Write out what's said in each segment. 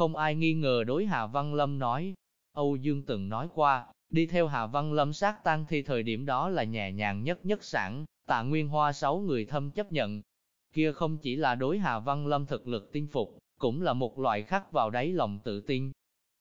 không ai nghi ngờ đối Hà Văn Lâm nói. Âu Dương từng nói qua, đi theo Hà Văn Lâm sát tang thi thời điểm đó là nhẹ nhàng nhất nhất sản, tạ nguyên hoa sáu người thâm chấp nhận. Kia không chỉ là đối Hà Văn Lâm thực lực tinh phục, cũng là một loại khắc vào đáy lòng tự tin.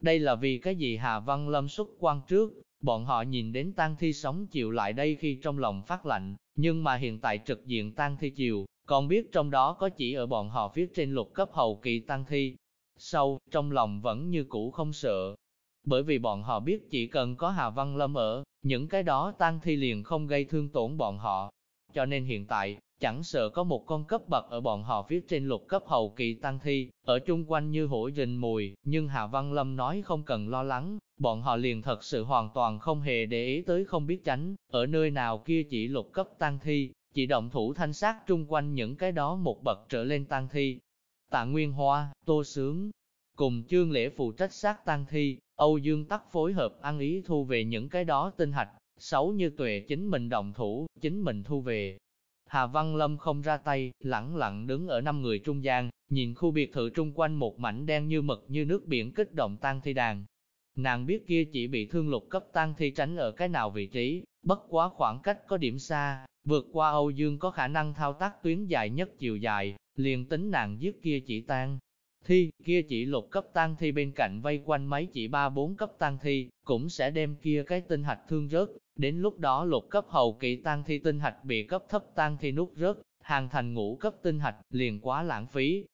Đây là vì cái gì Hà Văn Lâm xuất quan trước, bọn họ nhìn đến tang thi sống chịu lại đây khi trong lòng phát lạnh, nhưng mà hiện tại trực diện tang thi chiều, còn biết trong đó có chỉ ở bọn họ phía trên lục cấp hầu kỳ tang thi sâu trong lòng vẫn như cũ không sợ. Bởi vì bọn họ biết chỉ cần có Hà Văn Lâm ở, những cái đó tan thi liền không gây thương tổn bọn họ. Cho nên hiện tại, chẳng sợ có một con cấp bậc ở bọn họ viết trên lục cấp hầu kỳ tăng thi, ở chung quanh như hổ rình mùi, nhưng Hà Văn Lâm nói không cần lo lắng, bọn họ liền thật sự hoàn toàn không hề để ý tới không biết tránh, ở nơi nào kia chỉ lục cấp tăng thi, chỉ động thủ thanh sát chung quanh những cái đó một bậc trở lên tăng thi. Tạ Nguyên Hoa, Tô Sướng, cùng chương lễ phụ trách sát tăng thi, Âu Dương tắc phối hợp ăn ý thu về những cái đó tinh hạch, xấu như tuệ chính mình động thủ, chính mình thu về. Hà Văn Lâm không ra tay, lẳng lặng đứng ở năm người trung gian, nhìn khu biệt thự trung quanh một mảnh đen như mực như nước biển kích động tăng thi đàn. Nàng biết kia chỉ bị thương lục cấp tăng thi tránh ở cái nào vị trí, bất quá khoảng cách có điểm xa, vượt qua Âu Dương có khả năng thao tác tuyến dài nhất chiều dài, liền tính nàng giết kia chỉ tan. Thi, kia chỉ lục cấp tăng thi bên cạnh vây quanh mấy chỉ ba bốn cấp tăng thi, cũng sẽ đem kia cái tinh hạch thương rớt, đến lúc đó lục cấp hậu kỳ tăng thi tinh hạch bị cấp thấp tăng thi nút rớt, hàng thành ngũ cấp tinh hạch, liền quá lãng phí.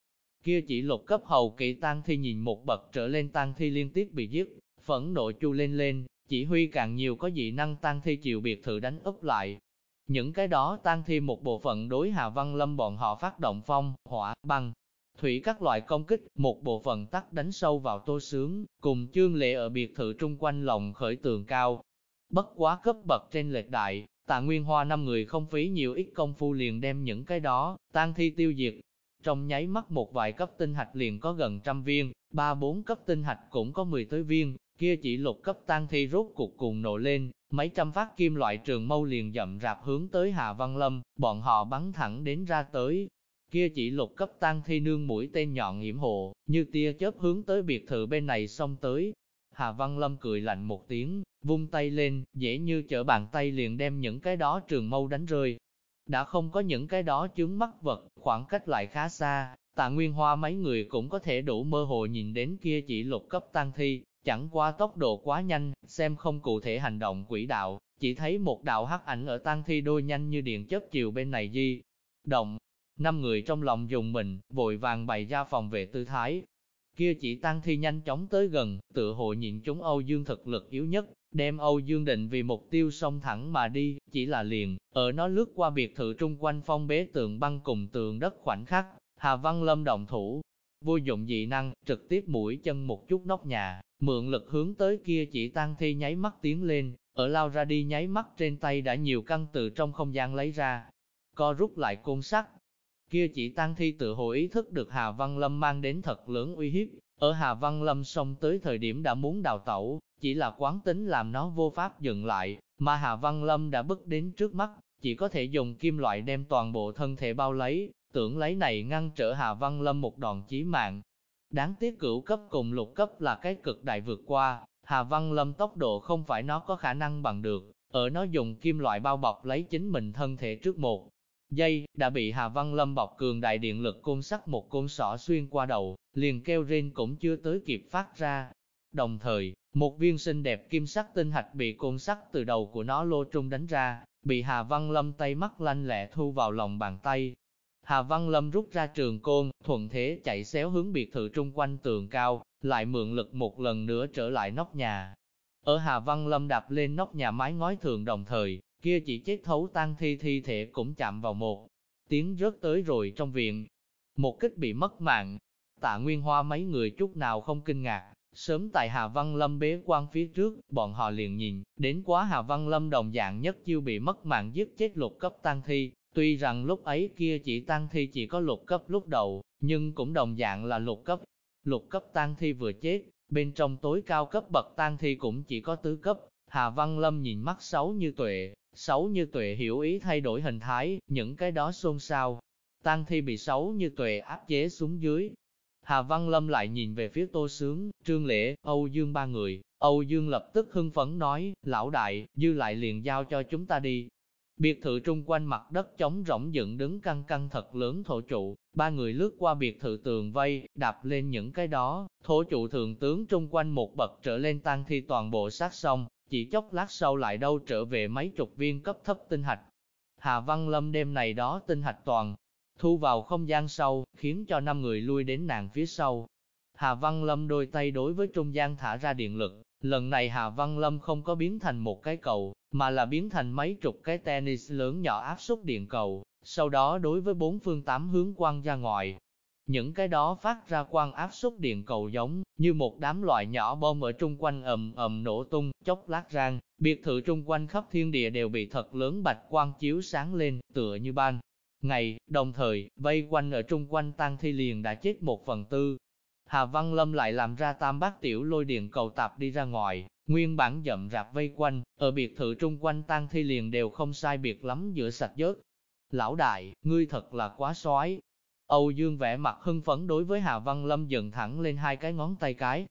Kia chỉ lục cấp hậu kỳ tăng thi nhìn một bậc trở lên tăng thi liên tiếp bị giết, phẫn nộ chu lên lên, chỉ huy càng nhiều có dị năng tăng thi chịu biệt thự đánh úp lại, những cái đó tăng thi một bộ phận đối Hà Văn Lâm bọn họ phát động phong, hỏa, băng, thủy các loại công kích, một bộ phận tắt đánh sâu vào tô sướng, cùng chương lệ ở biệt thự trung quanh lòng khởi tường cao. Bất quá cấp bậc trên lệch đại, tạ nguyên hoa năm người không phí nhiều ít công phu liền đem những cái đó, tăng thi tiêu diệt. Trong nháy mắt một vài cấp tinh hạch liền có gần trăm viên, ba bốn cấp tinh hạch cũng có mười tới viên, kia chỉ lục cấp tang thi rốt cuộc cùng nổ lên, mấy trăm phát kim loại trường mâu liền dậm rạp hướng tới Hà Văn Lâm, bọn họ bắn thẳng đến ra tới. Kia chỉ lục cấp tang thi nương mũi tên nhọn hiểm hộ, như tia chớp hướng tới biệt thự bên này xông tới. Hà Văn Lâm cười lạnh một tiếng, vung tay lên, dễ như chở bàn tay liền đem những cái đó trường mâu đánh rơi. Đã không có những cái đó chướng mắt vật, khoảng cách lại khá xa, tạ nguyên hoa mấy người cũng có thể đủ mơ hồ nhìn đến kia chỉ lục cấp tăng thi, Chẳng qua tốc độ quá nhanh, xem không cụ thể hành động quỹ đạo, chỉ thấy một đạo hắc ảnh ở tang thi đôi nhanh như điện chớp chiều bên này di. Động, năm người trong lòng dùng mình, vội vàng bày ra phòng vệ tư thái. Kia chỉ tang thi nhanh chóng tới gần, tự hồ nhịn chúng Âu Dương thực lực yếu nhất, đem Âu Dương định vì mục tiêu song thẳng mà đi, chỉ là liền, ở nó lướt qua biệt thự trung quanh phong bế tường băng cùng tường đất khoảnh khắc, Hà Văn Lâm động thủ, vô dụng dị năng, trực tiếp mũi chân một chút nóc nhà, mượn lực hướng tới kia chỉ tăng thi nháy mắt tiến lên, ở lao ra đi nháy mắt trên tay đã nhiều căn từ trong không gian lấy ra, co rút lại côn sắt. Kia chỉ tăng thi tự hồ ý thức được Hà Văn Lâm mang đến thật lớn uy hiếp, ở Hà Văn Lâm xong tới thời điểm đã muốn đào tẩu, chỉ là quán tính làm nó vô pháp dừng lại, mà Hà Văn Lâm đã bước đến trước mắt, chỉ có thể dùng kim loại đem toàn bộ thân thể bao lấy, tưởng lấy này ngăn trở Hà Văn Lâm một đòn chí mạng, Đáng tiếc cửu cấp cùng lục cấp là cái cực đại vượt qua, Hà Văn Lâm tốc độ không phải nó có khả năng bằng được, ở nó dùng kim loại bao bọc lấy chính mình thân thể trước một giây, đã bị Hà Văn Lâm bọc cường đại điện lực côn sắt một côn sỏ xuyên qua đầu, liền kêu rên cũng chưa tới kịp phát ra. Đồng thời, một viên xinh đẹp kim sắc tinh hạch bị côn sắt từ đầu của nó lô trung đánh ra, bị Hà Văn Lâm tay mắt lanh lẹ thu vào lòng bàn tay, Hà Văn Lâm rút ra trường côn, thuận thế chạy xéo hướng biệt thự trung quanh tường cao, lại mượn lực một lần nữa trở lại nóc nhà. Ở Hà Văn Lâm đạp lên nóc nhà mái ngói thường đồng thời, kia chỉ chết thấu tan thi thi thể cũng chạm vào một tiếng rớt tới rồi trong viện. Một kích bị mất mạng, tạ nguyên hoa mấy người chút nào không kinh ngạc, sớm tại Hà Văn Lâm bế quan phía trước, bọn họ liền nhìn, đến quá Hà Văn Lâm đồng dạng nhất chiêu bị mất mạng giết chết lục cấp tan thi, Tuy rằng lúc ấy kia chỉ tăng thi chỉ có lục cấp lúc đầu, nhưng cũng đồng dạng là lục cấp. Lục cấp tăng thi vừa chết, bên trong tối cao cấp bậc tăng thi cũng chỉ có tứ cấp. Hà Văn Lâm nhìn mắt xấu như tuệ, xấu như tuệ hiểu ý thay đổi hình thái, những cái đó xôn xao. Tăng thi bị xấu như tuệ áp chế xuống dưới. Hà Văn Lâm lại nhìn về phía Tô Sướng, Trương Lễ, Âu Dương ba người, Âu Dương lập tức hưng phấn nói, lão đại, dư lại liền giao cho chúng ta đi. Biệt thự trung quanh mặt đất trống rỗng dựng đứng căng căng thật lớn thổ trụ, ba người lướt qua biệt thự tường vây, đạp lên những cái đó, thổ trụ thường tướng trung quanh một bậc trở lên tăng thi toàn bộ sát xong, chỉ chốc lát sau lại đâu trở về mấy chục viên cấp thấp tinh hạch. Hà Văn Lâm đêm này đó tinh hạch toàn, thu vào không gian sâu, khiến cho năm người lui đến nàng phía sau. Hà Văn Lâm đôi tay đối với trung gian thả ra điện lực, lần này Hà Văn Lâm không có biến thành một cái cầu, mà là biến thành mấy chục cái tennis lớn nhỏ áp suất điện cầu, sau đó đối với bốn phương tám hướng quang ra ngoài. Những cái đó phát ra quang áp suất điện cầu giống như một đám loại nhỏ bom ở trung quanh ầm ầm nổ tung, chốc lát rang, biệt thự trung quanh khắp thiên địa đều bị thật lớn bạch quang chiếu sáng lên, tựa như ban ngày, đồng thời, vây quanh ở trung quanh tăng thi liền đã chết một phần tư. Hà Văn Lâm lại làm ra tam bát tiểu lôi điện cầu tạp đi ra ngoài, nguyên bản dậm rạp vây quanh, ở biệt thự trung quanh Tang thi liền đều không sai biệt lắm giữa sạch dớt. Lão đại, ngươi thật là quá soái. Âu Dương vẽ mặt hưng phấn đối với Hà Văn Lâm dựng thẳng lên hai cái ngón tay cái.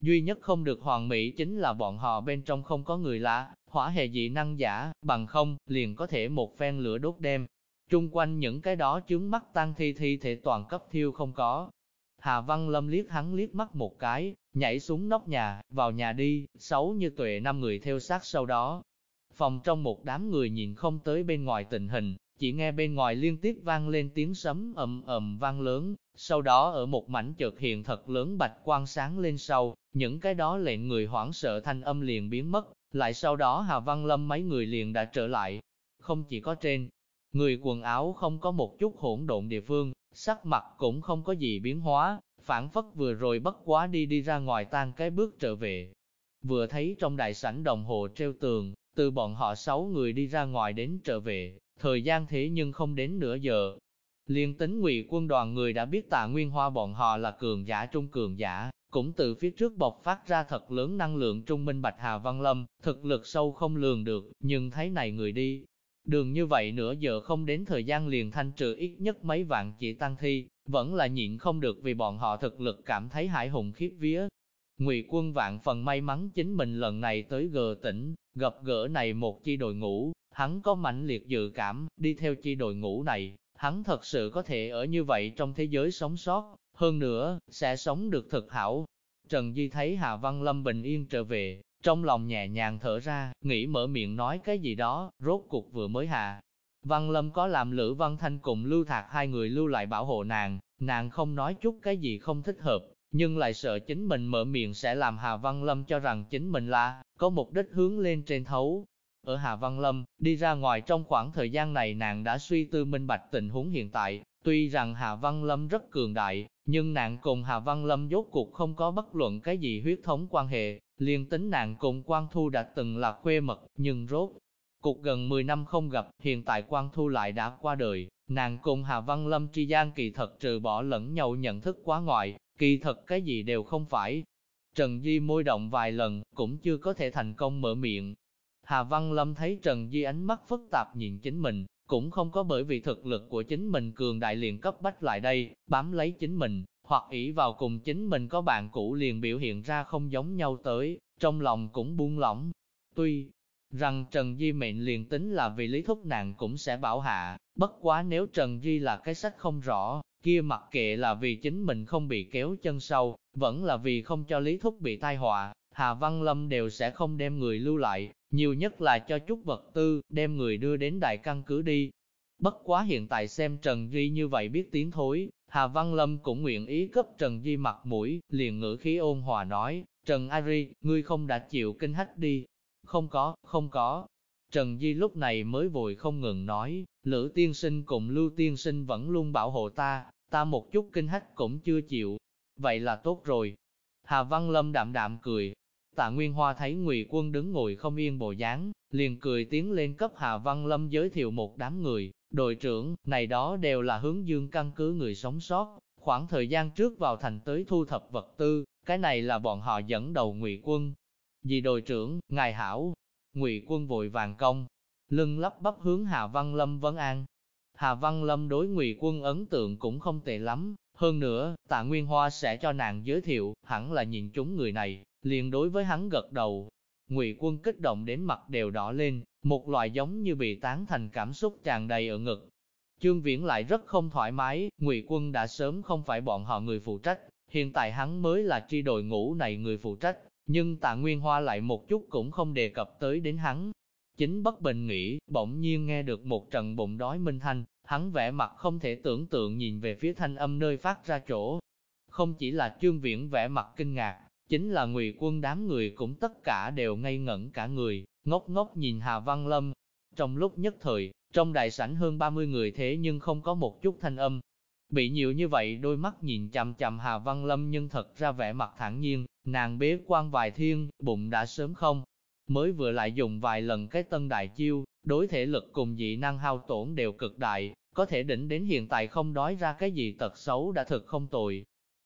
Duy nhất không được hoàn mỹ chính là bọn họ bên trong không có người lạ, hỏa hệ dị năng giả, bằng không, liền có thể một phen lửa đốt đem, Trung quanh những cái đó chướng mắt Tang thi thi thể toàn cấp thiêu không có. Hà Văn Lâm liếc hắn liếc mắt một cái, nhảy xuống nóc nhà, vào nhà đi, xấu như tuệ năm người theo sát sau đó. Phòng trong một đám người nhìn không tới bên ngoài tình hình, chỉ nghe bên ngoài liên tiếp vang lên tiếng sấm ầm ầm vang lớn, sau đó ở một mảnh chợt hiện thật lớn bạch quang sáng lên sau, những cái đó lệnh người hoảng sợ thanh âm liền biến mất, lại sau đó Hà Văn Lâm mấy người liền đã trở lại. Không chỉ có trên Người quần áo không có một chút hỗn độn địa phương, sắc mặt cũng không có gì biến hóa, phản phất vừa rồi bất quá đi đi ra ngoài tan cái bước trở về. Vừa thấy trong đại sảnh đồng hồ treo tường, từ bọn họ sáu người đi ra ngoài đến trở về, thời gian thế nhưng không đến nửa giờ. Liên tính ngụy quân đoàn người đã biết tạ nguyên hoa bọn họ là cường giả trung cường giả, cũng từ phía trước bộc phát ra thật lớn năng lượng trung minh bạch Hà Văn Lâm, thực lực sâu không lường được, nhưng thấy này người đi, Đường như vậy nửa giờ không đến thời gian liền thanh trừ ít nhất mấy vạn chỉ tăng thi, vẫn là nhịn không được vì bọn họ thực lực cảm thấy hải hùng khiếp vía. Ngụy quân vạn phần may mắn chính mình lần này tới gờ tỉnh, gặp gỡ này một chi đội ngũ, hắn có mãnh liệt dự cảm, đi theo chi đội ngũ này, hắn thật sự có thể ở như vậy trong thế giới sống sót, hơn nữa, sẽ sống được thật hảo. Trần Di thấy Hà Văn Lâm bình yên trở về, trong lòng nhẹ nhàng thở ra, nghĩ mở miệng nói cái gì đó, rốt cuộc vừa mới hạ. Văn Lâm có làm Lữ Văn Thanh cùng Lưu Thạc hai người lưu lại bảo hộ nàng, nàng không nói chút cái gì không thích hợp, nhưng lại sợ chính mình mở miệng sẽ làm Hà Văn Lâm cho rằng chính mình là, có mục đích hướng lên trên thấu. Ở Hà Văn Lâm, đi ra ngoài trong khoảng thời gian này nàng đã suy tư minh bạch tình huống hiện tại, tuy rằng Hà Văn Lâm rất cường đại, nhưng nàng cùng Hà Văn Lâm dốt cuộc không có bất luận cái gì huyết thống quan hệ, Liên tính nàng cùng Quan Thu đã từng là khuê mật, nhưng rốt. cuộc gần 10 năm không gặp, hiện tại Quan Thu lại đã qua đời, nàng cùng Hà Văn Lâm tri gian kỳ thật trừ bỏ lẫn nhau nhận thức quá ngoại, kỳ thật cái gì đều không phải. Trần Di môi động vài lần, cũng chưa có thể thành công mở miệng. Hà Văn Lâm thấy Trần Di ánh mắt phức tạp nhìn chính mình, cũng không có bởi vì thực lực của chính mình cường đại liền cấp bách lại đây, bám lấy chính mình, hoặc ỷ vào cùng chính mình có bạn cũ liền biểu hiện ra không giống nhau tới, trong lòng cũng buông lỏng. Tuy rằng Trần Di mệnh liền tính là vì lý thúc nàng cũng sẽ bảo hạ, bất quá nếu Trần Di là cái sách không rõ, kia mặc kệ là vì chính mình không bị kéo chân sâu, vẫn là vì không cho lý thúc bị tai họa, Hà Văn Lâm đều sẽ không đem người lưu lại, nhiều nhất là cho chút vật tư, đem người đưa đến đại căn cứ đi. Bất quá hiện tại xem Trần Di như vậy biết tiếng thối, Hà Văn Lâm cũng nguyện ý cấp Trần Di mặt mũi, liền ngữ khí ôn hòa nói, Trần Ari, ngươi không đã chịu kinh hách đi. Không có, không có. Trần Di lúc này mới vội không ngừng nói, Lữ tiên sinh cùng Lưu tiên sinh vẫn luôn bảo hộ ta, ta một chút kinh hách cũng chưa chịu. Vậy là tốt rồi. Hà Văn Lâm đạm đạm cười. Tạ Nguyên Hoa thấy Ngụy Quân đứng ngồi không yên bộ dáng, liền cười tiến lên cấp Hà Văn Lâm giới thiệu một đám người, Đội trưởng, này đó đều là hướng dương căn cứ người sống sót, khoảng thời gian trước vào thành tới thu thập vật tư, cái này là bọn họ dẫn đầu ngụy quân. Vì đội trưởng, ngài hảo, ngụy quân vội vàng công, lưng lắp bắp hướng Hà Văn Lâm vấn an. Hà Văn Lâm đối ngụy quân ấn tượng cũng không tệ lắm, Hơn nữa, tạ Nguyên Hoa sẽ cho nàng giới thiệu, hẳn là nhìn chúng người này, liền đối với hắn gật đầu. Ngụy quân kích động đến mặt đều đỏ lên, một loại giống như bị tán thành cảm xúc tràn đầy ở ngực. Trương Viễn lại rất không thoải mái, Ngụy quân đã sớm không phải bọn họ người phụ trách, hiện tại hắn mới là tri đội ngũ này người phụ trách, nhưng tạ Nguyên Hoa lại một chút cũng không đề cập tới đến hắn. Chính bất bình nghĩ, bỗng nhiên nghe được một trận bụng đói minh thanh, hắn vẻ mặt không thể tưởng tượng nhìn về phía thanh âm nơi phát ra chỗ. Không chỉ là trương viễn vẻ mặt kinh ngạc, chính là ngụy quân đám người cũng tất cả đều ngây ngẩn cả người, ngốc ngốc nhìn Hà Văn Lâm. Trong lúc nhất thời, trong đại sảnh hơn 30 người thế nhưng không có một chút thanh âm. Bị nhiều như vậy đôi mắt nhìn chằm chằm Hà Văn Lâm nhưng thật ra vẻ mặt thản nhiên, nàng bế quan vài thiên, bụng đã sớm không. Mới vừa lại dùng vài lần cái tân đại chiêu, đối thể lực cùng dị năng hao tổn đều cực đại, có thể đỉnh đến hiện tại không đói ra cái gì tật xấu đã thực không tồi.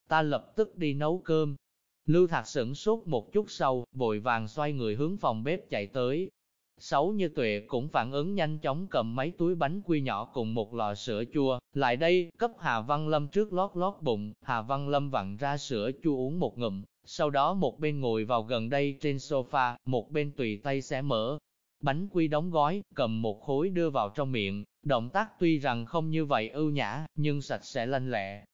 Ta lập tức đi nấu cơm. Lưu Thạc sửng sốt một chút sau, vội vàng xoay người hướng phòng bếp chạy tới. Sáu như tuệ cũng phản ứng nhanh chóng cầm mấy túi bánh quy nhỏ cùng một lọ sữa chua, lại đây, cấp Hà Văn Lâm trước lót lót bụng, Hà Văn Lâm vặn ra sữa chua uống một ngụm, sau đó một bên ngồi vào gần đây trên sofa, một bên tùy tay xé mở. Bánh quy đóng gói, cầm một khối đưa vào trong miệng, động tác tuy rằng không như vậy ưu nhã, nhưng sạch sẽ lanh lẹ.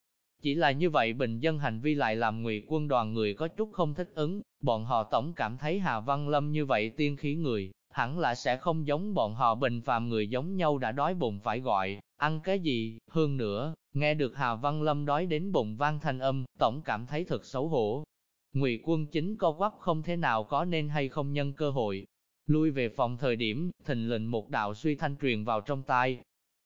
Chỉ là như vậy bình dân hành vi lại làm ngụy quân đoàn người có chút không thích ứng, bọn họ tổng cảm thấy Hà Văn Lâm như vậy tiên khí người, hẳn là sẽ không giống bọn họ bình phàm người giống nhau đã đói bụng phải gọi, ăn cái gì, hơn nữa, nghe được Hà Văn Lâm đói đến bụng vang thanh âm, tổng cảm thấy thật xấu hổ. Ngụy quân chính co quắp không thế nào có nên hay không nhân cơ hội. Lui về phòng thời điểm, thình lình một đạo suy thanh truyền vào trong tai.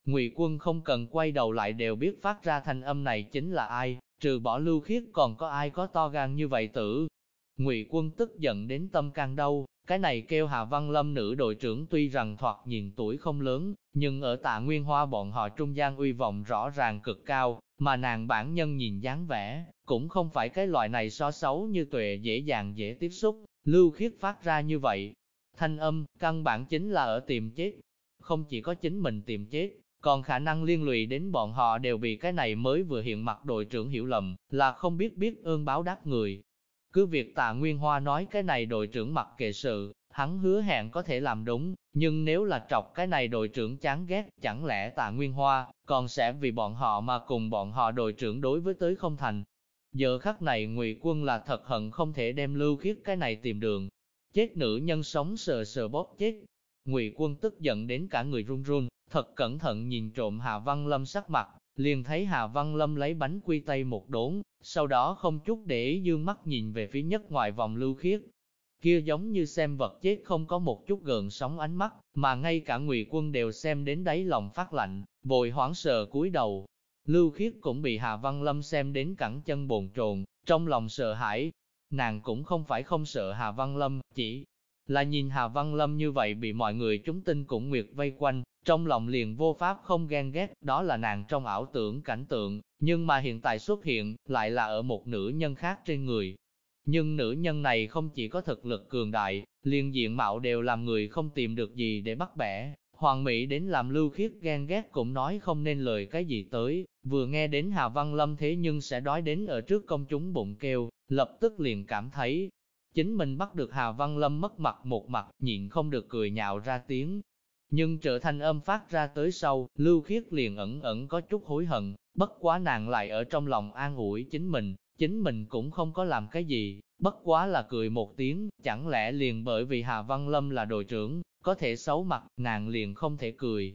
Ngụy quân không cần quay đầu lại đều biết phát ra thanh âm này chính là ai, trừ bỏ lưu khiết còn có ai có to gan như vậy tử. Ngụy quân tức giận đến tâm can đâu, cái này kêu Hà Văn Lâm nữ đội trưởng tuy rằng thoạt nhìn tuổi không lớn, nhưng ở tạ Nguyên Hoa bọn họ trung gian uy vọng rõ ràng cực cao, mà nàng bản nhân nhìn dáng vẻ, cũng không phải cái loại này so xấu như tuệ dễ dàng dễ tiếp xúc, lưu khiết phát ra như vậy. Thanh âm, căn bản chính là ở tìm chết, không chỉ có chính mình tìm chết, còn khả năng liên lụy đến bọn họ đều bị cái này mới vừa hiện mặt đội trưởng hiểu lầm, là không biết biết ơn báo đáp người, cứ việc tạ Nguyên Hoa nói cái này đội trưởng mặc kệ sự, hắn hứa hẹn có thể làm đúng, nhưng nếu là trọc cái này đội trưởng chán ghét, chẳng lẽ tạ Nguyên Hoa, còn sẽ vì bọn họ mà cùng bọn họ đội trưởng đối với tới không thành. Giờ khắc này ngụy quân là thật hận không thể đem lưu khiết cái này tìm đường. Chết nữ nhân sống sờ sờ bóp chết. Ngụy quân tức giận đến cả người run run, thật cẩn thận nhìn trộm Hà Văn Lâm sắc mặt, liền thấy Hà Văn Lâm lấy bánh quy tay một đốn, sau đó không chút để ý dương mắt nhìn về phía nhất ngoài vòng lưu khiết. Kia giống như xem vật chết không có một chút gợn sóng ánh mắt, mà ngay cả ngụy quân đều xem đến đáy lòng phát lạnh, vội hoảng sợ cúi đầu. Lưu khiết cũng bị Hà Văn Lâm xem đến cẳng chân bồn trồn, trong lòng sợ hãi. Nàng cũng không phải không sợ Hà Văn Lâm, chỉ là nhìn Hà Văn Lâm như vậy bị mọi người chúng tin cũng nguyệt vây quanh, trong lòng liền vô pháp không ghen ghét, đó là nàng trong ảo tưởng cảnh tượng, nhưng mà hiện tại xuất hiện, lại là ở một nữ nhân khác trên người. Nhưng nữ nhân này không chỉ có thực lực cường đại, liền diện mạo đều làm người không tìm được gì để bắt bẻ. Hoàng Mỹ đến làm lưu khiết ghen ghét cũng nói không nên lời cái gì tới, vừa nghe đến Hà Văn Lâm thế nhưng sẽ đói đến ở trước công chúng bụng kêu, lập tức liền cảm thấy, chính mình bắt được Hà Văn Lâm mất mặt một mặt, nhịn không được cười nhạo ra tiếng, nhưng trở thành âm phát ra tới sau, Lưu Khiết liền ẩn ẩn có chút hối hận, bất quá nàng lại ở trong lòng an ủi chính mình, chính mình cũng không có làm cái gì, bất quá là cười một tiếng, chẳng lẽ liền bởi vì Hà Văn Lâm là đội trưởng, có thể xấu mặt, nàng liền không thể cười.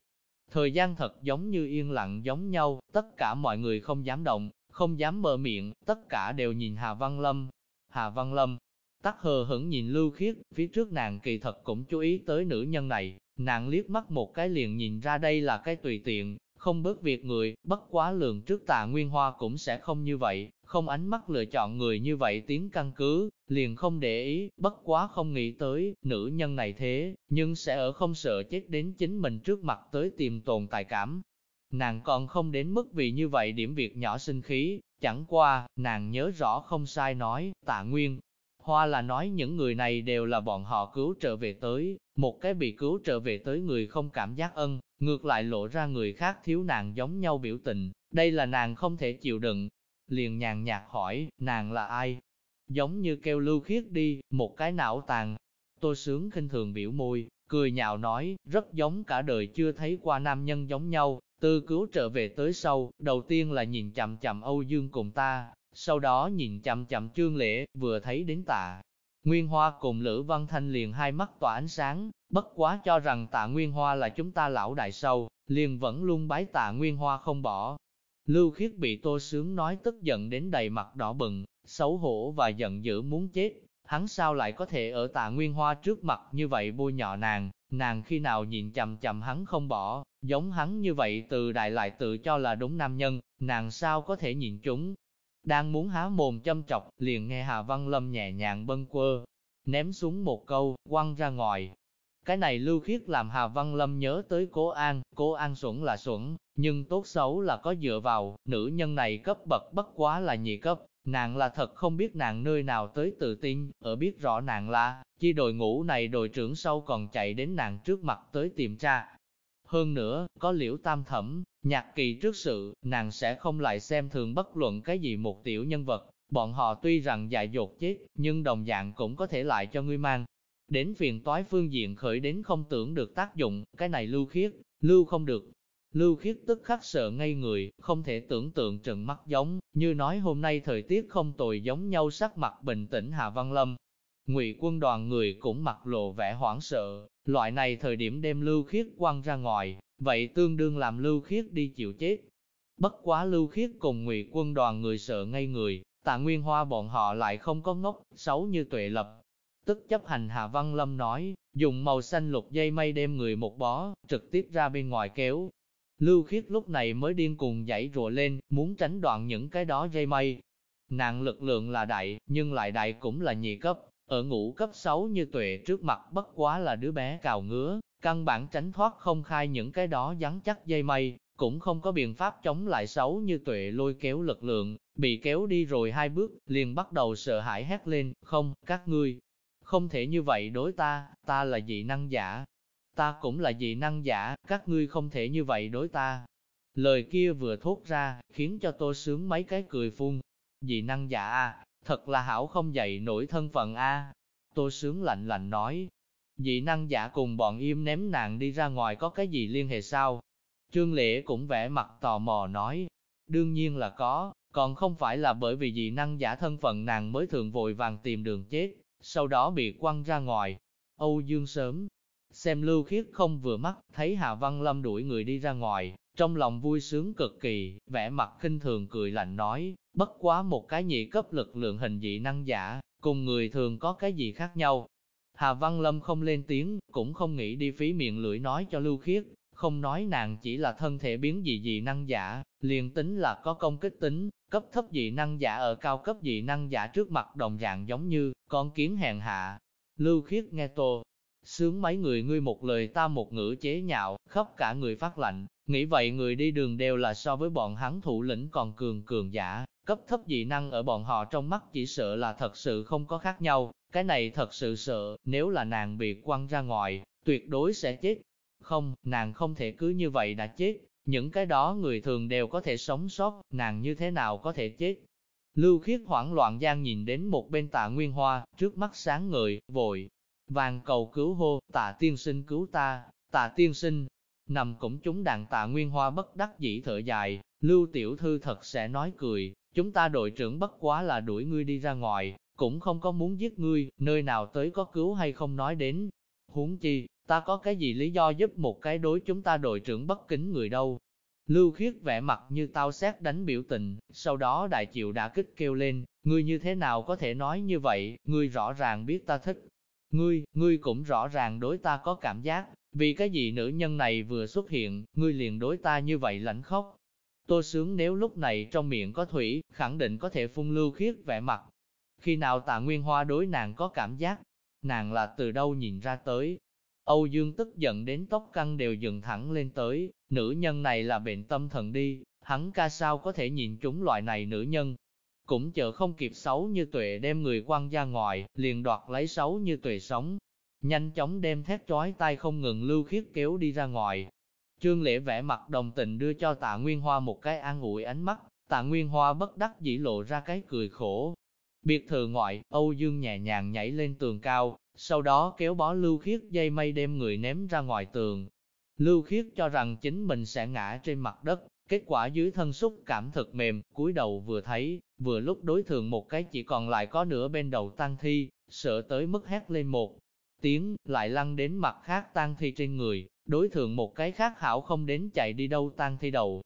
Thời gian thật giống như yên lặng giống nhau, tất cả mọi người không dám động, không dám mở miệng, tất cả đều nhìn Hà Văn Lâm. Hà Văn Lâm, Tắc hờ hững nhìn Lưu Khiết, phía trước nàng kỳ thật cũng chú ý tới nữ nhân này, Nàng liếc mắt một cái liền nhìn ra đây là cái tùy tiện, không bớt việc người, bất quá lượng trước tạ Nguyên Hoa cũng sẽ không như vậy, không ánh mắt lựa chọn người như vậy tiếng căn cứ, liền không để ý, bất quá không nghĩ tới, nữ nhân này thế, nhưng sẽ ở không sợ chết đến chính mình trước mặt tới tìm tồn tài cảm. Nàng còn không đến mức vì như vậy điểm việc nhỏ sinh khí, chẳng qua, nàng nhớ rõ không sai nói, tạ Nguyên, Hoa là nói những người này đều là bọn họ cứu trở về tới, một cái bị cứu trở về tới người không cảm giác ân, ngược lại lộ ra người khác thiếu nàng giống nhau biểu tình, đây là nàng không thể chịu đựng. liền nhàn nhạt hỏi, nàng là ai? Giống như kêu lưu khiết đi, một cái não tàn. Tôi sướng khinh thường biểu môi, cười nhạo nói, rất giống cả đời chưa thấy qua nam nhân giống nhau, tư cứu trở về tới sau, đầu tiên là nhìn chậm chậm Âu Dương cùng ta, sau đó nhìn chậm chậm trương lễ, vừa thấy đến tạ. Nguyên Hoa cùng Lữ Văn Thanh liền hai mắt tỏa ánh sáng, bất quá cho rằng tạ Nguyên Hoa là chúng ta lão đại sâu, liền vẫn luôn bái tạ Nguyên Hoa không bỏ. Lưu Khiết bị Tô Sướng nói tức giận đến đầy mặt đỏ bừng, xấu hổ và giận dữ muốn chết, hắn sao lại có thể ở tạ Nguyên Hoa trước mặt như vậy bôi nhọ nàng, nàng khi nào nhìn chầm chầm hắn không bỏ, giống hắn như vậy từ đại lại tự cho là đúng nam nhân, nàng sao có thể nhìn chúng. Đang muốn há mồm châm chọc, liền nghe Hà Văn Lâm nhẹ nhàng bâng quơ, ném xuống một câu, quăng ra ngoài. Cái này lưu khiết làm Hà Văn Lâm nhớ tới cố An, cố An xuẩn là xuẩn, nhưng tốt xấu là có dựa vào, nữ nhân này cấp bậc bất quá là nhị cấp, nàng là thật không biết nàng nơi nào tới tự tin, ở biết rõ nàng là, chi đội ngũ này đội trưởng sâu còn chạy đến nàng trước mặt tới tìm tra. Hơn nữa, có liễu tam thẩm, nhạc kỳ trước sự, nàng sẽ không lại xem thường bất luận cái gì một tiểu nhân vật, bọn họ tuy rằng dại dột chết, nhưng đồng dạng cũng có thể lại cho ngươi mang. Đến phiền toái phương diện khởi đến không tưởng được tác dụng, cái này lưu khiết, lưu không được, Lưu khiết tức khắc sợ ngay người, không thể tưởng tượng trận mắt giống, như nói hôm nay thời tiết không tồi giống nhau sắc mặt bình tĩnh Hà Văn Lâm. Ngụy quân đoàn người cũng mặc lộ vẻ hoảng sợ, loại này thời điểm đem lưu khiết quăng ra ngoài, vậy tương đương làm lưu khiết đi chịu chết. Bất quá lưu khiết cùng ngụy quân đoàn người sợ ngay người, tạ nguyên hoa bọn họ lại không có ngốc, xấu như tuệ lập. Tức chấp hành Hạ Văn Lâm nói, dùng màu xanh lục dây mây đem người một bó, trực tiếp ra bên ngoài kéo, Lưu khiết lúc này mới điên cuồng dãy rùa lên, muốn tránh đoạn những cái đó dây mây. Nạn lực lượng là đại, nhưng lại đại cũng là nhị cấp, ở ngũ cấp 6 như tuệ trước mặt bất quá là đứa bé cào ngứa, căn bản tránh thoát không khai những cái đó rắn chắc dây mây, cũng không có biện pháp chống lại xấu như tuệ lôi kéo lực lượng, bị kéo đi rồi hai bước, liền bắt đầu sợ hãi hét lên, không, các ngươi, không thể như vậy đối ta, ta là dị năng giả, ta cũng là dị năng giả, các ngươi không thể như vậy đối ta. Lời kia vừa thốt ra, khiến cho tôi sướng mấy cái cười phun. Dị năng giả a, thật là hảo không dậy nổi thân phận a. Tô sướng lạnh lạnh nói, dị năng giả cùng bọn im ném nàng đi ra ngoài có cái gì liên hệ sao? Trương Lễ cũng vẽ mặt tò mò nói, đương nhiên là có, còn không phải là bởi vì dị năng giả thân phận nàng mới thường vội vàng tìm đường chết, sau đó bị quăng ra ngoài. Âu Dương sớm, Xem lưu khiết không vừa mắt, thấy Hà Văn Lâm đuổi người đi ra ngoài, trong lòng vui sướng cực kỳ, vẻ mặt khinh thường cười lạnh nói, bất quá một cái nhị cấp lực lượng hình dị năng giả, cùng người thường có cái gì khác nhau. Hà Văn Lâm không lên tiếng, cũng không nghĩ đi phí miệng lưỡi nói cho lưu khiết, không nói nàng chỉ là thân thể biến dị dị năng giả, liền tính là có công kích tính, cấp thấp dị năng giả ở cao cấp dị năng giả trước mặt đồng dạng giống như con kiến hèn hạ. Lưu khiết nghe tô, Sướng mấy người ngươi một lời ta một ngữ chế nhạo, khắp cả người phát lạnh, nghĩ vậy người đi đường đều là so với bọn hắn thủ lĩnh còn cường cường giả, cấp thấp dị năng ở bọn họ trong mắt chỉ sợ là thật sự không có khác nhau, cái này thật sự sợ, nếu là nàng bị quăng ra ngoài, tuyệt đối sẽ chết. Không, nàng không thể cứ như vậy đã chết, những cái đó người thường đều có thể sống sót, nàng như thế nào có thể chết. Lưu khiết hoảng loạn gian nhìn đến một bên tạ nguyên hoa, trước mắt sáng ngời, vội, vàng cầu cứu hô, tạ tiên sinh cứu ta, tạ tiên sinh, nằm cũng chúng đàn tạ nguyên hoa bất đắc dĩ thở dài, lưu tiểu thư thật sẽ nói cười, chúng ta đội trưởng bất quá là đuổi ngươi đi ra ngoài, cũng không có muốn giết ngươi, nơi nào tới có cứu hay không nói đến. Huống chi, ta có cái gì lý do giúp một cái đối chúng ta đội trưởng bất kính người đâu. Lưu khiết vẻ mặt như tao xét đánh biểu tình, sau đó đại chịu đã kích kêu lên, ngươi như thế nào có thể nói như vậy, ngươi rõ ràng biết ta thích, Ngươi, ngươi cũng rõ ràng đối ta có cảm giác, vì cái gì nữ nhân này vừa xuất hiện, ngươi liền đối ta như vậy lãnh khóc. Tô sướng nếu lúc này trong miệng có thủy, khẳng định có thể phun lưu khiết vẻ mặt. Khi nào tạ nguyên hoa đối nàng có cảm giác, nàng là từ đâu nhìn ra tới. Âu Dương tức giận đến tóc căng đều dựng thẳng lên tới, nữ nhân này là bệnh tâm thần đi, hắn ca sao có thể nhìn chúng loại này nữ nhân, cũng chờ không kịp xấu như tuệ đem người quăng ra ngoài, liền đoạt lấy xấu như tuệ sống. Nhanh chóng đem thét chói tay không ngừng lưu khiết kéo đi ra ngoài. Trương Lễ vẽ mặt đồng tình đưa cho tạ Nguyên Hoa một cái an ủi ánh mắt, Tạ Nguyên Hoa bất đắc dĩ lộ ra cái cười khổ. Biệt thự ngoại, Âu Dương nhẹ nhàng nhảy lên tường cao, sau đó kéo bó lưu khiết dây mây đem người ném ra ngoài tường. Lưu khiết cho rằng chính mình sẽ ngã trên mặt đất, kết quả dưới thân xúc cảm thật mềm, cúi đầu vừa thấy, vừa lúc đối thường một cái chỉ còn lại có nửa bên đầu tang thi, sợ tới mức hét lên một tiếng, lại lăn đến mặt khác tang thi trên người, đối thường một cái khác hảo không đến chạy đi đâu tang thi đầu.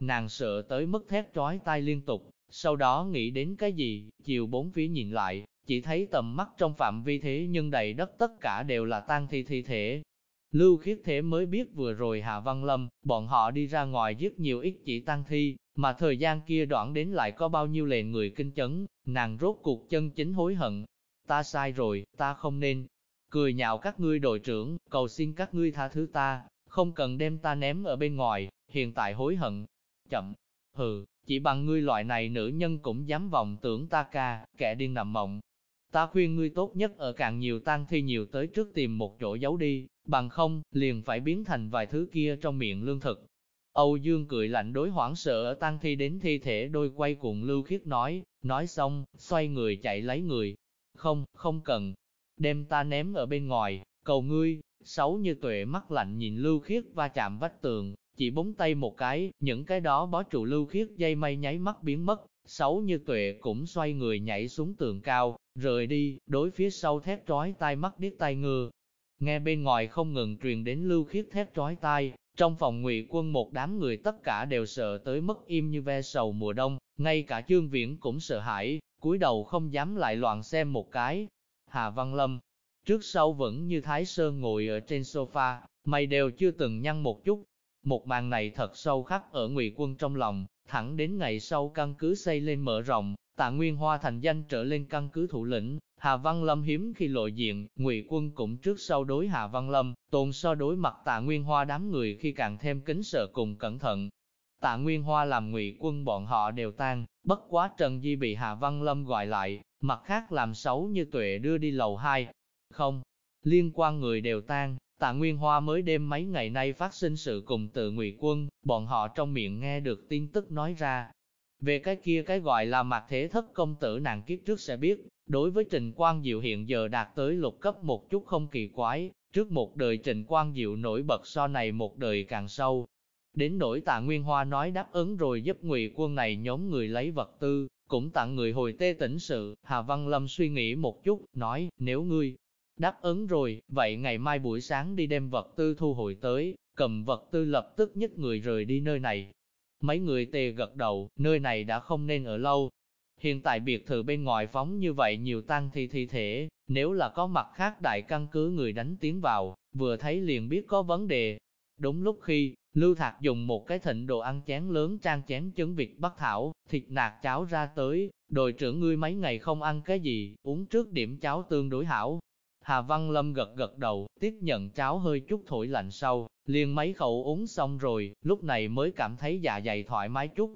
Nàng sợ tới mức thét trói tai liên tục, sau đó nghĩ đến cái gì, chiều bốn phía nhìn lại, chỉ thấy tầm mắt trong phạm vi thế nhưng đầy đất tất cả đều là tang thi thi thể. Lưu khiết thế mới biết vừa rồi Hạ Văn Lâm, bọn họ đi ra ngoài giết nhiều ít chỉ tăng thi, mà thời gian kia đoạn đến lại có bao nhiêu lệ người kinh chấn, nàng rốt cuộc chân chính hối hận. Ta sai rồi, ta không nên. Cười nhạo các ngươi đội trưởng, cầu xin các ngươi tha thứ ta, không cần đem ta ném ở bên ngoài, hiện tại hối hận. Chậm, hừ, chỉ bằng ngươi loại này nữ nhân cũng dám vọng tưởng ta ca, kẻ điên nằm mộng. Ta khuyên ngươi tốt nhất ở càng nhiều tang thi nhiều tới trước tìm một chỗ giấu đi, bằng không, liền phải biến thành vài thứ kia trong miệng lương thực. Âu Dương cười lạnh đối hoảng sợ ở tang thi đến thi thể đôi quay cùng Lưu Khiết nói, nói xong, xoay người chạy lấy người. Không, không cần, đem ta ném ở bên ngoài, cầu ngươi, xấu như tuệ mắt lạnh nhìn Lưu Khiết va chạm vách tường, chỉ búng tay một cái, những cái đó bó trụ Lưu Khiết dây mây nháy mắt biến mất, sáu như tuệ cũng xoay người nhảy xuống tường cao, rời đi, đối phía sau thét trói tai mắt điếc tai ngừa. Nghe bên ngoài không ngừng truyền đến lưu khiết thét trói tai, trong phòng ngụy quân một đám người tất cả đều sợ tới mất im như ve sầu mùa đông, ngay cả chương viễn cũng sợ hãi, cúi đầu không dám lại loạn xem một cái. Hà Văn Lâm, trước sau vẫn như Thái Sơn ngồi ở trên sofa, mày đều chưa từng nhăn một chút. Một màn này thật sâu khắc ở ngụy quân trong lòng, thẳng đến ngày sau căn cứ xây lên mở rộng, tạ Nguyên Hoa thành danh trở lên căn cứ thủ lĩnh, Hà Văn Lâm hiếm khi lộ diện, Ngụy Quân cũng trước sau đối Hà Văn Lâm, tồn so đối mặt tạ Nguyên Hoa đám người khi càng thêm kính sợ cùng cẩn thận. Tạ Nguyên Hoa làm Ngụy Quân bọn họ đều tan, bất quá Trần Di bị Hà Văn Lâm gọi lại, mặt khác làm xấu như tuệ đưa đi lầu 2. Không, liên quan người đều tan, Tạ Nguyên Hoa mới đêm mấy ngày nay phát sinh sự cùng tự Ngụy Quân, bọn họ trong miệng nghe được tin tức nói ra. Về cái kia cái gọi là mặt thế thất công tử nàng kiếp trước sẽ biết, đối với Trình Quang Diệu hiện giờ đạt tới lục cấp một chút không kỳ quái, trước một đời Trình Quang Diệu nổi bật so này một đời càng sâu. Đến nỗi tạ Nguyên Hoa nói đáp ứng rồi giúp ngụy quân này nhóm người lấy vật tư, cũng tặng người hồi tê tỉnh sự, Hà Văn Lâm suy nghĩ một chút, nói, nếu ngươi Đáp ứng rồi, vậy ngày mai buổi sáng đi đem vật tư thu hồi tới, cầm vật tư lập tức nhất người rời đi nơi này. Mấy người tề gật đầu, nơi này đã không nên ở lâu. Hiện tại biệt thự bên ngoài phóng như vậy nhiều tăng thi thi thể, nếu là có mặt khác đại căn cứ người đánh tiến vào, vừa thấy liền biết có vấn đề. Đúng lúc khi, Lưu Thạc dùng một cái thịnh đồ ăn chén lớn trang chén trứng vịt bắc thảo, thịt nạc cháo ra tới, đội trưởng ngươi mấy ngày không ăn cái gì, uống trước điểm cháo tương đối hảo, Hà Văn Lâm gật gật đầu, tiếp nhận cháo hơi chút thổi lạnh sau, liền mấy khẩu uống xong rồi, lúc này mới cảm thấy dạ dày thoải mái chút.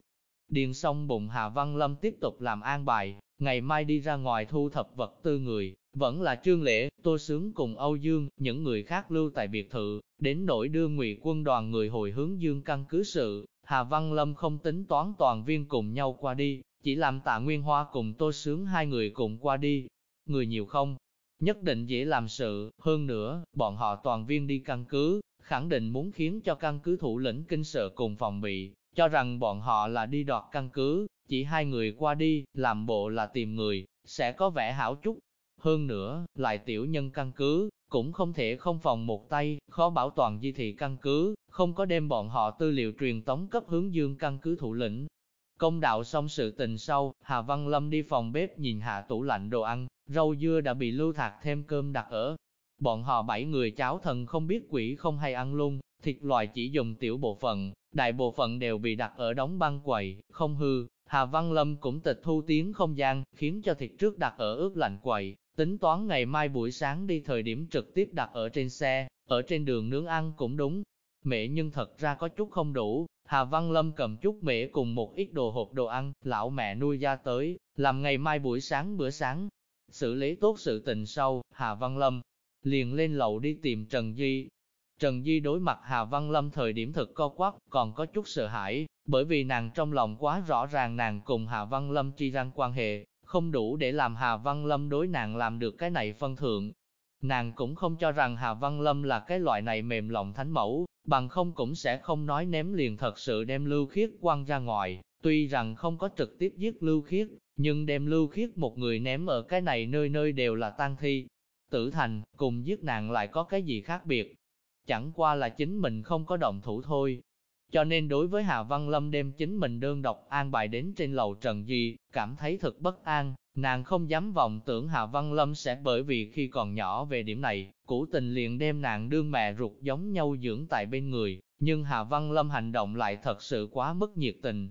Điền xong bụng Hà Văn Lâm tiếp tục làm an bài, ngày mai đi ra ngoài thu thập vật tư người, vẫn là Trương Lễ, Tô Sướng cùng Âu Dương, những người khác lưu tại biệt thự, đến nỗi đưa ngụy quân đoàn người hồi hướng Dương căn cứ sự, Hà Văn Lâm không tính toán toàn viên cùng nhau qua đi, chỉ làm tạ Nguyên Hoa cùng Tô Sướng hai người cùng qua đi. Người nhiều không, nhất định dễ làm sự, hơn nữa, bọn họ toàn viên đi căn cứ, khẳng định muốn khiến cho căn cứ thủ lĩnh kinh sợ cùng phòng bị, cho rằng bọn họ là đi đoạt căn cứ, chỉ hai người qua đi, làm bộ là tìm người, sẽ có vẻ hảo chút. Hơn nữa, lại tiểu nhân căn cứ, cũng không thể không phòng một tay, khó bảo toàn di thị căn cứ, không có đem bọn họ tư liệu truyền tống cấp hướng dương căn cứ thủ lĩnh. Công đạo xong sự tình sau, Hà Văn Lâm đi phòng bếp nhìn hạ tủ lạnh đồ ăn, rau dưa đã bị lưu thạc thêm cơm đặt ở. Bọn họ bảy người cháo thần không biết quỷ không hay ăn luôn, thịt loài chỉ dùng tiểu bộ phận, đại bộ phận đều bị đặt ở đóng băng quầy, không hư. Hà Văn Lâm cũng tịch thu tiếng không gian, khiến cho thịt trước đặt ở ướp lạnh quầy, tính toán ngày mai buổi sáng đi thời điểm trực tiếp đặt ở trên xe, ở trên đường nướng ăn cũng đúng. Mẹ nhưng thật ra có chút không đủ, Hà Văn Lâm cầm chút mễ cùng một ít đồ hộp đồ ăn, lão mẹ nuôi ra tới, làm ngày mai buổi sáng bữa sáng, Xử lý tốt sự tình sau, Hà Văn Lâm liền lên lầu đi tìm Trần Di. Trần Di đối mặt Hà Văn Lâm thời điểm thực co quắp, còn có chút sợ hãi, bởi vì nàng trong lòng quá rõ ràng nàng cùng Hà Văn Lâm chi răng quan hệ, không đủ để làm Hà Văn Lâm đối nàng làm được cái này phân thượng. Nàng cũng không cho rằng Hà Văn Lâm là cái loại này mềm lòng thánh mẫu, bằng không cũng sẽ không nói ném liền thật sự đem lưu khiết quăng ra ngoài, tuy rằng không có trực tiếp giết lưu khiết, nhưng đem lưu khiết một người ném ở cái này nơi nơi đều là tang thi. Tử thành, cùng giết nàng lại có cái gì khác biệt, chẳng qua là chính mình không có động thủ thôi. Cho nên đối với Hà Văn Lâm đem chính mình đơn độc an bài đến trên lầu Trần gì cảm thấy thật bất an, nàng không dám vọng tưởng Hà Văn Lâm sẽ bởi vì khi còn nhỏ về điểm này, cũ tình liền đem nàng đương mẹ ruột giống nhau dưỡng tại bên người, nhưng Hà Văn Lâm hành động lại thật sự quá mất nhiệt tình.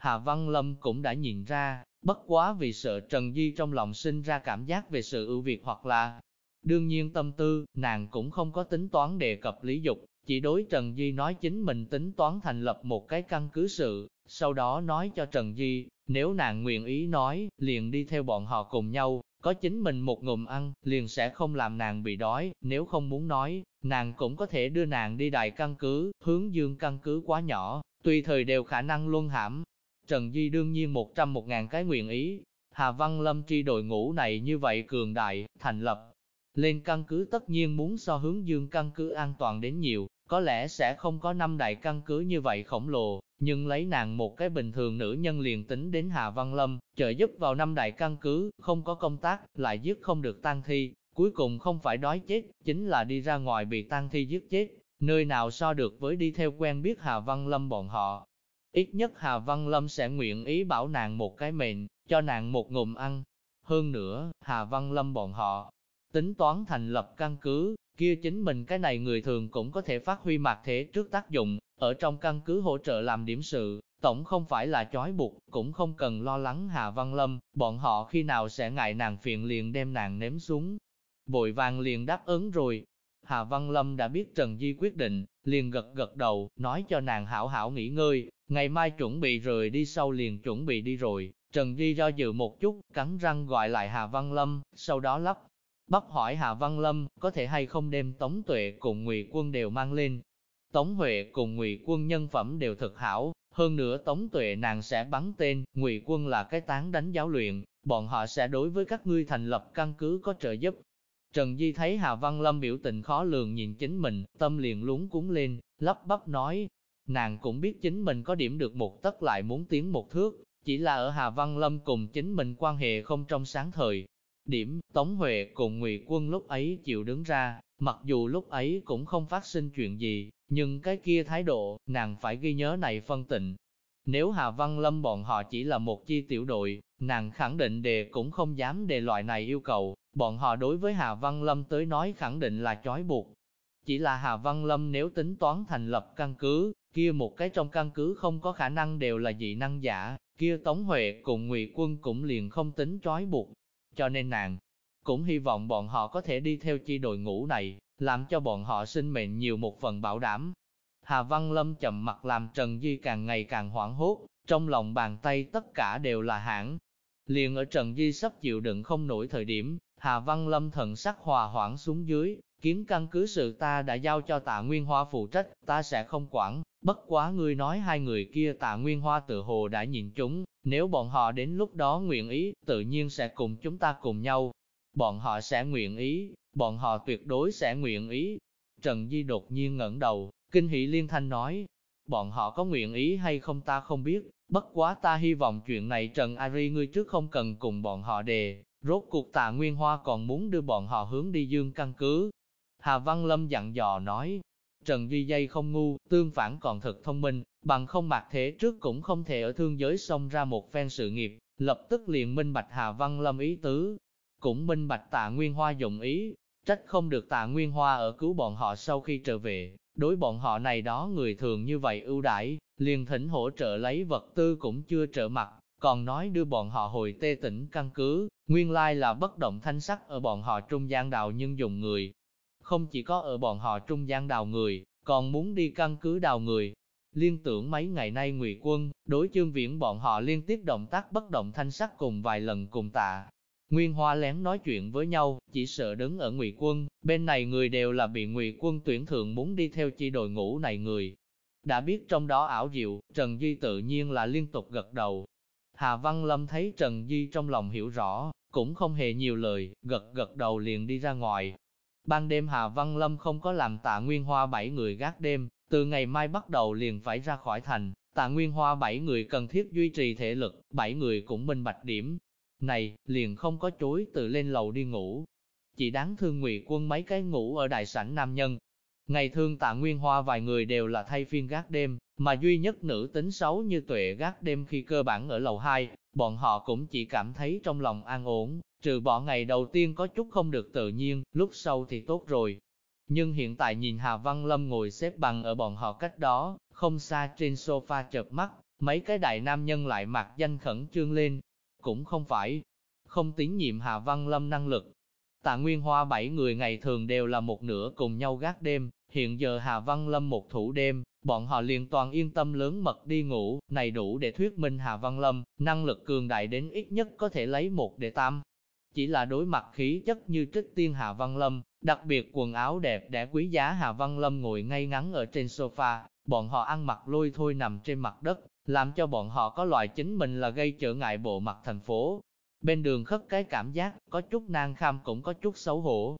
Hà Văn Lâm cũng đã nhìn ra, bất quá vì sợ Trần Di trong lòng sinh ra cảm giác về sự ưu việt hoặc là Đương nhiên tâm tư, nàng cũng không có tính toán đề cập lý dục, chỉ đối Trần Di nói chính mình tính toán thành lập một cái căn cứ sự, sau đó nói cho Trần Di, nếu nàng nguyện ý nói, liền đi theo bọn họ cùng nhau, có chính mình một ngụm ăn, liền sẽ không làm nàng bị đói, nếu không muốn nói, nàng cũng có thể đưa nàng đi đại căn cứ, hướng dương căn cứ quá nhỏ, tùy thời đều khả năng luân hãm. Trần Di đương nhiên một trăm một ngàn cái nguyện ý, Hà Văn Lâm tri đội ngũ này như vậy cường đại, thành lập, lên căn cứ tất nhiên muốn so hướng dương căn cứ an toàn đến nhiều, có lẽ sẽ không có năm đại căn cứ như vậy khổng lồ, nhưng lấy nàng một cái bình thường nữ nhân liền tính đến Hà Văn Lâm, trợ giúp vào năm đại căn cứ, không có công tác, lại giết không được tang thi, cuối cùng không phải đói chết, chính là đi ra ngoài bị tang thi giết chết, nơi nào so được với đi theo quen biết Hà Văn Lâm bọn họ. Ít nhất Hà Văn Lâm sẽ nguyện ý bảo nàng một cái mệnh, cho nàng một ngụm ăn. Hơn nữa, Hà Văn Lâm bọn họ, tính toán thành lập căn cứ, kia chính mình cái này người thường cũng có thể phát huy mặt thế trước tác dụng, ở trong căn cứ hỗ trợ làm điểm sự, tổng không phải là chói buộc, cũng không cần lo lắng Hà Văn Lâm, bọn họ khi nào sẽ ngại nàng phiền liền đem nàng ném xuống. Bội vàng liền đáp ứng rồi. Hà Văn Lâm đã biết Trần Di quyết định, liền gật gật đầu, nói cho nàng hảo hảo nghỉ ngơi, ngày mai chuẩn bị rời đi sau liền chuẩn bị đi rồi. Trần Di do dự một chút, cắn răng gọi lại Hà Văn Lâm, sau đó lắp bắp hỏi Hà Văn Lâm, có thể hay không đem Tống Tuệ cùng Ngụy Quân đều mang lên. Tống Huệ cùng Ngụy Quân nhân phẩm đều thực hảo, hơn nữa Tống Tuệ nàng sẽ bắn tên, Ngụy Quân là cái tán đánh giáo luyện, bọn họ sẽ đối với các ngươi thành lập căn cứ có trợ giúp. Trần Di thấy Hà Văn Lâm biểu tình khó lường nhìn chính mình, tâm liền lúng cuốn lên, lắp bắp nói, nàng cũng biết chính mình có điểm được một tất lại muốn tiến một thước, chỉ là ở Hà Văn Lâm cùng chính mình quan hệ không trong sáng thời, Điểm, Tống Huệ cùng Ngụy Quân lúc ấy chịu đứng ra, mặc dù lúc ấy cũng không phát sinh chuyện gì, nhưng cái kia thái độ, nàng phải ghi nhớ này phân tịnh. Nếu Hà Văn Lâm bọn họ chỉ là một chi tiểu đội, nàng khẳng định đề cũng không dám đề loại này yêu cầu, bọn họ đối với Hà Văn Lâm tới nói khẳng định là chói buộc. Chỉ là Hà Văn Lâm nếu tính toán thành lập căn cứ, kia một cái trong căn cứ không có khả năng đều là dị năng giả, kia Tống Huệ cùng Ngụy Quân cũng liền không tính trói buộc, cho nên nàng cũng hy vọng bọn họ có thể đi theo chi đội ngũ này, làm cho bọn họ sinh mệnh nhiều một phần bảo đảm. Hà Văn Lâm chậm mặt làm Trần Di càng ngày càng hoảng hốt, trong lòng bàn tay tất cả đều là hãng. Liền ở Trần Di sắp chịu đựng không nổi thời điểm, Hà Văn Lâm thần sắc hòa hoãn xuống dưới, kiến căn cứ sự ta đã giao cho tạ Nguyên Hoa phụ trách, ta sẽ không quản, bất quá ngươi nói hai người kia tạ Nguyên Hoa tự hồ đã nhìn chúng, nếu bọn họ đến lúc đó nguyện ý, tự nhiên sẽ cùng chúng ta cùng nhau. Bọn họ sẽ nguyện ý, bọn họ tuyệt đối sẽ nguyện ý. Trần Di đột nhiên ngẩng đầu, kinh hỷ liên thanh nói, bọn họ có nguyện ý hay không ta không biết, bất quá ta hy vọng chuyện này Trần Ari ngươi trước không cần cùng bọn họ đề, rốt cuộc tạ Nguyên Hoa còn muốn đưa bọn họ hướng đi dương căn cứ. Hà Văn Lâm dặn dò nói, Trần Duy Dây không ngu, tương phản còn thật thông minh, bằng không mặc thế trước cũng không thể ở thương giới xông ra một phen sự nghiệp, lập tức liền minh bạch Hà Văn Lâm ý tứ, cũng minh bạch tạ Nguyên Hoa dụng ý, trách không được tạ Nguyên Hoa ở cứu bọn họ sau khi trở về, đối bọn họ này đó người thường như vậy ưu đãi, liền thỉnh hỗ trợ lấy vật tư cũng chưa trở mặt, còn nói đưa bọn họ hồi tê tỉnh căn cứ, nguyên lai là bất động thanh sắc ở bọn họ trung gian đạo nhưng dùng người, không chỉ có ở bọn họ trung gian đào người, còn muốn đi căn cứ đào người. Liên tưởng mấy ngày nay ngụy quân, đối chương viễn bọn họ liên tiếp động tác bất động thanh sắc cùng vài lần cùng tạ. Nguyên Hoa lén nói chuyện với nhau, chỉ sợ đứng ở Ngụy Quân, bên này người đều là bị Ngụy Quân tuyển thượng muốn đi theo chi đội ngũ này người. Đã biết trong đó ảo diệu, Trần Duy tự nhiên là liên tục gật đầu. Hà Văn Lâm thấy Trần Duy trong lòng hiểu rõ, cũng không hề nhiều lời, gật gật đầu liền đi ra ngoài. Ban đêm Hà Văn Lâm không có làm tạ Nguyên Hoa bảy người gác đêm, từ ngày mai bắt đầu liền phải ra khỏi thành, tạ Nguyên Hoa bảy người cần thiết duy trì thể lực, bảy người cũng minh bạch điểm, này, liền không có chối tự lên lầu đi ngủ. Chỉ đáng thương ngụy quân mấy cái ngủ ở đại sảnh nam nhân. Ngày thương tạ nguyên hoa vài người đều là thay phiên gác đêm, mà duy nhất nữ tính xấu như tuệ gác đêm khi cơ bản ở lầu 2, bọn họ cũng chỉ cảm thấy trong lòng an ổn, trừ bỏ ngày đầu tiên có chút không được tự nhiên, lúc sau thì tốt rồi. Nhưng hiện tại nhìn Hà Văn Lâm ngồi xếp bằng ở bọn họ cách đó, không xa trên sofa chợp mắt, mấy cái đại nam nhân lại mặc danh khẩn trương lên, cũng không phải không tín nhiệm Hà Văn Lâm năng lực. Tạ Nguyên Hoa bảy người ngày thường đều là một nửa cùng nhau gác đêm, hiện giờ Hà Văn Lâm một thủ đêm, bọn họ liền toàn yên tâm lớn mật đi ngủ, này đủ để thuyết minh Hà Văn Lâm, năng lực cường đại đến ít nhất có thể lấy một để tam. Chỉ là đối mặt khí chất như trích tiên Hà Văn Lâm, đặc biệt quần áo đẹp đẽ quý giá Hà Văn Lâm ngồi ngay ngắn ở trên sofa, bọn họ ăn mặc lôi thôi nằm trên mặt đất, làm cho bọn họ có loại chính mình là gây trở ngại bộ mặt thành phố. Bên đường khất cái cảm giác, có chút nang kham cũng có chút xấu hổ.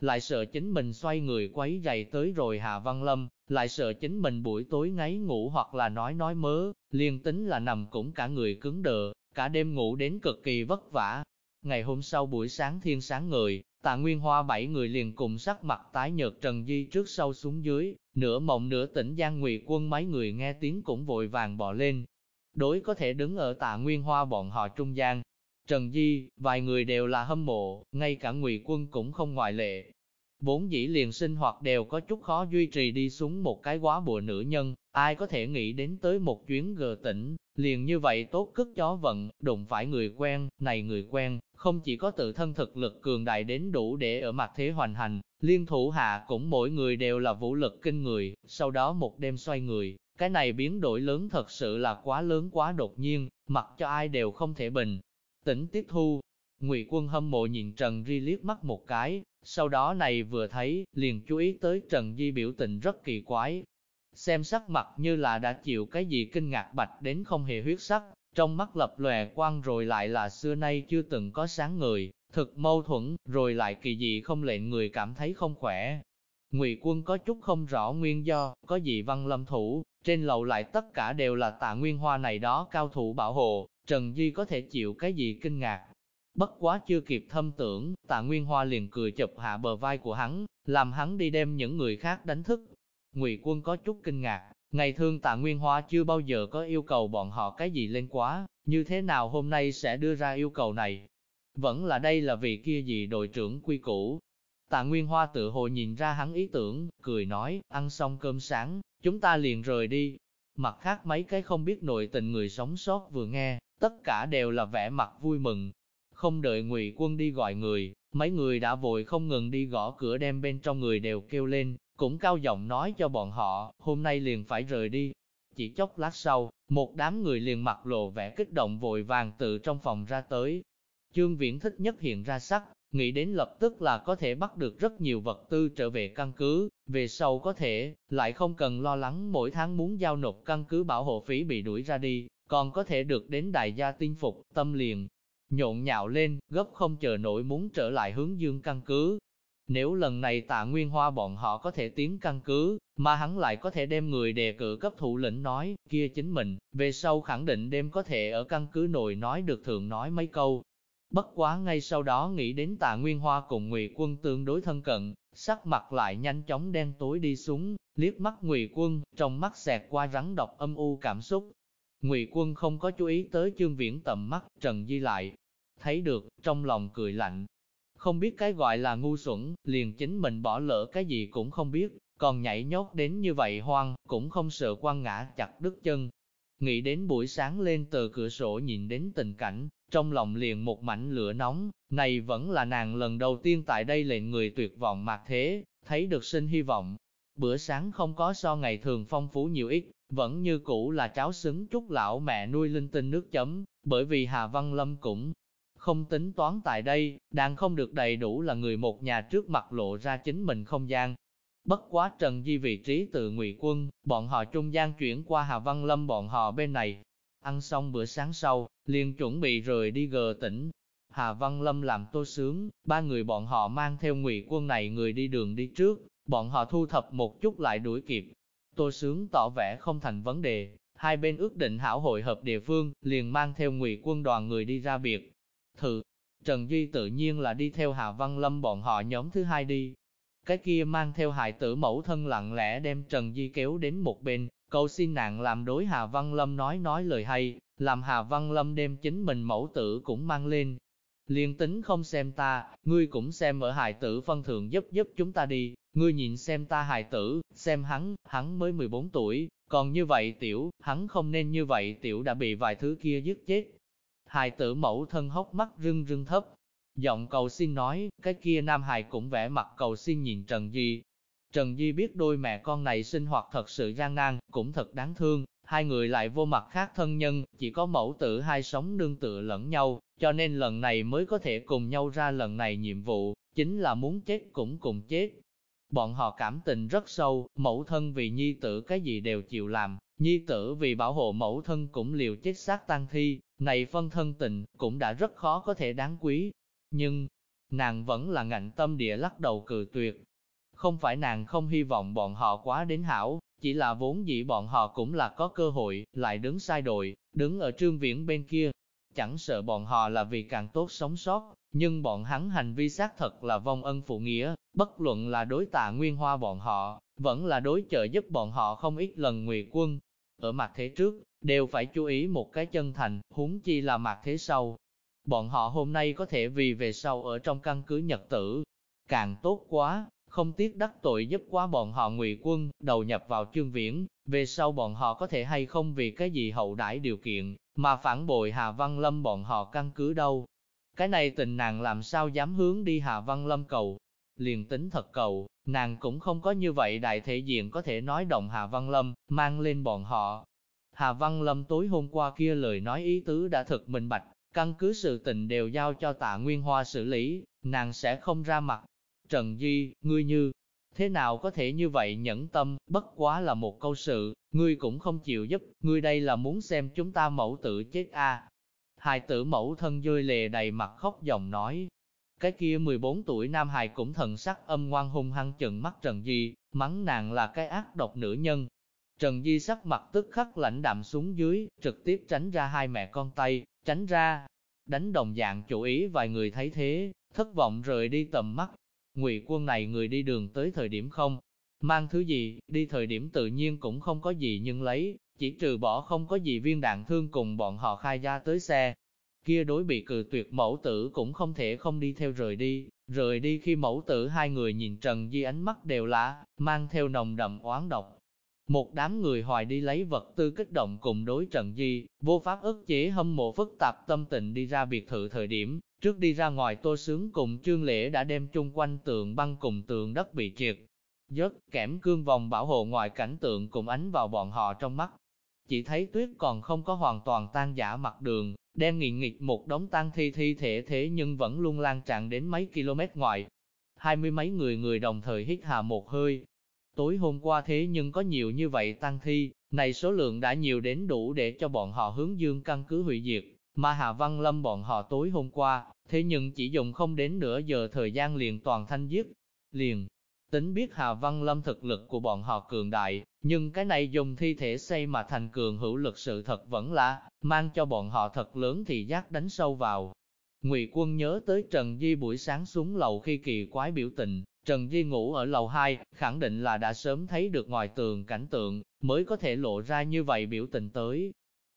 Lại sợ chính mình xoay người quấy giày tới rồi Hà Văn Lâm, lại sợ chính mình buổi tối ngáy ngủ hoặc là nói nói mớ, liền tính là nằm cũng cả người cứng đờ, cả đêm ngủ đến cực kỳ vất vả. Ngày hôm sau buổi sáng thiên sáng người, tạ Nguyên Hoa bảy người liền cùng sắc mặt tái nhợt Trần Di trước sau xuống dưới, nửa mộng nửa tỉnh Giang Ngụy Quân mấy người nghe tiếng cũng vội vàng bỏ lên. Đối có thể đứng ở tạ Nguyên Hoa bọn họ trung gian. Trần Di, vài người đều là hâm mộ, ngay cả Ngụy Quân cũng không ngoại lệ. Vốn dĩ liền sinh hoạt đều có chút khó duy trì đi xuống một cái quá bùa nữ nhân, ai có thể nghĩ đến tới một chuyến gờ tỉnh, liền như vậy tốt cất chó vận, đụng phải người quen, này người quen, không chỉ có tự thân thực lực cường đại đến đủ để ở mặt thế hoành hành, liên thủ hạ cũng mỗi người đều là vũ lực kinh người, sau đó một đêm xoay người, cái này biến đổi lớn thật sự là quá lớn quá đột nhiên, mặc cho ai đều không thể bình. Tỉnh tiếp thu, ngụy quân hâm mộ nhìn Trần Ri liếc mắt một cái, sau đó này vừa thấy, liền chú ý tới Trần Di biểu tình rất kỳ quái. Xem sắc mặt như là đã chịu cái gì kinh ngạc bạch đến không hề huyết sắc, trong mắt lập lòe quang rồi lại là xưa nay chưa từng có sáng người, thực mâu thuẫn, rồi lại kỳ dị không lệnh người cảm thấy không khỏe. Ngụy quân có chút không rõ nguyên do, có gì văn lâm thủ, trên lầu lại tất cả đều là tạ nguyên hoa này đó cao thủ bảo hộ, Trần Di có thể chịu cái gì kinh ngạc. Bất quá chưa kịp thâm tưởng, tạ nguyên hoa liền cười chụp hạ bờ vai của hắn, làm hắn đi đem những người khác đánh thức. Ngụy quân có chút kinh ngạc, Ngày thường tạ Nguyên Hoa chưa bao giờ có yêu cầu bọn họ cái gì lên quá, như thế nào hôm nay sẽ đưa ra yêu cầu này? Vẫn là đây là vì kia gì đội trưởng quy củ. Tạ Nguyên Hoa tự hồ nhìn ra hắn ý tưởng, cười nói, ăn xong cơm sáng, chúng ta liền rời đi. Mặt khác mấy cái không biết nội tình người sống sót vừa nghe, tất cả đều là vẻ mặt vui mừng. Không đợi ngụy quân đi gọi người, mấy người đã vội không ngừng đi gõ cửa đem bên trong người đều kêu lên, cũng cao giọng nói cho bọn họ, hôm nay liền phải rời đi. Chỉ chốc lát sau, một đám người liền mặt lộ vẻ kích động vội vàng từ trong phòng ra tới. Trương Viễn thích nhất hiện ra sắc, nghĩ đến lập tức là có thể bắt được rất nhiều vật tư trở về căn cứ, về sau có thể, lại không cần lo lắng mỗi tháng muốn giao nộp căn cứ bảo hộ phí bị đuổi ra đi, còn có thể được đến đại gia tin phục, tâm liền, nhộn nhạo lên, gấp không chờ nổi muốn trở lại hướng dương căn cứ, nếu lần này tạ Nguyên Hoa bọn họ có thể tiến căn cứ, mà hắn lại có thể đem người đề cử cấp thủ lĩnh nói, kia chính mình, về sau khẳng định đêm có thể ở căn cứ nội nói được thường nói mấy câu. Bất quá ngay sau đó nghĩ đến tạ Nguyên Hoa cùng Ngụy Quân tương đối thân cận, sắc mặt lại nhanh chóng đen tối đi xuống, liếc mắt Ngụy Quân, trong mắt xẹt qua rắn độc âm u cảm xúc. Ngụy Quân không có chú ý tới chương viễn tầm mắt, Trần Di lại, thấy được, trong lòng cười lạnh, không biết cái gọi là ngu xuẩn, liền chính mình bỏ lỡ cái gì cũng không biết, còn nhảy nhót đến như vậy hoang, cũng không sợ quan ngã chặt đứt chân. Nghĩ đến buổi sáng lên từ cửa sổ nhìn đến tình cảnh, trong lòng liền một mảnh lửa nóng, này vẫn là nàng lần đầu tiên tại đây lệnh người tuyệt vọng mạc thế, thấy được sinh hy vọng. Bữa sáng không có so ngày thường phong phú nhiều ít, vẫn như cũ là cháo xứng chút lão mẹ nuôi linh tinh nước chấm, bởi vì Hà Văn Lâm cũng không tính toán tại đây, đang không được đầy đủ là người một nhà trước mặt lộ ra chính mình không gian. Bất quá Trần Di vị trí từ Ngụy Quân, bọn họ trung gian chuyển qua Hà Văn Lâm bọn họ bên này. Ăn xong bữa sáng sau, liền chuẩn bị rời đi gờ tỉnh. Hà Văn Lâm làm tô sướng, ba người bọn họ mang theo Ngụy Quân này người đi đường đi trước, bọn họ thu thập một chút lại đuổi kịp. Tô sướng tỏ vẻ không thành vấn đề, hai bên ước định hảo hội hợp địa phương, liền mang theo Ngụy Quân đoàn người đi ra biệt thự. Trần Duy tự nhiên là đi theo Hà Văn Lâm bọn họ nhóm thứ hai đi. Cái kia mang theo hại tử mẫu thân lặng lẽ đem Trần Duy kéo đến một bên, cầu xin nạn làm đối Hà Văn Lâm nói nói lời hay, làm Hà Văn Lâm đem chính mình mẫu tử cũng mang lên. Liên tính không xem ta, ngươi cũng xem ở hài tử phân thượng giúp giúp chúng ta đi, ngươi nhìn xem ta hài tử, xem hắn, hắn mới 14 tuổi, còn như vậy tiểu, hắn không nên như vậy tiểu đã bị vài thứ kia giết chết, hài tử mẫu thân hốc mắt rưng rưng thấp. Giọng cầu xin nói, cái kia nam hài cũng vẽ mặt cầu xin nhìn Trần Di. Trần Di biết đôi mẹ con này sinh hoạt thật sự gian nan, cũng thật đáng thương, hai người lại vô mặt khác thân nhân, chỉ có mẫu tử hai sống nương tựa lẫn nhau, cho nên lần này mới có thể cùng nhau ra lần này nhiệm vụ, chính là muốn chết cũng cùng chết. Bọn họ cảm tình rất sâu, mẫu thân vì nhi tử cái gì đều chịu làm, nhi tử vì bảo hộ mẫu thân cũng liều chết xác tăng thi, này phân thân tình, cũng đã rất khó có thể đáng quý. Nhưng, nàng vẫn là ngạnh tâm địa lắc đầu cự tuyệt. Không phải nàng không hy vọng bọn họ quá đến hảo, chỉ là vốn dĩ bọn họ cũng là có cơ hội, lại đứng sai đội, đứng ở trương viễn bên kia. Chẳng sợ bọn họ là vì càng tốt sống sót, nhưng bọn hắn hành vi xác thật là vong ân phụ nghĩa, bất luận là đối tạ nguyên hoa bọn họ, vẫn là đối trợ giúp bọn họ không ít lần ngụy quân. Ở mặt thế trước, đều phải chú ý một cái chân thành, huống chi là mặt thế sau. Bọn họ hôm nay có thể vì về sau ở trong căn cứ nhật tử, càng tốt quá, không tiếc đắc tội giúp quá bọn họ ngụy quân, đầu nhập vào chương viễn, về sau bọn họ có thể hay không vì cái gì hậu đãi điều kiện, mà phản bội Hà Văn Lâm bọn họ căn cứ đâu. Cái này tình nàng làm sao dám hướng đi Hà Văn Lâm cầu, liền tính thật cầu, nàng cũng không có như vậy đại thể diện có thể nói động Hà Văn Lâm, mang lên bọn họ. Hà Văn Lâm tối hôm qua kia lời nói ý tứ đã thực minh bạch, căn cứ sự tình đều giao cho tạ Nguyên Hoa xử lý, nàng sẽ không ra mặt. Trần Di, ngươi như, thế nào có thể như vậy nhẫn tâm, bất quá là một câu sự, ngươi cũng không chịu giúp, ngươi đây là muốn xem chúng ta mẫu tử chết a à. Hài tử mẫu thân rơi lề đầy mặt khóc dòng nói, cái kia 14 tuổi Nam Hài cũng thần sắc âm ngoan hung hăng chừng mắt Trần Di, mắng nàng là cái ác độc nữ nhân. Trần Di sắc mặt tức khắc lãnh đạm xuống dưới, trực tiếp tránh ra hai mẹ con tay, tránh ra. Đánh đồng dạng chủ ý vài người thấy thế, thất vọng rời đi tầm mắt. Ngụy quân này người đi đường tới thời điểm không, mang thứ gì, đi thời điểm tự nhiên cũng không có gì nhưng lấy, chỉ trừ bỏ không có gì viên đạn thương cùng bọn họ khai ra tới xe, kia đối bị cự tuyệt mẫu tử cũng không thể không đi theo rời đi, rời đi khi mẫu tử hai người nhìn Trần Di ánh mắt đều lạ, mang theo nồng đậm oán độc. Một đám người hoài đi lấy vật tư kích động cùng đối trận Di, vô pháp ức chế hâm mộ phức tạp tâm tình đi ra biệt thự thời điểm, trước đi ra ngoài tô sướng cùng trương lễ đã đem chung quanh tượng băng cùng tượng đất bị triệt. Dớt kẽm cương vòng bảo hộ ngoài cảnh tượng cùng ánh vào bọn họ trong mắt. Chỉ thấy tuyết còn không có hoàn toàn tan giả mặt đường, đen nghiện nghịch một đống tan thi thi thể thế nhưng vẫn luôn lan tràn đến mấy km ngoài. Hai mươi mấy người người đồng thời hít hà một hơi. Tối hôm qua thế nhưng có nhiều như vậy tăng thi, này số lượng đã nhiều đến đủ để cho bọn họ hướng dương căn cứ hủy diệt, mà Hà Văn Lâm bọn họ tối hôm qua, thế nhưng chỉ dùng không đến nửa giờ thời gian liền toàn thanh giết. Liền, tính biết Hà Văn Lâm thực lực của bọn họ cường đại, nhưng cái này dùng thi thể xây mà thành cường hữu lực sự thật vẫn là, mang cho bọn họ thật lớn thì giác đánh sâu vào. Ngụy quân nhớ tới Trần Di buổi sáng xuống lầu khi kỳ quái biểu tình, Trần Di ngủ ở lầu 2, khẳng định là đã sớm thấy được ngoài tường cảnh tượng, mới có thể lộ ra như vậy biểu tình tới.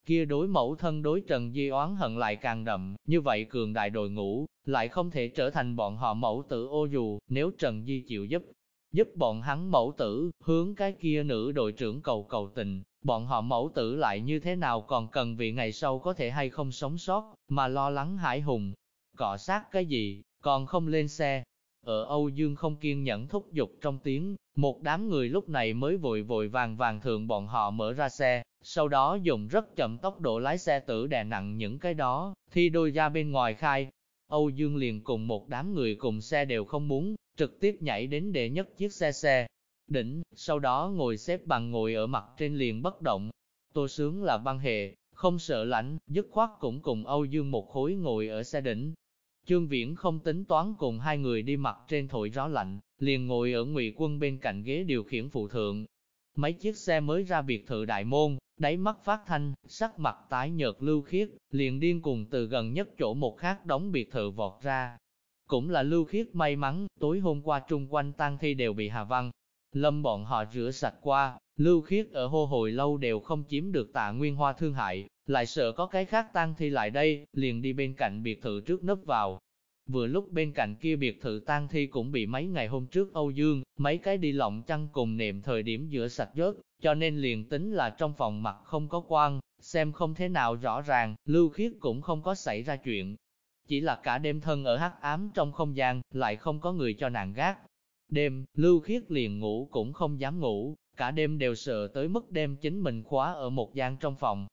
Kia đối mẫu thân đối Trần Di oán hận lại càng đậm, như vậy cường đại đội ngũ, lại không thể trở thành bọn họ mẫu tử ô dù, nếu Trần Di chịu giúp, giúp bọn hắn mẫu tử, hướng cái kia nữ đội trưởng cầu cầu tình, bọn họ mẫu tử lại như thế nào còn cần vì ngày sau có thể hay không sống sót, mà lo lắng hải hùng. Cọ sát cái gì, còn không lên xe. Ở Âu Dương không kiên nhẫn thúc giục trong tiếng, một đám người lúc này mới vội vội vàng vàng thường bọn họ mở ra xe, sau đó dùng rất chậm tốc độ lái xe tử đè nặng những cái đó, thi đôi ra bên ngoài khai, Âu Dương liền cùng một đám người cùng xe đều không muốn, trực tiếp nhảy đến đệ nhất chiếc xe xe. Đỉnh, sau đó ngồi xếp bằng ngồi ở mặt trên liền bất động. Tô Sướng là băng hệ, không sợ lạnh, dứt khoát cũng cùng Âu Dương một khối ngồi ở xe đỉnh. Trương Viễn không tính toán cùng hai người đi mặt trên thổi gió lạnh, liền ngồi ở ngụy quân bên cạnh ghế điều khiển phụ thượng. Mấy chiếc xe mới ra biệt thự đại môn, đáy mắt phát thanh, sắc mặt tái nhợt lưu khiết, liền điên cùng từ gần nhất chỗ một khác đóng biệt thự vọt ra. Cũng là lưu khiết may mắn, tối hôm qua trung quanh tang thi đều bị Hà Văn. Lâm bọn họ rửa sạch qua, lưu khiết ở hô hồi lâu đều không chiếm được tạ nguyên hoa thương hại, lại sợ có cái khác tang thi lại đây, liền đi bên cạnh biệt thự trước nấp vào. Vừa lúc bên cạnh kia biệt thự tang thi cũng bị mấy ngày hôm trước Âu Dương, mấy cái đi lọng chăn cùng nệm thời điểm rửa sạch rớt, cho nên liền tính là trong phòng mặt không có quang, xem không thế nào rõ ràng, lưu khiết cũng không có xảy ra chuyện. Chỉ là cả đêm thân ở hắc ám trong không gian, lại không có người cho nàng gác. Đêm, lưu khiết liền ngủ cũng không dám ngủ, cả đêm đều sợ tới mức đêm chính mình khóa ở một gian trong phòng.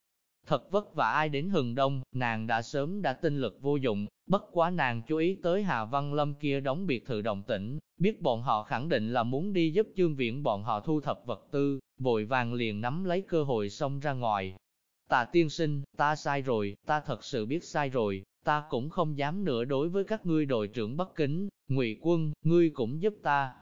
Thật vất vả ai đến hừng đông, nàng đã sớm đã tinh lực vô dụng, bất quá nàng chú ý tới Hà Văn Lâm kia đóng biệt thự đồng tĩnh, biết bọn họ khẳng định là muốn đi giúp chương viện, bọn họ thu thập vật tư, vội vàng liền nắm lấy cơ hội xông ra ngoài. Tạ tiên sinh, ta sai rồi, ta thật sự biết sai rồi, ta cũng không dám nữa đối với các ngươi đội trưởng bất kính, ngụy quân, ngươi cũng giúp ta.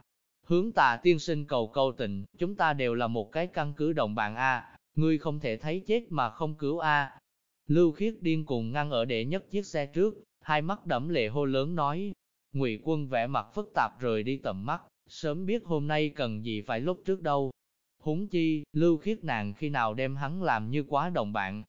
Hướng tạ tiên sinh cầu câu tình, chúng ta đều là một cái căn cứ đồng bạn A, ngươi không thể thấy chết mà không cứu A. Lưu khiết điên cuồng ngăn ở đệ nhất chiếc xe trước, hai mắt đẫm lệ hô lớn nói. Ngụy quân vẻ mặt phức tạp rời đi tầm mắt, sớm biết hôm nay cần gì phải lúc trước đâu. Húng chi, lưu khiết nàng khi nào đem hắn làm như quá đồng bạn.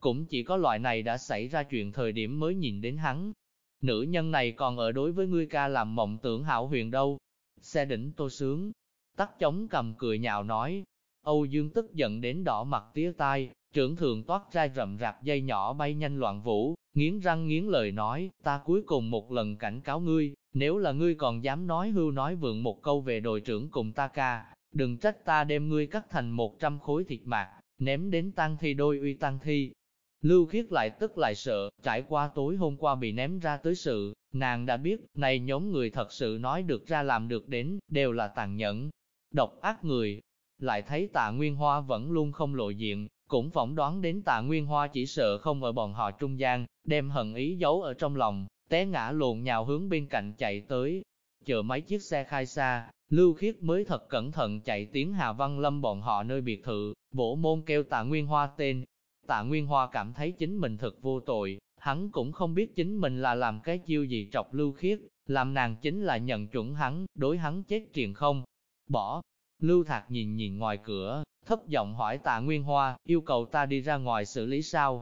Cũng chỉ có loại này đã xảy ra chuyện thời điểm mới nhìn đến hắn. Nữ nhân này còn ở đối với ngươi ca làm mộng tưởng hảo huyền đâu. Xe đỉnh tô sướng, tắt chống cầm cười nhạo nói. Âu Dương tức giận đến đỏ mặt tía tai, trưởng thường toát ra rậm rạp dây nhỏ bay nhanh loạn vũ, nghiến răng nghiến lời nói, ta cuối cùng một lần cảnh cáo ngươi, nếu là ngươi còn dám nói hưu nói vượng một câu về đội trưởng cùng ta ca, đừng trách ta đem ngươi cắt thành một trăm khối thịt mạc, ném đến tăng thi đôi uy tăng thi. Lưu khiết lại tức lại sợ, trải qua tối hôm qua bị ném ra tới sự, nàng đã biết, này nhóm người thật sự nói được ra làm được đến, đều là tàn nhẫn, độc ác người. Lại thấy tạ Nguyên Hoa vẫn luôn không lộ diện, cũng phỏng đoán đến tạ Nguyên Hoa chỉ sợ không ở bọn họ trung gian, đem hận ý giấu ở trong lòng, té ngã lộn nhào hướng bên cạnh chạy tới. Chờ mấy chiếc xe khai xa, Lưu Khiết mới thật cẩn thận chạy tiến Hà Văn Lâm bọn họ nơi biệt thự, vỗ môn kêu tạ Nguyên Hoa tên. Tạ Nguyên Hoa cảm thấy chính mình thật vô tội, hắn cũng không biết chính mình là làm cái chiêu gì trọc Lưu Khiết, làm nàng chính là nhận chuẩn hắn, đối hắn chết triền không. Bỏ, Lưu Thạc nhìn nhìn ngoài cửa, thấp giọng hỏi tạ Nguyên Hoa, yêu cầu ta đi ra ngoài xử lý sao?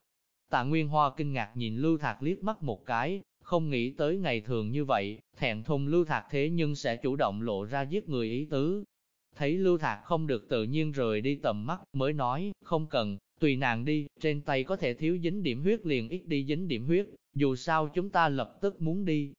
Tạ Nguyên Hoa kinh ngạc nhìn Lưu Thạc liếc mắt một cái, không nghĩ tới ngày thường như vậy, thẹn thùng Lưu Thạc thế nhưng sẽ chủ động lộ ra giết người ý tứ. Thấy Lưu Thạc không được tự nhiên rời đi tầm mắt, mới nói, không cần, tùy nàng đi, trên tay có thể thiếu dính điểm huyết liền ít đi dính điểm huyết, dù sao chúng ta lập tức muốn đi.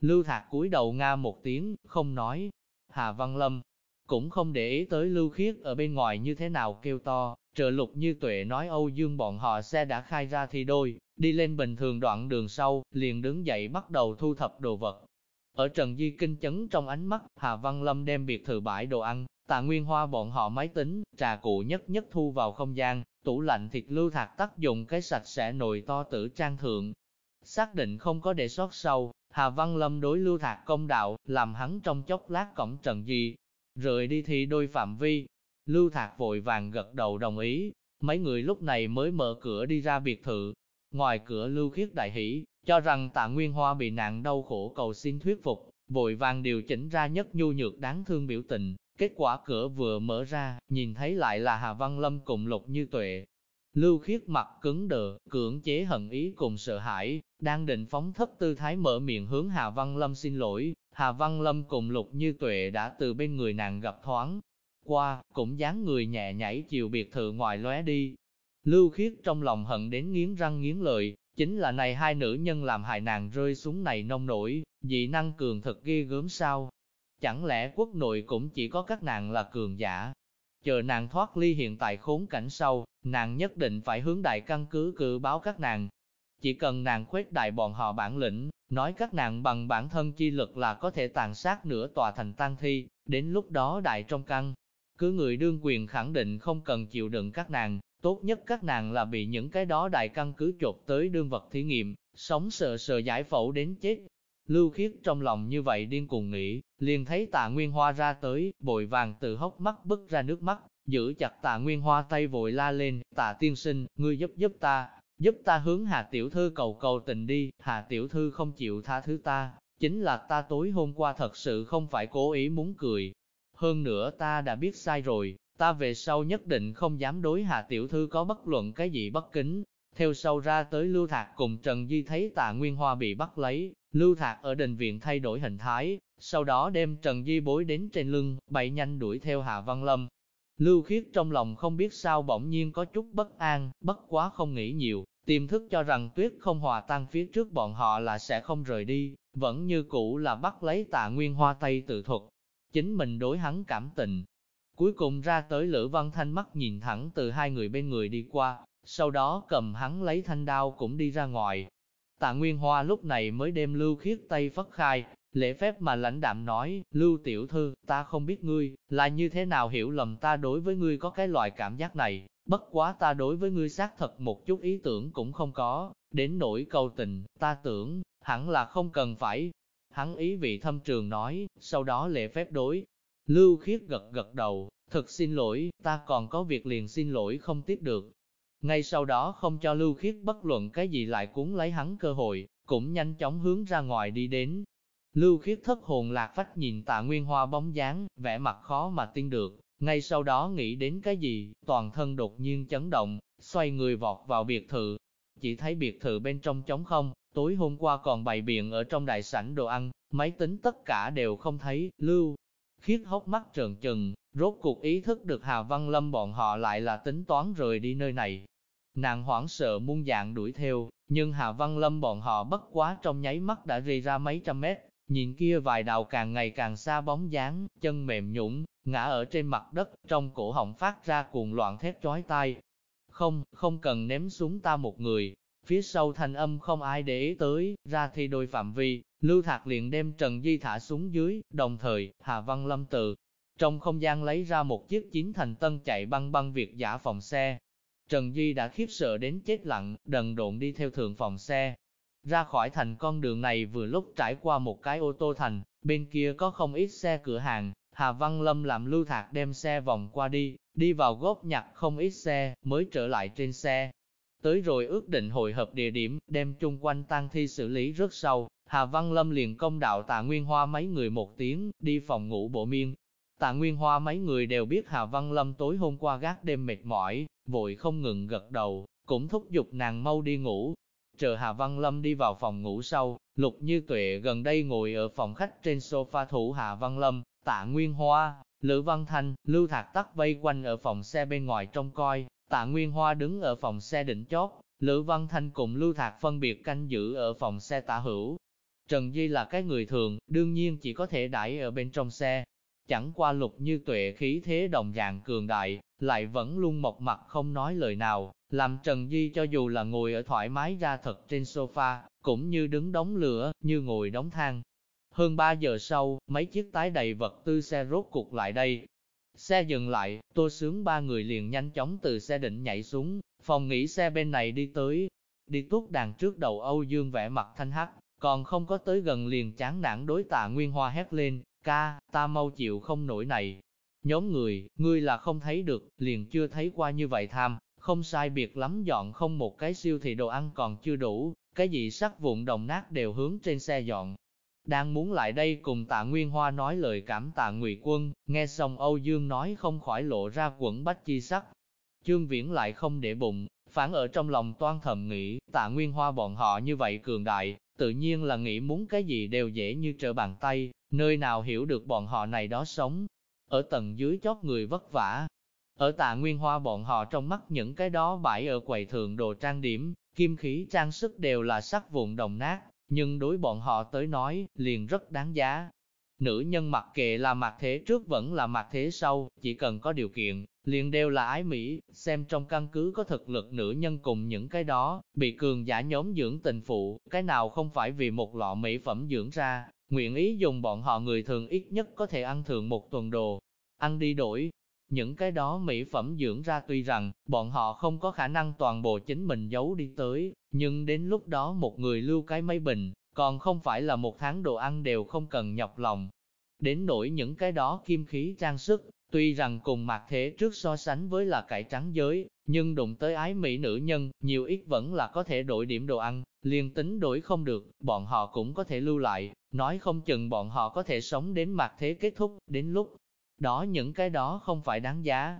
Lưu Thạc cúi đầu nga một tiếng, không nói. Hà Văn Lâm, cũng không để ý tới lưu khiết ở bên ngoài như thế nào kêu to, trợ lục như tuệ nói Âu Dương bọn họ xe đã khai ra thì đôi, đi lên bình thường đoạn đường sau, liền đứng dậy bắt đầu thu thập đồ vật. Ở Trần Di Kinh chấn trong ánh mắt, Hà Văn Lâm đem biệt thự bãi đồ ăn, tạ nguyên hoa bọn họ máy tính, trà cụ nhất nhất thu vào không gian, tủ lạnh thịt lưu thạc tắt dùng cái sạch sẽ nồi to tử trang thượng. Xác định không có để sót sâu, Hà Văn Lâm đối lưu thạc công đạo, làm hắn trong chốc lát cổng Trần Di, Rời đi thì đôi phạm vi, Lưu Thạc vội vàng gật đầu đồng ý, mấy người lúc này mới mở cửa đi ra biệt thự. Ngoài cửa Lưu Khiết đại hỉ cho rằng tạ Nguyên Hoa bị nạn đau khổ cầu xin thuyết phục, vội vàng điều chỉnh ra nhất nhu nhược đáng thương biểu tình. Kết quả cửa vừa mở ra, nhìn thấy lại là Hà Văn Lâm cùng Lục Như Tuệ. Lưu Khiết mặt cứng đờ, cưỡng chế hận ý cùng sợ hãi, đang định phóng thấp tư thái mở miệng hướng Hà Văn Lâm xin lỗi, Hà Văn Lâm cùng Lục Như Tuệ đã từ bên người nàng gặp thoáng qua, cũng dáng người nhẹ nhảy chiều biệt thự ngoài lóe đi. Lưu Khiết trong lòng hận đến nghiến răng nghiến lợi, chính là này hai nữ nhân làm hại nàng rơi xuống này nông nổi, dị năng cường thật ghê gớm sao. Chẳng lẽ quốc nội cũng chỉ có các nàng là cường giả? Chờ nàng thoát ly hiện tại khốn cảnh sau, nàng nhất định phải hướng đại căn cứ cử báo các nàng chỉ cần nàng khuếch đại bọn họ bản lĩnh, nói các nàng bằng bản thân chi lực là có thể tàn sát nửa tòa thành tang thi, đến lúc đó đại trong căn. Cứ người đương quyền khẳng định không cần chịu đựng các nàng, tốt nhất các nàng là bị những cái đó đại căn cứ chột tới đương vật thí nghiệm, sống sờ sờ giải phẫu đến chết. Lưu khiết trong lòng như vậy điên cuồng nghĩ, liền thấy tạ Nguyên Hoa ra tới, bội vàng từ hốc mắt bứt ra nước mắt, giữ chặt tạ Nguyên Hoa tay vội la lên, tạ tiên sinh, ngươi giúp giúp ta, giúp ta hướng Hà Tiểu Thư cầu cầu tình đi, Hà Tiểu Thư không chịu tha thứ ta, chính là ta tối hôm qua thật sự không phải cố ý muốn cười. Hơn nữa ta đã biết sai rồi, ta về sau nhất định không dám đối Hà Tiểu Thư có bất luận cái gì bất kính. Theo sau ra tới Lưu Thạc cùng Trần Di thấy tạ Nguyên Hoa bị bắt lấy, Lưu Thạc ở đình viện thay đổi hình thái, sau đó đem Trần Di bối đến trên lưng, bay nhanh đuổi theo Hà Văn Lâm. Lưu Khiết trong lòng không biết sao bỗng nhiên có chút bất an, bất quá không nghĩ nhiều, tiềm thức cho rằng tuyết không hòa tan phía trước bọn họ là sẽ không rời đi, vẫn như cũ là bắt lấy tạ nguyên hoa tay tự thuật. Chính mình đối hắn cảm tình. Cuối cùng ra tới Lữ Văn Thanh mắt nhìn thẳng từ hai người bên người đi qua, sau đó cầm hắn lấy thanh đao cũng đi ra ngoài. Tạ Nguyên Hoa lúc này mới đem Lưu Khiết tay phất khai, lễ phép mà lãnh đạm nói, Lưu Tiểu Thư, ta không biết ngươi, là như thế nào hiểu lầm ta đối với ngươi có cái loại cảm giác này, bất quá ta đối với ngươi xác thật một chút ý tưởng cũng không có, đến nỗi cầu tình, ta tưởng, hẳn là không cần phải. Hắn ý vị thâm trường nói, sau đó lễ phép đối. Lưu Khiết gật gật đầu, thật xin lỗi, ta còn có việc liền xin lỗi không tiếp được. Ngay sau đó không cho Lưu Khiết bất luận cái gì lại cuốn lấy hắn cơ hội, cũng nhanh chóng hướng ra ngoài đi đến. Lưu Khiết thất hồn lạc phách nhìn tạ nguyên hoa bóng dáng, vẻ mặt khó mà tin được, ngay sau đó nghĩ đến cái gì, toàn thân đột nhiên chấn động, xoay người vọt vào biệt thự. Chỉ thấy biệt thự bên trong trống không, tối hôm qua còn bày biện ở trong đại sảnh đồ ăn, máy tính tất cả đều không thấy, lưu. Khiết hốc mắt trợn trừng, rốt cuộc ý thức được Hà Văn Lâm bọn họ lại là tính toán rời đi nơi này. Nàng hoảng sợ muôn dạng đuổi theo, nhưng Hà Văn Lâm bọn họ bất quá trong nháy mắt đã rì ra mấy trăm mét, nhìn kia vài đạo càng ngày càng xa bóng dáng, chân mềm nhũng, ngã ở trên mặt đất, trong cổ họng phát ra cuồng loạn thét chói tai. Không, không cần ném xuống ta một người. Phía sau thanh âm không ai để ý tới, ra thi đôi phạm vi, Lưu Thạc liền đem Trần Di thả xuống dưới, đồng thời, Hà Văn Lâm từ trong không gian lấy ra một chiếc chín thành tân chạy băng băng việc giả phòng xe. Trần Di đã khiếp sợ đến chết lặng, đần độn đi theo thượng phòng xe. Ra khỏi thành con đường này vừa lúc trải qua một cái ô tô thành, bên kia có không ít xe cửa hàng, Hà Văn Lâm làm lưu thạc đem xe vòng qua đi, đi vào góp nhặt không ít xe, mới trở lại trên xe. Tới rồi ước định hội hợp địa điểm, đem chung quanh tăng thi xử lý rất sâu, Hà Văn Lâm liền công đạo tạ Nguyên Hoa mấy người một tiếng, đi phòng ngủ bộ miên. Tạ Nguyên Hoa mấy người đều biết Hà Văn Lâm tối hôm qua gác đêm mệt mỏi, vội không ngừng gật đầu, cũng thúc giục nàng mau đi ngủ. Chờ Hà Văn Lâm đi vào phòng ngủ sau, Lục Như Tuệ gần đây ngồi ở phòng khách trên sofa thủ Hà Văn Lâm, Tạ Nguyên Hoa, Lữ Văn Thanh, Lưu Thạc Tắc vây quanh ở phòng xe bên ngoài trông coi, Tạ Nguyên Hoa đứng ở phòng xe đỉnh chót, Lữ Văn Thanh cùng Lưu Thạc phân biệt canh giữ ở phòng xe tả hữu. Trần Di là cái người thường, đương nhiên chỉ có thể đãi ở bên trong xe. Chẳng qua lục như tuệ khí thế đồng dạng cường đại, lại vẫn luôn mộc mặt không nói lời nào, làm Trần Di cho dù là ngồi ở thoải mái ra thật trên sofa, cũng như đứng đóng lửa, như ngồi đóng than, hơn 3 giờ sau, mấy chiếc tái đầy vật tư xe rốt cuộc lại đây. Xe dừng lại, tô sướng ba người liền nhanh chóng từ xe định nhảy xuống, phòng nghỉ xe bên này đi tới. Đi tuốt đàn trước đầu Âu Dương vẽ mặt thanh hắc, còn không có tới gần liền chán nản đối tạ Nguyên Hoa hét lên, ca, ta mau chịu không nổi này. Nhóm người, ngươi là không thấy được, liền chưa thấy qua như vậy tham, không sai biệt lắm dọn không một cái siêu thị đồ ăn còn chưa đủ, cái gì sắc vụn đồng nát đều hướng trên xe dọn, đang muốn lại đây cùng tạ Nguyên Hoa nói lời cảm tạ Ngụy Quân, nghe xong Âu Dương nói không khỏi lộ ra quẩn bách chi sắc. Trương Viễn lại không để bụng, phản ở trong lòng toan thầm nghĩ, tạ Nguyên Hoa bọn họ như vậy cường đại, tự nhiên là nghĩ muốn cái gì đều dễ như trở bàn tay, nơi nào hiểu được bọn họ này đó sống. Ở tầng dưới chót người vất vả, ở tạ Nguyên Hoa bọn họ trong mắt những cái đó bãi ở quầy thượng đồ trang điểm, kim khí trang sức đều là sắc vụn đồng nát, nhưng đối bọn họ tới nói, liền rất đáng giá. Nữ nhân mặc kệ là mặt thế trước vẫn là mặt thế sau, chỉ cần có điều kiện, liền đều là ái Mỹ, xem trong căn cứ có thực lực nữ nhân cùng những cái đó, bị cường giả nhóm dưỡng tình phụ, cái nào không phải vì một lọ mỹ phẩm dưỡng ra, nguyện ý dùng bọn họ người thường ít nhất có thể ăn thường một tuần đồ, ăn đi đổi. Những cái đó mỹ phẩm dưỡng ra tuy rằng, bọn họ không có khả năng toàn bộ chính mình giấu đi tới, nhưng đến lúc đó một người lưu cái mấy bình, còn không phải là một tháng đồ ăn đều không cần nhọc lòng. Đến nỗi những cái đó kim khí trang sức, tuy rằng cùng mặt thế trước so sánh với là cải trắng giới, nhưng đụng tới ái mỹ nữ nhân, nhiều ít vẫn là có thể đổi điểm đồ ăn, liền tính đổi không được, bọn họ cũng có thể lưu lại, nói không chừng bọn họ có thể sống đến mặt thế kết thúc, đến lúc đó những cái đó không phải đáng giá.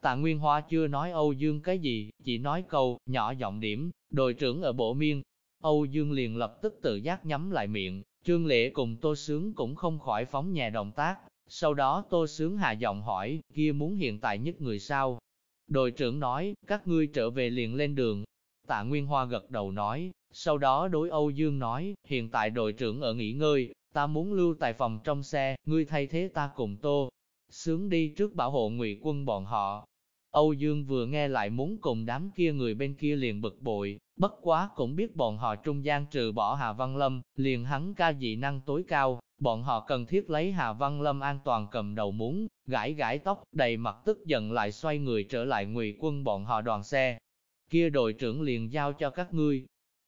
Tạ Nguyên Hoa chưa nói Âu Dương cái gì, chỉ nói câu, nhỏ giọng điểm, đội trưởng ở bộ miên, Âu Dương liền lập tức tự giác nhắm lại miệng, Trương Lệ cùng Tô Sướng cũng không khỏi phóng nhẹ động tác. Sau đó Tô Sướng hạ giọng hỏi, kia muốn hiện tại nhất người sao? Đội trưởng nói, các ngươi trở về liền lên đường. Tạ Nguyên Hoa gật đầu nói, sau đó đối Âu Dương nói, hiện tại đội trưởng ở nghỉ ngơi, ta muốn lưu tại phòng trong xe, ngươi thay thế ta cùng Tô. Sướng đi trước bảo hộ ngụy quân bọn họ, Âu Dương vừa nghe lại muốn cùng đám kia người bên kia liền bực bội, bất quá cũng biết bọn họ trung gian trừ bỏ Hà Văn Lâm, liền hắn ca dị năng tối cao, bọn họ cần thiết lấy Hà Văn Lâm an toàn cầm đầu muốn, gãi gãi tóc, đầy mặt tức giận lại xoay người trở lại ngụy quân bọn họ đoàn xe. Kia đội trưởng liền giao cho các ngươi.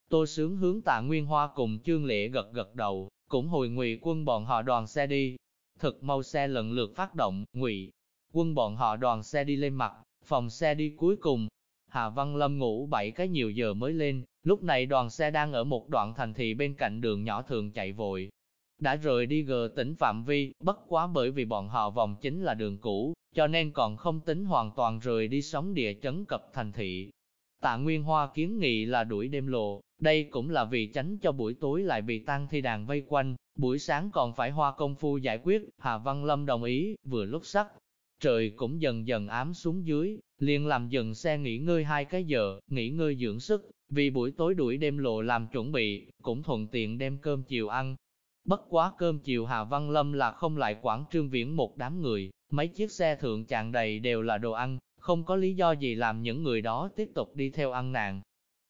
Tô sướng hướng tạ Nguyên Hoa cùng Trương Lễ gật gật đầu, cũng hồi ngụy quân bọn họ đoàn xe đi. Thực mau xe lần lượt phát động, ngụy quân bọn họ đoàn xe đi lên mặt, Phòng xe đi cuối cùng, Hà Văn Lâm ngủ 7 cái nhiều giờ mới lên, lúc này đoàn xe đang ở một đoạn thành thị bên cạnh đường nhỏ thường chạy vội. Đã rời đi gờ tỉnh Phạm Vi, bất quá bởi vì bọn họ vòng chính là đường cũ, cho nên còn không tính hoàn toàn rời đi sống địa chấn cập thành thị. Tạ Nguyên Hoa kiến nghị là đuổi đêm lộ, đây cũng là vì tránh cho buổi tối lại bị tăng thi đàn vây quanh, buổi sáng còn phải hoa công phu giải quyết, Hà Văn Lâm đồng ý, vừa lúc sắc, Trời cũng dần dần ám xuống dưới, liền làm dừng xe nghỉ ngơi hai cái giờ, nghỉ ngơi dưỡng sức, vì buổi tối đuổi đêm lộ làm chuẩn bị, cũng thuận tiện đem cơm chiều ăn. Bất quá cơm chiều Hà Văn Lâm là không lại quản trương viễn một đám người, mấy chiếc xe thượng chạng đầy đều là đồ ăn, không có lý do gì làm những người đó tiếp tục đi theo ăn nàng.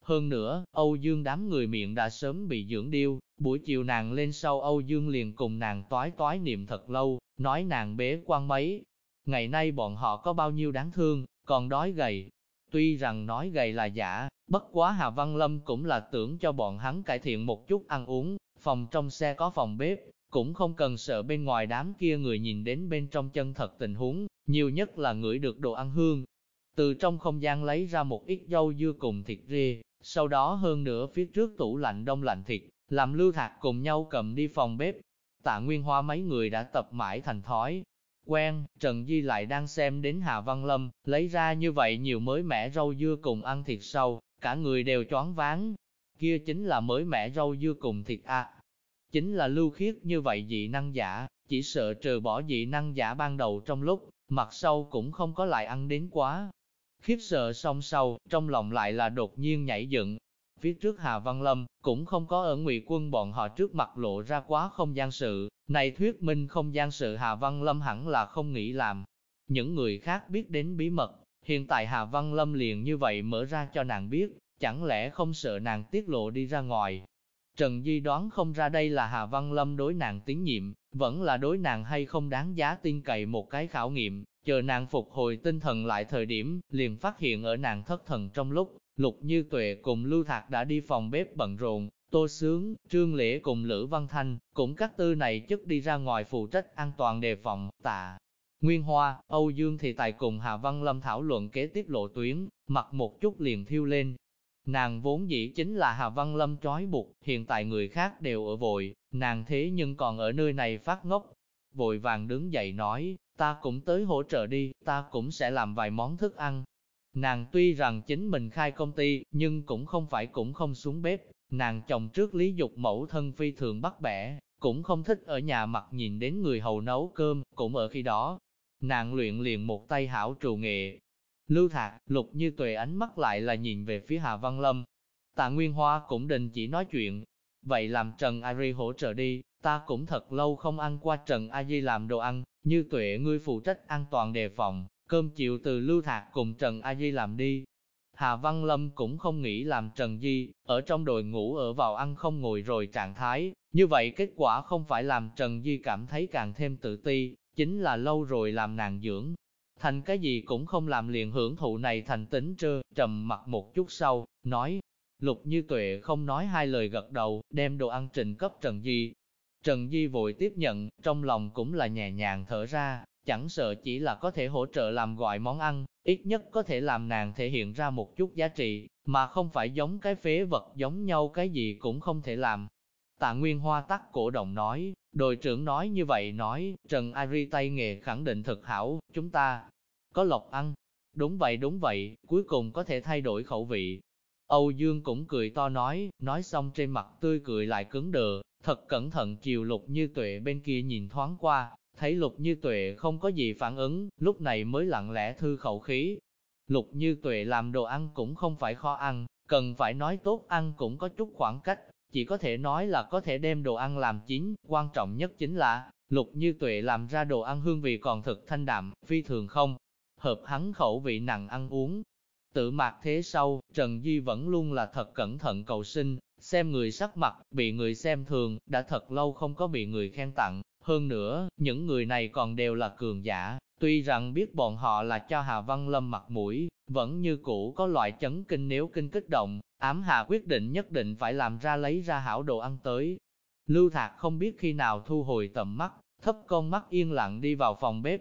Hơn nữa, Âu Dương đám người miệng đã sớm bị dưỡng điêu, buổi chiều nàng lên sau Âu Dương liền cùng nàng toái toái niệm thật lâu, nói nàng bế quan mấy, Ngày nay bọn họ có bao nhiêu đáng thương, còn đói gầy. Tuy rằng nói gầy là giả, bất quá Hà Văn Lâm cũng là tưởng cho bọn hắn cải thiện một chút ăn uống, phòng trong xe có phòng bếp, cũng không cần sợ bên ngoài đám kia người nhìn đến bên trong chân thật tình huống, nhiều nhất là ngửi được đồ ăn hương. Từ trong không gian lấy ra một ít dâu dưa cùng thịt rê, sau đó hơn nữa phía trước tủ lạnh đông lạnh thịt, làm lưu thạc cùng nhau cầm đi phòng bếp. Tạ Nguyên Hoa mấy người đã tập mãi thành thói, quen, Trần Di lại đang xem đến Hà Văn Lâm, lấy ra như vậy nhiều mới mẻ rau dưa cùng ăn thịt sâu, cả người đều choáng váng. Kia chính là mới mẻ rau dưa cùng thịt à. Chính là lưu khiết như vậy dị năng giả, chỉ sợ trừ bỏ dị năng giả ban đầu trong lúc, mặt sau cũng không có lại ăn đến quá. Khiếp sợ song sau, trong lòng lại là đột nhiên nhảy dựng, Phía trước Hà Văn Lâm, cũng không có ở ngụy quân bọn họ trước mặt lộ ra quá không gian sự, này thuyết minh không gian sự Hà Văn Lâm hẳn là không nghĩ làm. Những người khác biết đến bí mật, hiện tại Hà Văn Lâm liền như vậy mở ra cho nàng biết, chẳng lẽ không sợ nàng tiết lộ đi ra ngoài. Trần Di đoán không ra đây là Hà Văn Lâm đối nàng tín nhiệm, vẫn là đối nàng hay không đáng giá tin cậy một cái khảo nghiệm, chờ nàng phục hồi tinh thần lại thời điểm, liền phát hiện ở nàng thất thần trong lúc, Lục Như Tuệ cùng Lưu Thạc đã đi phòng bếp bận rộn, Tô Sướng, Trương Lễ cùng Lữ Văn Thanh, cũng các tư này chất đi ra ngoài phụ trách an toàn đề phòng, tạ. Nguyên Hoa, Âu Dương thì tài cùng Hà Văn Lâm thảo luận kế tiếp lộ tuyến, mặt một chút liền thiêu lên. Nàng vốn dĩ chính là Hà Văn Lâm trói buộc, hiện tại người khác đều ở vội, nàng thế nhưng còn ở nơi này phát ngốc. Vội vàng đứng dậy nói, ta cũng tới hỗ trợ đi, ta cũng sẽ làm vài món thức ăn, Nàng tuy rằng chính mình khai công ty, nhưng cũng không phải cũng không xuống bếp. Nàng chồng trước lý dục mẫu thân phi thường bắt bẻ, cũng không thích ở nhà mặt nhìn đến người hầu nấu cơm, cũng ở khi đó. Nàng luyện liền một tay hảo trù nghệ. Lưu Thạc, lục như tuệ ánh mắt lại là nhìn về phía Hà Văn Lâm. Tạ Nguyên Hoa cũng đình chỉ nói chuyện. vậy làm Trần A Di hỗ trợ đi, ta cũng thật lâu không ăn qua Trần A Di làm đồ ăn, như tuệ ngươi phụ trách an toàn đề phòng, cơm chiều từ lưu thạc cùng Trần A Di làm đi. Hà Văn Lâm cũng không nghĩ làm Trần Di, ở trong đội ngủ ở vào ăn không ngồi rồi trạng thái, như vậy kết quả không phải làm Trần Di cảm thấy càng thêm tự ti, chính là lâu rồi làm nàng dưỡng. Thành cái gì cũng không làm liền hưởng thụ này thành tính trơ, trầm mặt một chút sau, nói, Lục Như Tuệ không nói hai lời gật đầu, đem đồ ăn trình cấp Trần Di. Trần Di vội tiếp nhận, trong lòng cũng là nhẹ nhàng thở ra, chẳng sợ chỉ là có thể hỗ trợ làm gọi món ăn, ít nhất có thể làm nàng thể hiện ra một chút giá trị, mà không phải giống cái phế vật giống nhau cái gì cũng không thể làm. Tạ Nguyên Hoa tắt cổ động nói, đội trưởng nói như vậy nói, Trần Ari tay nghề khẳng định thật hảo, chúng ta có lộc ăn. Đúng vậy đúng vậy, cuối cùng có thể thay đổi khẩu vị, Âu Dương cũng cười to nói, nói xong trên mặt tươi cười lại cứng đờ, thật cẩn thận chiều lục như tuệ bên kia nhìn thoáng qua, thấy lục như tuệ không có gì phản ứng, lúc này mới lặng lẽ thư khẩu khí. Lục như tuệ làm đồ ăn cũng không phải khó ăn, cần phải nói tốt ăn cũng có chút khoảng cách, chỉ có thể nói là có thể đem đồ ăn làm chín, quan trọng nhất chính là, lục như tuệ làm ra đồ ăn hương vị còn thực thanh đạm, phi thường không, hợp hắn khẩu vị nặng ăn uống, Tự mạc thế sau, Trần Duy vẫn luôn là thật cẩn thận cầu sinh, xem người sắc mặt, bị người xem thường, đã thật lâu không có bị người khen tặng. Hơn nữa, những người này còn đều là cường giả, tuy rằng biết bọn họ là cho Hà Văn Lâm mặt mũi, vẫn như cũ có loại chấn kinh nếu kinh kích động, ám hạ quyết định nhất định phải làm ra lấy ra hảo đồ ăn tới. Lưu Thạc không biết khi nào thu hồi tầm mắt, thấp con mắt yên lặng đi vào phòng bếp.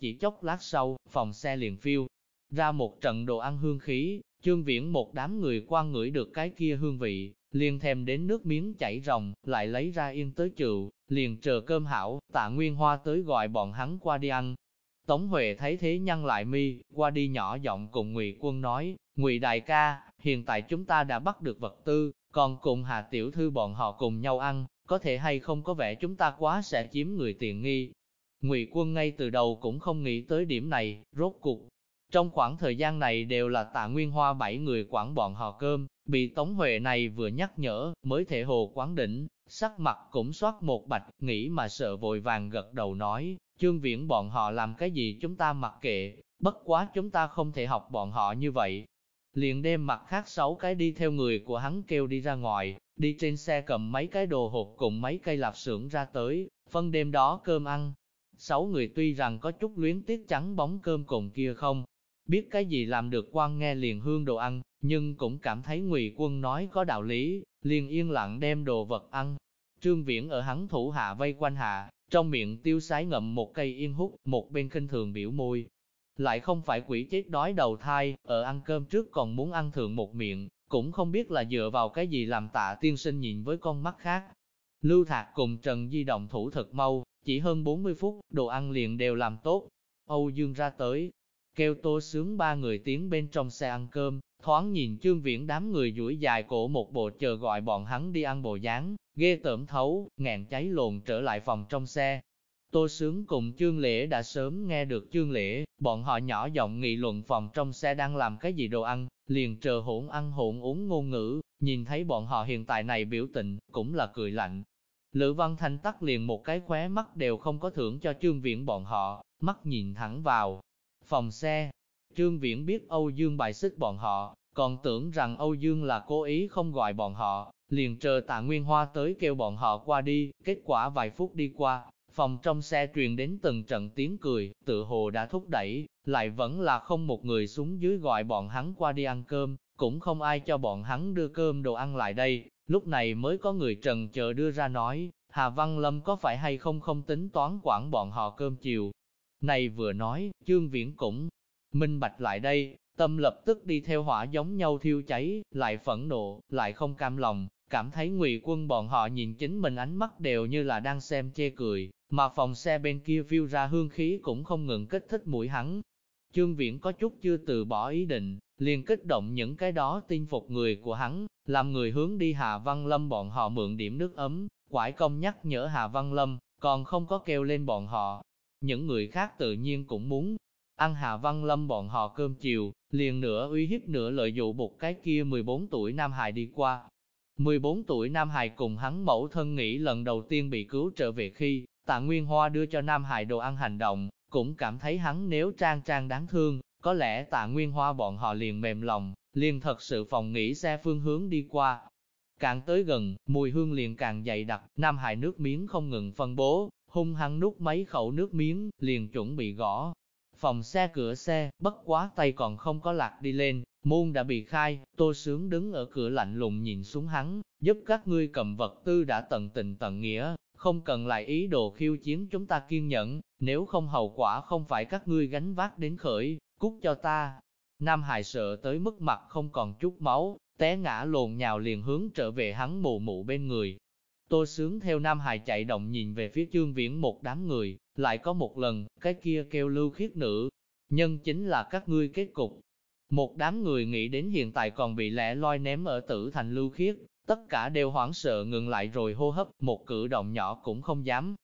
Chỉ chốc lát sau, phòng xe liền phiêu, ra một trận đồ ăn hương khí, chương viễn một đám người quan ngửi được cái kia hương vị, liền thèm đến nước miếng chảy ròng, lại lấy ra yên tới chịu, liền chờ cơm hảo, tạ nguyên hoa tới gọi bọn hắn qua đi ăn. Tống Huệ thấy thế nhăn lại mi, qua đi nhỏ giọng cùng Ngụy Quân nói, Ngụy đại ca, hiện tại chúng ta đã bắt được vật tư, còn cùng Hà Tiểu Thư bọn họ cùng nhau ăn, có thể hay không có vẻ chúng ta quá sẽ chiếm người tiện nghi. Ngụy Quân ngay từ đầu cũng không nghĩ tới điểm này, rốt cuộc, trong khoảng thời gian này đều là tạ nguyên hoa bảy người quản bọn họ cơm, bị Tống Huệ này vừa nhắc nhở, mới thể hồ quán đỉnh, sắc mặt cũng soát một bạch, nghĩ mà sợ vội vàng gật đầu nói, chương viễn bọn họ làm cái gì chúng ta mặc kệ, bất quá chúng ta không thể học bọn họ như vậy. Liền đem mặt khác sáu cái đi theo người của hắn kêu đi ra ngoài, đi trên xe cầm mấy cái đồ hộp cùng mấy cây lạp xưởng ra tới, phân đêm đó cơm ăn. Sáu người tuy rằng có chút luyến tiếc trắng bóng cơm cùng kia không, biết cái gì làm được quan nghe liền hương đồ ăn, nhưng cũng cảm thấy ngụy quân nói có đạo lý, liền yên lặng đem đồ vật ăn. Trương Viễn ở hắn thủ hạ vây quanh hạ, trong miệng tiêu sái ngậm một cây yên hút, một bên khinh thường biểu môi. Lại không phải quỷ chết đói đầu thai, ở ăn cơm trước còn muốn ăn thượng một miệng, cũng không biết là dựa vào cái gì làm tạ tiên sinh nhìn với con mắt khác. Lưu Thạc cùng Trần Di động thủ thật mau, chỉ hơn 40 phút, đồ ăn liền đều làm tốt. Âu Dương ra tới, kêu tô sướng ba người tiến bên trong xe ăn cơm, thoáng nhìn trương viễn đám người duỗi dài cổ một bộ chờ gọi bọn hắn đi ăn bồ dáng, ghê tởm thấu, ngàn cháy lồn trở lại phòng trong xe. Tô Sướng cùng Trương Lễ đã sớm nghe được Trương Lễ, bọn họ nhỏ giọng nghị luận phòng trong xe đang làm cái gì đồ ăn, liền chờ hỗn ăn hỗn uống ngôn ngữ, nhìn thấy bọn họ hiện tại này biểu tình, cũng là cười lạnh. Lữ Văn Thanh tắt liền một cái khóe mắt đều không có thưởng cho Trương Viễn bọn họ, mắt nhìn thẳng vào, phòng xe. Trương Viễn biết Âu Dương bài xích bọn họ, còn tưởng rằng Âu Dương là cố ý không gọi bọn họ, liền chờ tạ Nguyên Hoa tới kêu bọn họ qua đi, kết quả vài phút đi qua, phòng trong xe truyền đến từng trận tiếng cười, tự hồ đã thúc đẩy, lại vẫn là không một người xuống dưới gọi bọn hắn qua đi ăn cơm, cũng không ai cho bọn hắn đưa cơm đồ ăn lại đây, lúc này mới có người trần chờ đưa ra nói, Hà Văn Lâm có phải hay không không tính toán quản bọn họ cơm chiều, này vừa nói, chương viễn cũng minh bạch lại đây, tâm lập tức đi theo hỏa giống nhau thiêu cháy, lại phẫn nộ, lại không cam lòng, cảm thấy ngụy quân bọn họ nhìn chính mình ánh mắt đều như là đang xem chê cười, mà phòng xe bên kia view ra hương khí cũng không ngừng kích thích mũi hắn. Chương viễn có chút chưa từ bỏ ý định, liền kích động những cái đó tin phục người của hắn, làm người hướng đi Hà Văn Lâm bọn họ mượn điểm nước ấm, quải công nhắc nhở Hà Văn Lâm, còn không có kêu lên bọn họ, những người khác tự nhiên cũng muốn ăn Hà Văn Lâm bọn họ cơm chiều, liền nửa uy hiếp nửa lợi dụ một cái kia 14 tuổi Nam Hải đi qua. 14 tuổi Nam Hải cùng hắn mẫu thân nghĩ lần đầu tiên bị cứu trở về khi, tạ Nguyên Hoa đưa cho Nam Hải đồ ăn hành động, cũng cảm thấy hắn nếu trang trang đáng thương, có lẽ tạ Nguyên Hoa bọn họ liền mềm lòng, liền thật sự phòng nghĩ xe phương hướng đi qua. Càng tới gần, mùi hương liền càng dày đặc, Nam Hải nước miếng không ngừng phân bố, hung hăng nút mấy khẩu nước miếng, liền chuẩn bị gõ. Phòng xe cửa xe, bất quá tay còn không có lạc đi lên, môn đã bị khai, tô sướng đứng ở cửa lạnh lùng nhìn xuống hắn, giúp các ngươi cầm vật tư đã tận tình tận nghĩa, không cần lại ý đồ khiêu chiến chúng ta kiên nhẫn, nếu không hậu quả không phải các ngươi gánh vác đến khởi, cút cho ta. Nam Hải sợ tới mức mặt không còn chút máu, té ngã lồn nhào liền hướng trở về hắn mù mụ bên người, Tô sướng theo Nam Hải chạy động nhìn về phía chương viễn một đám người, lại có một lần, cái kia kêu lưu khiết nữ, nhân chính là các ngươi kết cục. Một đám người nghĩ đến hiện tại còn bị lẻ loi ném ở tử thành lưu khiết, tất cả đều hoảng sợ ngừng lại rồi hô hấp, một cử động nhỏ cũng không dám.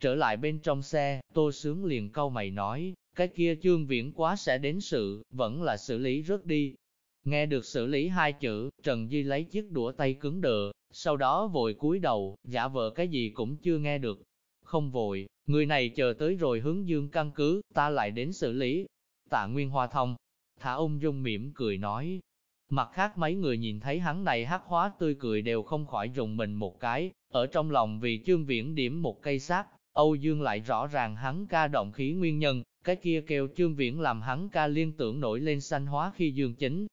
Trở lại bên trong xe, tô sướng liền câu mày nói, cái kia chương viễn quá sẽ đến sự, vẫn là xử lý rớt đi. Nghe được xử lý hai chữ, Trần Di lấy chiếc đũa tay cứng đờ, sau đó vội cúi đầu, giả vờ cái gì cũng chưa nghe được. Không vội, người này chờ tới rồi hướng dương căn cứ, ta lại đến xử lý. Tạ Nguyên Hoa Thông, thả ung dung mỉm cười nói. Mặt khác mấy người nhìn thấy hắn này hát hóa tươi cười đều không khỏi rùng mình một cái, ở trong lòng vì chương viễn điểm một cây sát, Âu Dương lại rõ ràng hắn ca động khí nguyên nhân, cái kia kêu chương viễn làm hắn ca liên tưởng nổi lên sanh hóa khi dương chính.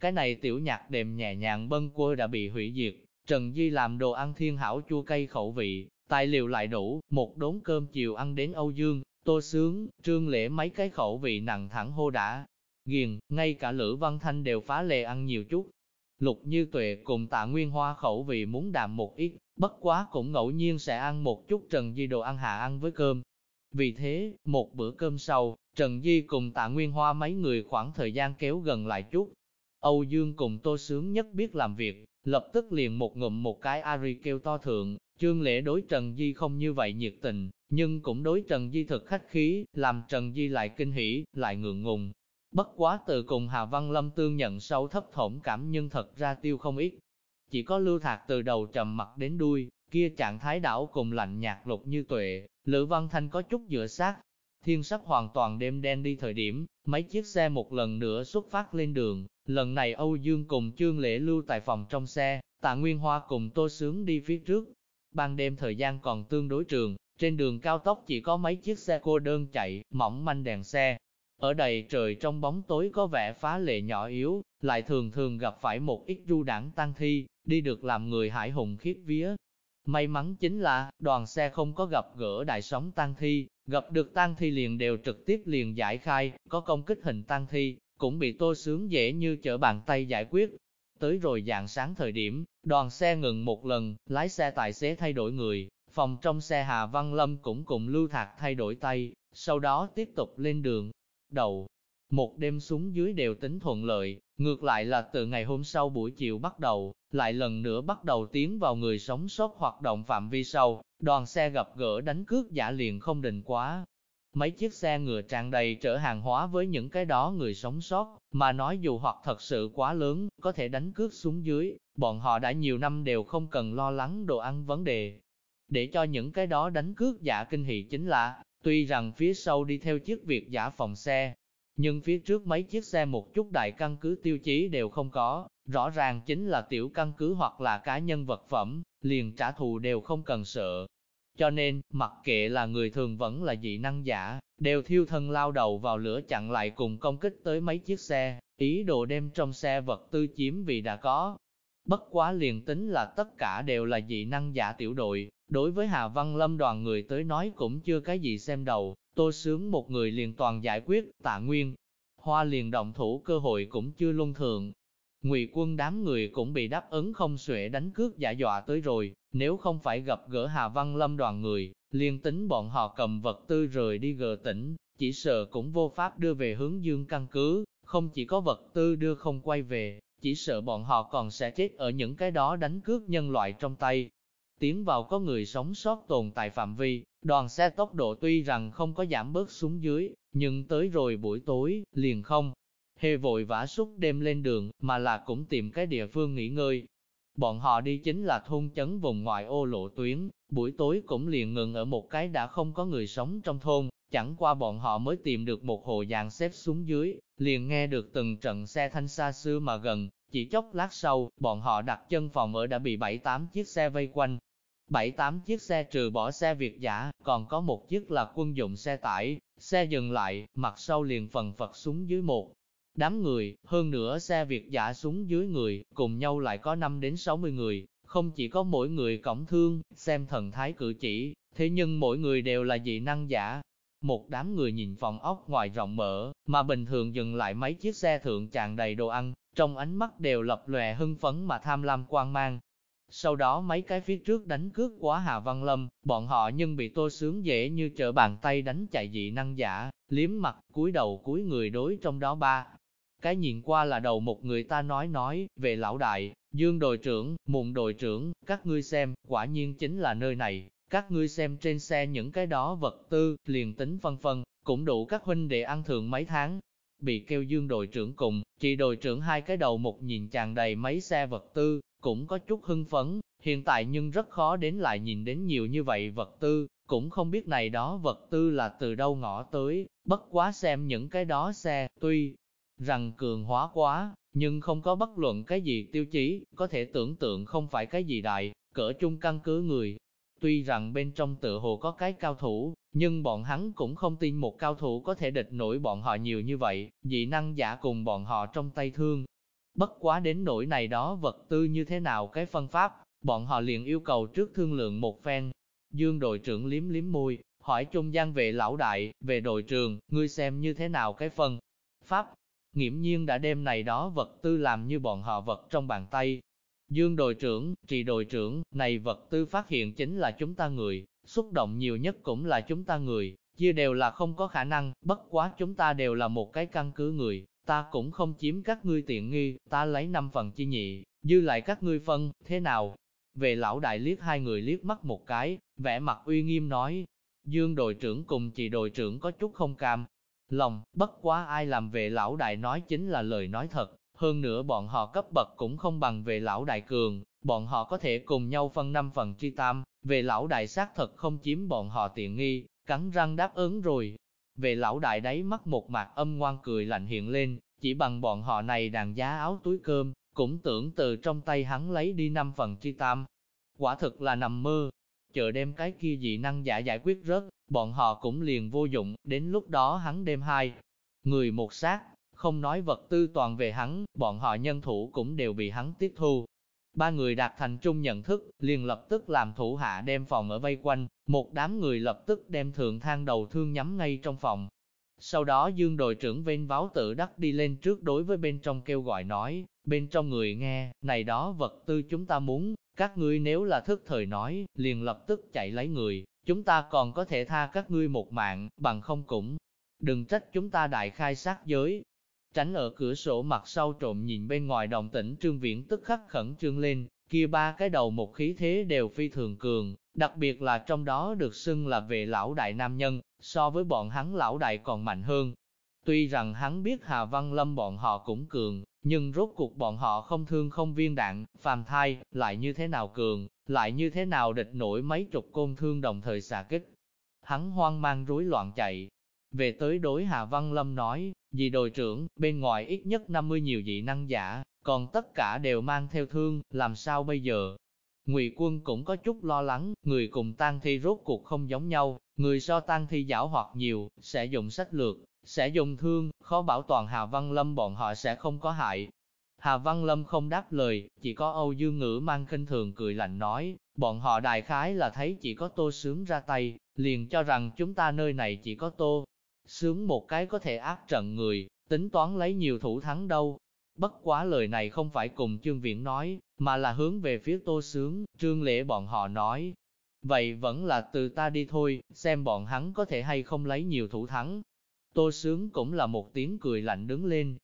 Cái này tiểu nhạc đềm nhẹ nhàng bân quơ đã bị hủy diệt, Trần Di làm đồ ăn thiên hảo chua cay khẩu vị, tài liệu lại đủ, một đốn cơm chiều ăn đến Âu Dương, tô sướng, trương lễ mấy cái khẩu vị nặng thẳng hô đã. Ghiền, ngay cả Lữ Văn Thanh đều phá lệ ăn nhiều chút. Lục Như Tuệ cùng tạ Nguyên Hoa khẩu vị muốn đạm một ít, bất quá cũng ngẫu nhiên sẽ ăn một chút Trần Di đồ ăn hạ ăn với cơm. Vì thế, một bữa cơm sau, Trần Di cùng tạ Nguyên Hoa mấy người khoảng thời gian kéo gần lại chút. Âu Dương cùng Tô Sướng nhất biết làm việc, lập tức liền một ngụm một cái Ari kêu to thượng, Trương Lễ đối Trần Di không như vậy nhiệt tình, nhưng cũng đối Trần Di thực khách khí, làm Trần Di lại kinh hỉ, lại ngượng ngùng. Bất quá từ cùng Hà Văn Lâm tương nhận sâu thấp thổm cảm nhưng thật ra tiêu không ít. Chỉ có lưu thạc từ đầu trầm mặt đến đuôi, kia trạng thái đảo cùng lạnh nhạt lục như tuệ, Lữ Văn Thanh có chút dựa sát. Thiên sắc hoàn toàn đêm đen đi thời điểm, mấy chiếc xe một lần nữa xuất phát lên đường, Lần này Âu Dương cùng Trương Lễ lưu tại phòng trong xe, Tạ Nguyên Hoa cùng Tô Sướng đi phía trước. Ban đêm thời gian còn tương đối trường, trên đường cao tốc chỉ có mấy chiếc xe cô đơn chạy, mỏng manh đèn xe. Ở đây trời trong bóng tối có vẻ phá lệ nhỏ yếu, lại thường thường gặp phải một ít du đảng tăng thi, đi được làm người hải hùng khiếp vía. May mắn chính là, đoàn xe không có gặp gỡ đại sóng tăng thi, gặp được tang thi liền đều trực tiếp liền giải khai, có công kích hình tang thi, cũng bị tô sướng dễ như trở bàn tay giải quyết. Tới rồi dạng sáng thời điểm, đoàn xe ngừng một lần, lái xe tài xế thay đổi người, phòng trong xe Hà Văn Lâm cũng cùng Lưu Thạc thay đổi tay, sau đó tiếp tục lên đường. Đầu, một đêm xuống dưới đều tính thuận lợi, ngược lại là từ ngày hôm sau buổi chiều bắt đầu, lại lần nữa bắt đầu tiến vào người sống sót hoạt động phạm vi sau, đoàn xe gặp gỡ đánh cướp giả liền không định quá, Mấy chiếc xe ngựa tràn đầy chở hàng hóa với những cái đó người sống sót, mà nói dù hoặc thật sự quá lớn, có thể đánh cướp xuống dưới, bọn họ đã nhiều năm đều không cần lo lắng đồ ăn vấn đề. Để cho những cái đó đánh cướp giả kinh hỉ chính là, tuy rằng phía sau đi theo chiếc việc giả phòng xe, nhưng phía trước mấy chiếc xe một chút đại căn cứ tiêu chí đều không có, rõ ràng chính là tiểu căn cứ hoặc là cá nhân vật phẩm, liền trả thù đều không cần sợ, cho nên, mặc kệ là người thường vẫn là dị năng giả, đều thiêu thân lao đầu vào lửa chặn lại cùng công kích tới mấy chiếc xe, ý đồ đem trong xe vật tư chiếm vì đã có. Bất quá liền tính là tất cả đều là dị năng giả tiểu đội, đối với Hà Văn Lâm đoàn người tới nói cũng chưa cái gì xem đầu, Tôi sướng một người liền toàn giải quyết, tạ nguyên. Hoa liền động thủ cơ hội cũng chưa luân thường, Ngụy quân đám người cũng bị đáp ứng không xuể đánh cướp giả dọa tới rồi, nếu không phải gặp gỡ Hà Văn Lâm đoàn người, liền tính bọn họ cầm vật tư rời đi gờ tỉnh, chỉ sợ cũng vô pháp đưa về hướng dương căn cứ, không chỉ có vật tư đưa không quay về, chỉ sợ bọn họ còn sẽ chết ở những cái đó đánh cướp nhân loại trong tay. Tiến vào có người sống sót tồn tại phạm vi, đoàn xe tốc độ tuy rằng không có giảm bớt xuống dưới, nhưng tới rồi buổi tối, liền không hề vội vã suốt đêm lên đường, mà là cũng tìm cái địa phương nghỉ ngơi. bọn họ đi chính là thôn chấn vùng ngoại ô lộ tuyến, buổi tối cũng liền ngừng ở một cái đã không có người sống trong thôn, chẳng qua bọn họ mới tìm được một hồ dàn xếp xuống dưới, liền nghe được từng trận xe thanh xa xưa mà gần, chỉ chốc lát sau, bọn họ đặt chân phòng ở đã bị bảy tám chiếc xe vây quanh bảy tám chiếc xe trừ bỏ xe Việt giả, còn có một chiếc là quân dụng xe tải, xe dừng lại, mặt sau liền phần phật súng dưới một. Đám người, hơn nữa xe Việt giả súng dưới người, cùng nhau lại có 5 đến 60 người, không chỉ có mỗi người cổng thương, xem thần thái cử chỉ, thế nhưng mỗi người đều là dị năng giả. Một đám người nhìn phòng ốc ngoài rộng mở, mà bình thường dừng lại mấy chiếc xe thượng tràn đầy đồ ăn, trong ánh mắt đều lập lòe hưng phấn mà tham lam quan mang. Sau đó mấy cái phía trước đánh cướp quá Hà Văn Lâm, bọn họ nhưng bị tô sướng dễ như trở bàn tay đánh chạy dị năng giả, liếm mặt, cúi đầu cúi người đối trong đó ba. Cái nhìn qua là đầu một người ta nói nói, về lão đại, dương đội trưởng, mụn đội trưởng, các ngươi xem, quả nhiên chính là nơi này, các ngươi xem trên xe những cái đó vật tư, liền tính phân phân, cũng đủ các huynh để ăn thường mấy tháng, bị kêu dương đội trưởng cùng, chị đội trưởng hai cái đầu một nhìn chàng đầy mấy xe vật tư, cũng có chút hưng phấn, hiện tại nhưng rất khó đến lại nhìn đến nhiều như vậy vật tư, cũng không biết này đó vật tư là từ đâu ngõ tới, bất quá xem những cái đó xe, tuy rằng cường hóa quá, nhưng không có bất luận cái gì tiêu chí, có thể tưởng tượng không phải cái gì đại, cỡ chung căn cứ người, Tuy rằng bên trong tự hồ có cái cao thủ, nhưng bọn hắn cũng không tin một cao thủ có thể địch nổi bọn họ nhiều như vậy, dị năng giả cùng bọn họ trong tay thương. Bất quá đến nỗi này đó vật tư như thế nào cái phân pháp, bọn họ liền yêu cầu trước thương lượng một phen. Dương đội trưởng liếm liếm môi, hỏi trung gian về lão đại, về đội trường, ngươi xem như thế nào cái phân pháp. Nghiễm nhiên đã đem này đó vật tư làm như bọn họ vật trong bàn tay, Dương đội trưởng, trì đội trưởng, này vật tư phát hiện chính là chúng ta người, xúc động nhiều nhất cũng là chúng ta người, chia đều là không có khả năng, bất quá chúng ta đều là một cái căn cứ người, ta cũng không chiếm các ngươi tiện nghi, ta lấy 5 phần chi nhị, dư lại các ngươi phân, thế nào? Về lão đại liếc hai người liếc mắt một cái, vẻ mặt uy nghiêm nói, Dương đội trưởng cùng chị đội trưởng có chút không cam, lòng, bất quá ai làm về lão đại nói chính là lời nói thật, hơn nữa bọn họ cấp bậc cũng không bằng về lão đại cường, bọn họ có thể cùng nhau phân năm phần chi tam, về lão đại xác thật không chiếm bọn họ tiện nghi, cắn răng đáp ứng rồi. Về lão đại đấy mắt một mặt âm ngoan cười lạnh hiện lên, chỉ bằng bọn họ này đàn giá áo túi cơm, cũng tưởng từ trong tay hắn lấy đi năm phần tri tam. Quả thực là nằm mơ, chờ đem cái kia dị năng giả giải quyết rớt, bọn họ cũng liền vô dụng, đến lúc đó hắn đem hai người một sát, không nói vật tư toàn về hắn, bọn họ nhân thủ cũng đều bị hắn tiếp thu. Ba người đạt thành chung nhận thức, liền lập tức làm thủ hạ đem phòng ở vây quanh, một đám người lập tức đem thượng thang đầu thương nhắm ngay trong phòng. Sau đó dương đội trưởng vên váo tự đắc đi lên trước đối với bên trong kêu gọi nói, bên trong người nghe, này đó vật tư chúng ta muốn, các ngươi nếu là thức thời nói, liền lập tức chạy lấy người, chúng ta còn có thể tha các ngươi một mạng, bằng không cũng. Đừng trách chúng ta đại khai sát giới, Tránh ở cửa sổ mặt sau trộm nhìn bên ngoài đồng tĩnh trương viễn tức khắc khẩn trương lên, kia ba cái đầu một khí thế đều phi thường cường, đặc biệt là trong đó được xưng là về lão đại nam nhân, so với bọn hắn lão đại còn mạnh hơn. Tuy rằng hắn biết Hà Văn Lâm bọn họ cũng cường, nhưng rốt cuộc bọn họ không thương không viên đạn, phàm thai, lại như thế nào cường, lại như thế nào địch nổi mấy chục côn thương đồng thời xạ kích. Hắn hoang mang rối loạn chạy, về tới đối Hà Văn Lâm nói, vì đội trưởng, bên ngoài ít nhất 50 nhiều dị năng giả, còn tất cả đều mang theo thương, làm sao bây giờ? Ngụy quân cũng có chút lo lắng, người cùng tang thi rốt cuộc không giống nhau, người so tang thi giảo hoặc nhiều, sẽ dùng sách lược, sẽ dùng thương, khó bảo toàn Hà Văn Lâm bọn họ sẽ không có hại. Hà Văn Lâm không đáp lời, chỉ có Âu Dương Ngữ mang khinh thường cười lạnh nói, bọn họ đại khái là thấy chỉ có tô sướng ra tay, liền cho rằng chúng ta nơi này chỉ có tô, sướng một cái có thể áp trận người, tính toán lấy nhiều thủ thắng đâu. Bất quá lời này không phải cùng Trương Viễn nói, mà là hướng về phía tô sướng, Trương Lễ bọn họ nói. Vậy vẫn là từ ta đi thôi, xem bọn hắn có thể hay không lấy nhiều thủ thắng. Tô sướng cũng là một tiếng cười lạnh đứng lên.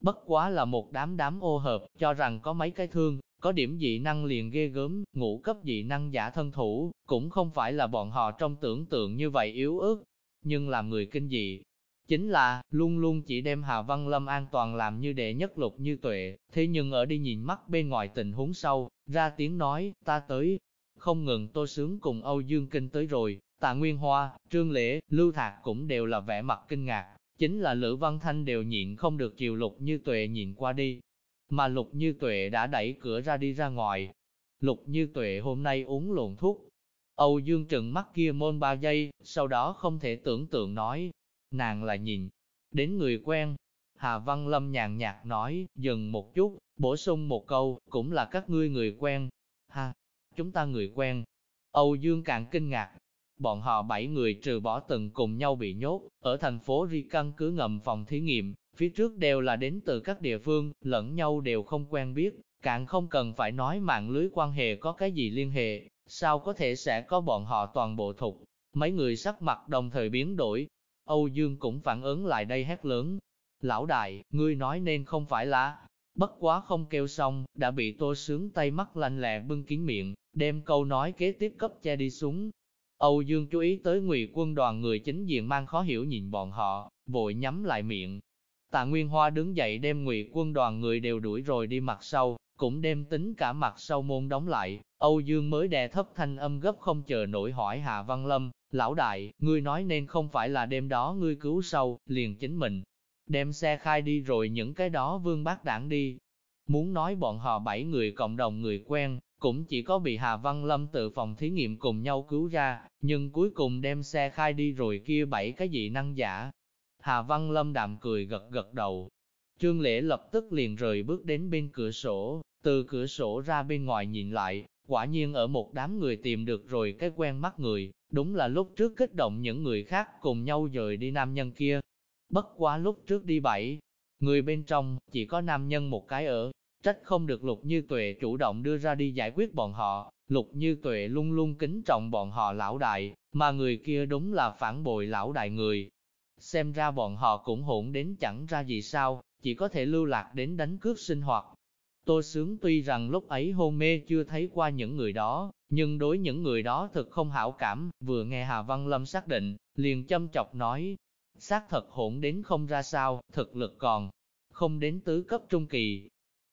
Bất quá là một đám đám ô hợp, cho rằng có mấy cái thương, có điểm dị năng liền ghê gớm, ngũ cấp dị năng giả thân thủ, cũng không phải là bọn họ trong tưởng tượng như vậy yếu ớt, nhưng làm người kinh dị. Chính là, luôn luôn chỉ đem Hà Văn Lâm an toàn làm như đệ nhất lục như tuệ, thế nhưng ở đi nhìn mắt bên ngoài tình huống sâu, ra tiếng nói, ta tới. Không ngừng tô sướng cùng Âu Dương Kinh tới rồi, tạ Nguyên Hoa, Trương Lễ, Lưu Thạc cũng đều là vẻ mặt kinh ngạc, chính là Lữ Văn Thanh đều nhịn không được chiều Lục Như Tuệ nhìn qua đi. Mà Lục Như Tuệ đã đẩy cửa ra đi ra ngoài. Lục Như Tuệ hôm nay uống lộn thuốc. Âu Dương trừng mắt kia môn ba giây, sau đó không thể tưởng tượng nói. Nàng lại nhìn, đến người quen. Hà Văn Lâm nhàn nhạt nói, dừng một chút, bổ sung một câu, cũng là các ngươi người quen. Ha, chúng ta người quen. Âu Dương càng kinh ngạc, Bọn họ bảy người trừ bỏ từng cùng nhau bị nhốt, ở thành phố Ri căn cứ ngầm phòng thí nghiệm, phía trước đều là đến từ các địa phương, lẫn nhau đều không quen biết, càng không cần phải nói mạng lưới quan hệ có cái gì liên hệ, sao có thể sẽ có bọn họ toàn bộ thục. Mấy người sắc mặt đồng thời biến đổi, Âu Dương cũng phản ứng lại đây hét lớn. Lão đại, ngươi nói nên không phải là, bất quá không kêu xong, đã bị tô sướng tay mắt lanh lẹ bưng kín miệng, đem câu nói kế tiếp cấp che đi xuống, Âu Dương chú ý tới ngụy quân đoàn người chính diện mang khó hiểu nhìn bọn họ, vội nhắm lại miệng. Tạ Nguyên Hoa đứng dậy đem ngụy quân đoàn người đều đuổi rồi đi mặt sau, cũng đem tính cả mặt sau môn đóng lại. Âu Dương mới đè thấp thanh âm gấp không chờ nổi hỏi Hạ Văn Lâm, lão đại, ngươi nói nên không phải là đêm đó ngươi cứu sâu, liền chính mình. Đem xe khai đi rồi những cái đó vương bác đảng đi. Muốn nói bọn họ bảy người cộng đồng người quen, cũng chỉ có bị Hà Văn Lâm từ phòng thí nghiệm cùng nhau cứu ra, nhưng cuối cùng đem xe khai đi rồi kia bảy cái dị năng giả. Hà Văn Lâm đạm cười gật gật đầu. Trương Lễ lập tức liền rời bước đến bên cửa sổ, từ cửa sổ ra bên ngoài nhìn lại, quả nhiên ở một đám người tìm được rồi cái quen mắt người, đúng là lúc trước kích động những người khác cùng nhau rời đi nam nhân kia. Bất quá lúc trước đi bảy, người bên trong, chỉ có nam nhân một cái ở, Trách không được Lục Như Tuệ chủ động đưa ra đi giải quyết bọn họ, Lục Như Tuệ luôn luôn kính trọng bọn họ lão đại, mà người kia đúng là phản bội lão đại người. Xem ra bọn họ cũng hỗn đến chẳng ra gì sao, chỉ có thể lưu lạc đến đánh cướp sinh hoạt. Tô Sướng tuy rằng lúc ấy hôn mê chưa thấy qua những người đó, nhưng đối những người đó thực không hảo cảm, vừa nghe Hà Văn Lâm xác định, liền châm chọc nói, xác thật hỗn đến không ra sao, thực lực còn không đến tứ cấp trung kỳ,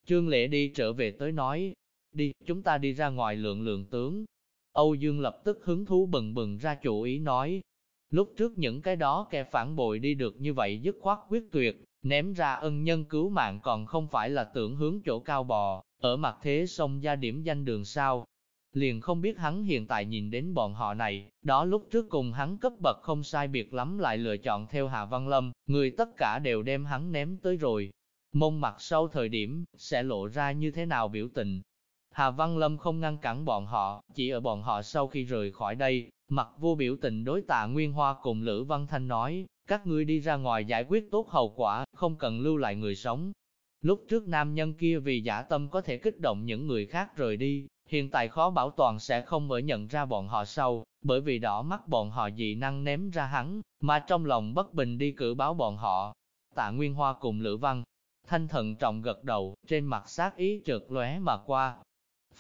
Trương Lệ đi trở về tới nói, đi, chúng ta đi ra ngoài lượng lượng tướng. Âu Dương lập tức hứng thú bừng bừng ra chủ ý nói, lúc trước những cái đó kẻ phản bội đi được như vậy dứt khoát quyết tuyệt, ném ra ân nhân cứu mạng còn không phải là tưởng hướng chỗ cao bò, ở mặt thế sông gia điểm danh đường sao. Liền không biết hắn hiện tại nhìn đến bọn họ này, đó lúc trước cùng hắn cấp bậc không sai biệt lắm lại lựa chọn theo Hà Văn Lâm, người tất cả đều đem hắn ném tới rồi, mông mặt sau thời điểm, sẽ lộ ra như thế nào biểu tình. Hà Văn Lâm không ngăn cản bọn họ, chỉ ở bọn họ sau khi rời khỏi đây, mặt vô biểu tình đối tạ Nguyên Hoa cùng Lữ Văn Thanh nói, các ngươi đi ra ngoài giải quyết tốt hậu quả, không cần lưu lại người sống. Lúc trước nam nhân kia vì giả tâm có thể kích động những người khác rời đi, hiện tại khó bảo toàn sẽ không mở nhận ra bọn họ sau, bởi vì đỏ mắt bọn họ dị năng ném ra hắn, mà trong lòng bất bình đi cử báo bọn họ. Tạ Nguyên Hoa cùng Lữ Văn Thanh thận trọng gật đầu, trên mặt sát ý trượt lóe mà qua.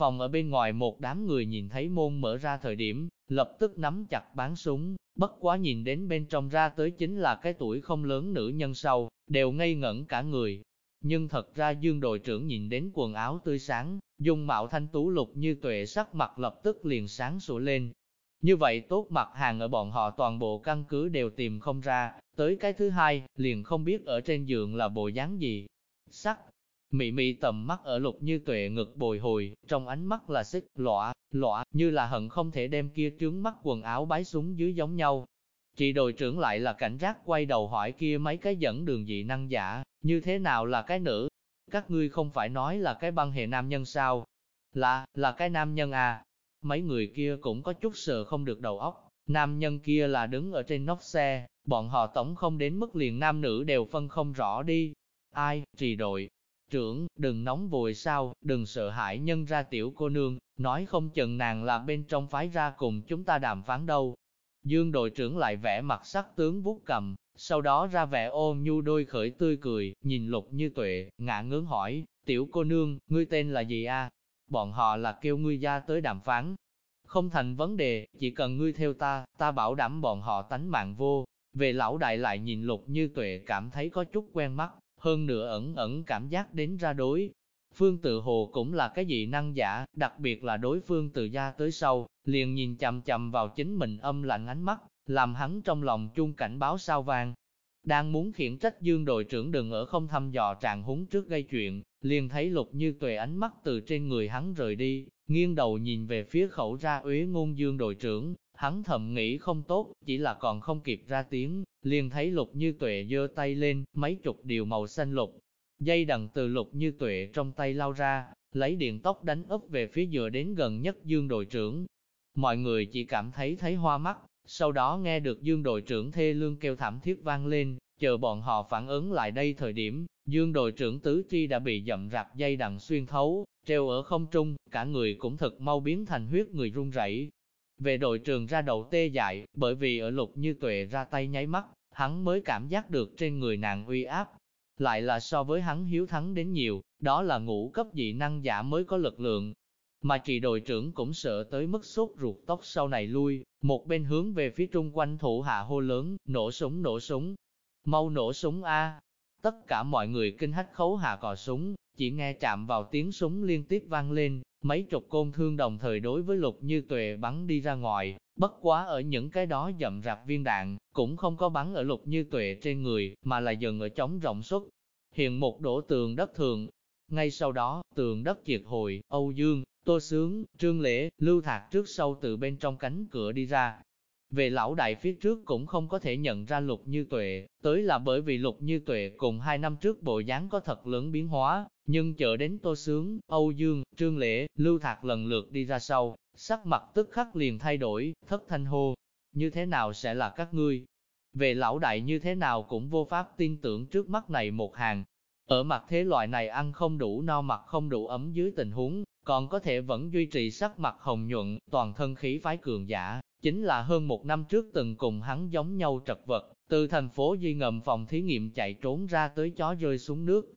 Phòng ở bên ngoài một đám người nhìn thấy môn mở ra thời điểm, lập tức nắm chặt bán súng, bất quá nhìn đến bên trong ra tới chính là cái tuổi không lớn nữ nhân sau, đều ngây ngẩn cả người. Nhưng thật ra dương đội trưởng nhìn đến quần áo tươi sáng, dùng mạo thanh tú lục như tuệ sắc mặt lập tức liền sáng sủa lên. Như vậy tốt mặt hàng ở bọn họ toàn bộ căn cứ đều tìm không ra, tới cái thứ hai, liền không biết ở trên giường là bộ dáng gì, sắc. Mị mị tầm mắt ở lục như tuệ ngực bồi hồi, trong ánh mắt là xích, lọa, lọa, như là hận không thể đem kia trướng mắt quần áo bái xuống dưới giống nhau. Chị đội trưởng lại là cảnh giác quay đầu hỏi kia mấy cái dẫn đường dị năng giả, như thế nào là cái nữ? Các ngươi không phải nói là cái băng hệ nam nhân sao? Là, là cái nam nhân à? Mấy người kia cũng có chút sợ không được đầu óc. Nam nhân kia là đứng ở trên nóc xe, bọn họ tổng không đến mức liền nam nữ đều phân không rõ đi, Ai, trì đội, trưởng, đừng nóng vội sao, đừng sợ hãi nhân ra tiểu cô nương, nói không chừng nàng là bên trong phái ra cùng chúng ta đàm phán đâu. Dương đội trưởng lại vẽ mặt sắc tướng vuốt cầm, sau đó ra vẻ ôn nhu đôi khởi tươi cười, nhìn lục như tuệ, ngạ ngớn hỏi, tiểu cô nương, ngươi tên là gì a? Bọn họ là kêu ngươi ra tới đàm phán. Không thành vấn đề, chỉ cần ngươi theo ta, ta bảo đảm bọn họ tánh mạng vô. Về lão đại lại nhìn lục như tuệ cảm thấy có chút quen mắt, hơn nữa ẩn ẩn cảm giác đến ra đối. Phương tự hồ cũng là cái dị năng giả, đặc biệt là đối phương từ gia tới sau, liền nhìn chằm chằm vào chính mình âm lạnh ánh mắt, làm hắn trong lòng chung cảnh báo sao vàng, Đang muốn khiển trách dương đội trưởng đừng ở không thăm dò trạng húng trước gây chuyện, liền thấy lục như tuệ ánh mắt từ trên người hắn rời đi, nghiêng đầu nhìn về phía khẩu ra uế ngôn dương đội trưởng, hắn thầm nghĩ không tốt, chỉ là còn không kịp ra tiếng, liền thấy lục như tuệ giơ tay lên, mấy chục điều màu xanh lục. Dây đằng từ lục như tuệ trong tay lao ra, lấy điện tóc đánh úp về phía dựa đến gần nhất dương đội trưởng. Mọi người chỉ cảm thấy thấy hoa mắt, sau đó nghe được dương đội trưởng thê lương kêu thảm thiết vang lên, chờ bọn họ phản ứng lại đây thời điểm, dương đội trưởng tứ chi đã bị dậm rạp dây đằng xuyên thấu, treo ở không trung, cả người cũng thật mau biến thành huyết người run rẩy. Về đội trưởng ra đầu tê dại, bởi vì ở lục như tuệ ra tay nháy mắt, hắn mới cảm giác được trên người nàng uy áp. Lại là so với hắn hiếu thắng đến nhiều, đó là ngũ cấp dị năng giả mới có lực lượng, mà chị đội trưởng cũng sợ tới mức sốt ruột tóc sau này lui, một bên hướng về phía trung quanh thủ hạ hô lớn, nổ súng nổ súng, mau nổ súng A. Tất cả mọi người kinh hách khấu hạ cò súng, chỉ nghe chạm vào tiếng súng liên tiếp vang lên, mấy chục côn thương đồng thời đối với lục như tuệ bắn đi ra ngoài, bất quá ở những cái đó dậm rạp viên đạn, cũng không có bắn ở lục như tuệ trên người, mà là dừng ở trống rộng xuất. Hiện một đổ tường đất thường, ngay sau đó, tường đất triệt hồi, Âu Dương, Tô Sướng, Trương Lễ, Lưu Thạc trước sau từ bên trong cánh cửa đi ra. Về lão đại phía trước cũng không có thể nhận ra lục như tuệ, tới là bởi vì lục như tuệ cùng hai năm trước bộ dáng có thật lớn biến hóa, nhưng chờ đến Tô Sướng, Âu Dương, Trương Lễ, Lưu Thạc lần lượt đi ra sau, sắc mặt tức khắc liền thay đổi, thất thanh hô, như thế nào sẽ là các ngươi? Về lão đại như thế nào cũng vô pháp tin tưởng trước mắt này một hàng, ở mặt thế loại này ăn không đủ no mặt không đủ ấm dưới tình huống, còn có thể vẫn duy trì sắc mặt hồng nhuận, toàn thân khí phái cường giả, chính là hơn một năm trước từng cùng hắn giống nhau trật vật, từ thành phố Di ngầm phòng thí nghiệm chạy trốn ra tới chó rơi xuống nước.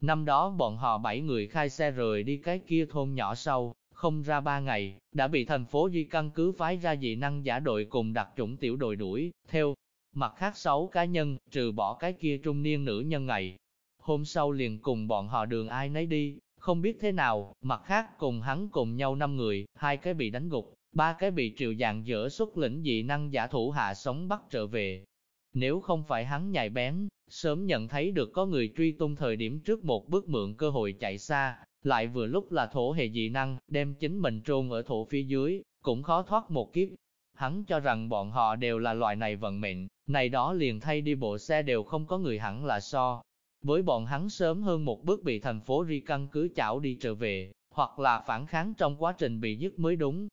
Năm đó bọn họ bảy người khai xe rời đi cái kia thôn nhỏ sau, không ra ba ngày, đã bị thành phố Di căn cứ phái ra dị năng giả đội cùng đặc chủng tiểu đội đuổi, theo. Mặt khác sáu cá nhân, trừ bỏ cái kia trung niên nữ nhân ngày, hôm sau liền cùng bọn họ đường ai nấy đi, không biết thế nào, mặt khác cùng hắn cùng nhau năm người, hai cái bị đánh gục, ba cái bị triệu dạng dỡ xuất lĩnh dị năng giả thủ hạ sống bắt trở về. Nếu không phải hắn nhạy bén, sớm nhận thấy được có người truy tung thời điểm trước một bước mượn cơ hội chạy xa, lại vừa lúc là thổ hệ dị năng, đem chính mình trôn ở thổ phía dưới, cũng khó thoát một kiếp. Hắn cho rằng bọn họ đều là loại này vận mệnh, này đó liền thay đi bộ xe đều không có người hẳn là so, với bọn hắn sớm hơn một bước bị thành phố Ri căn cứ chảo đi trở về, hoặc là phản kháng trong quá trình bị dứt mới đúng.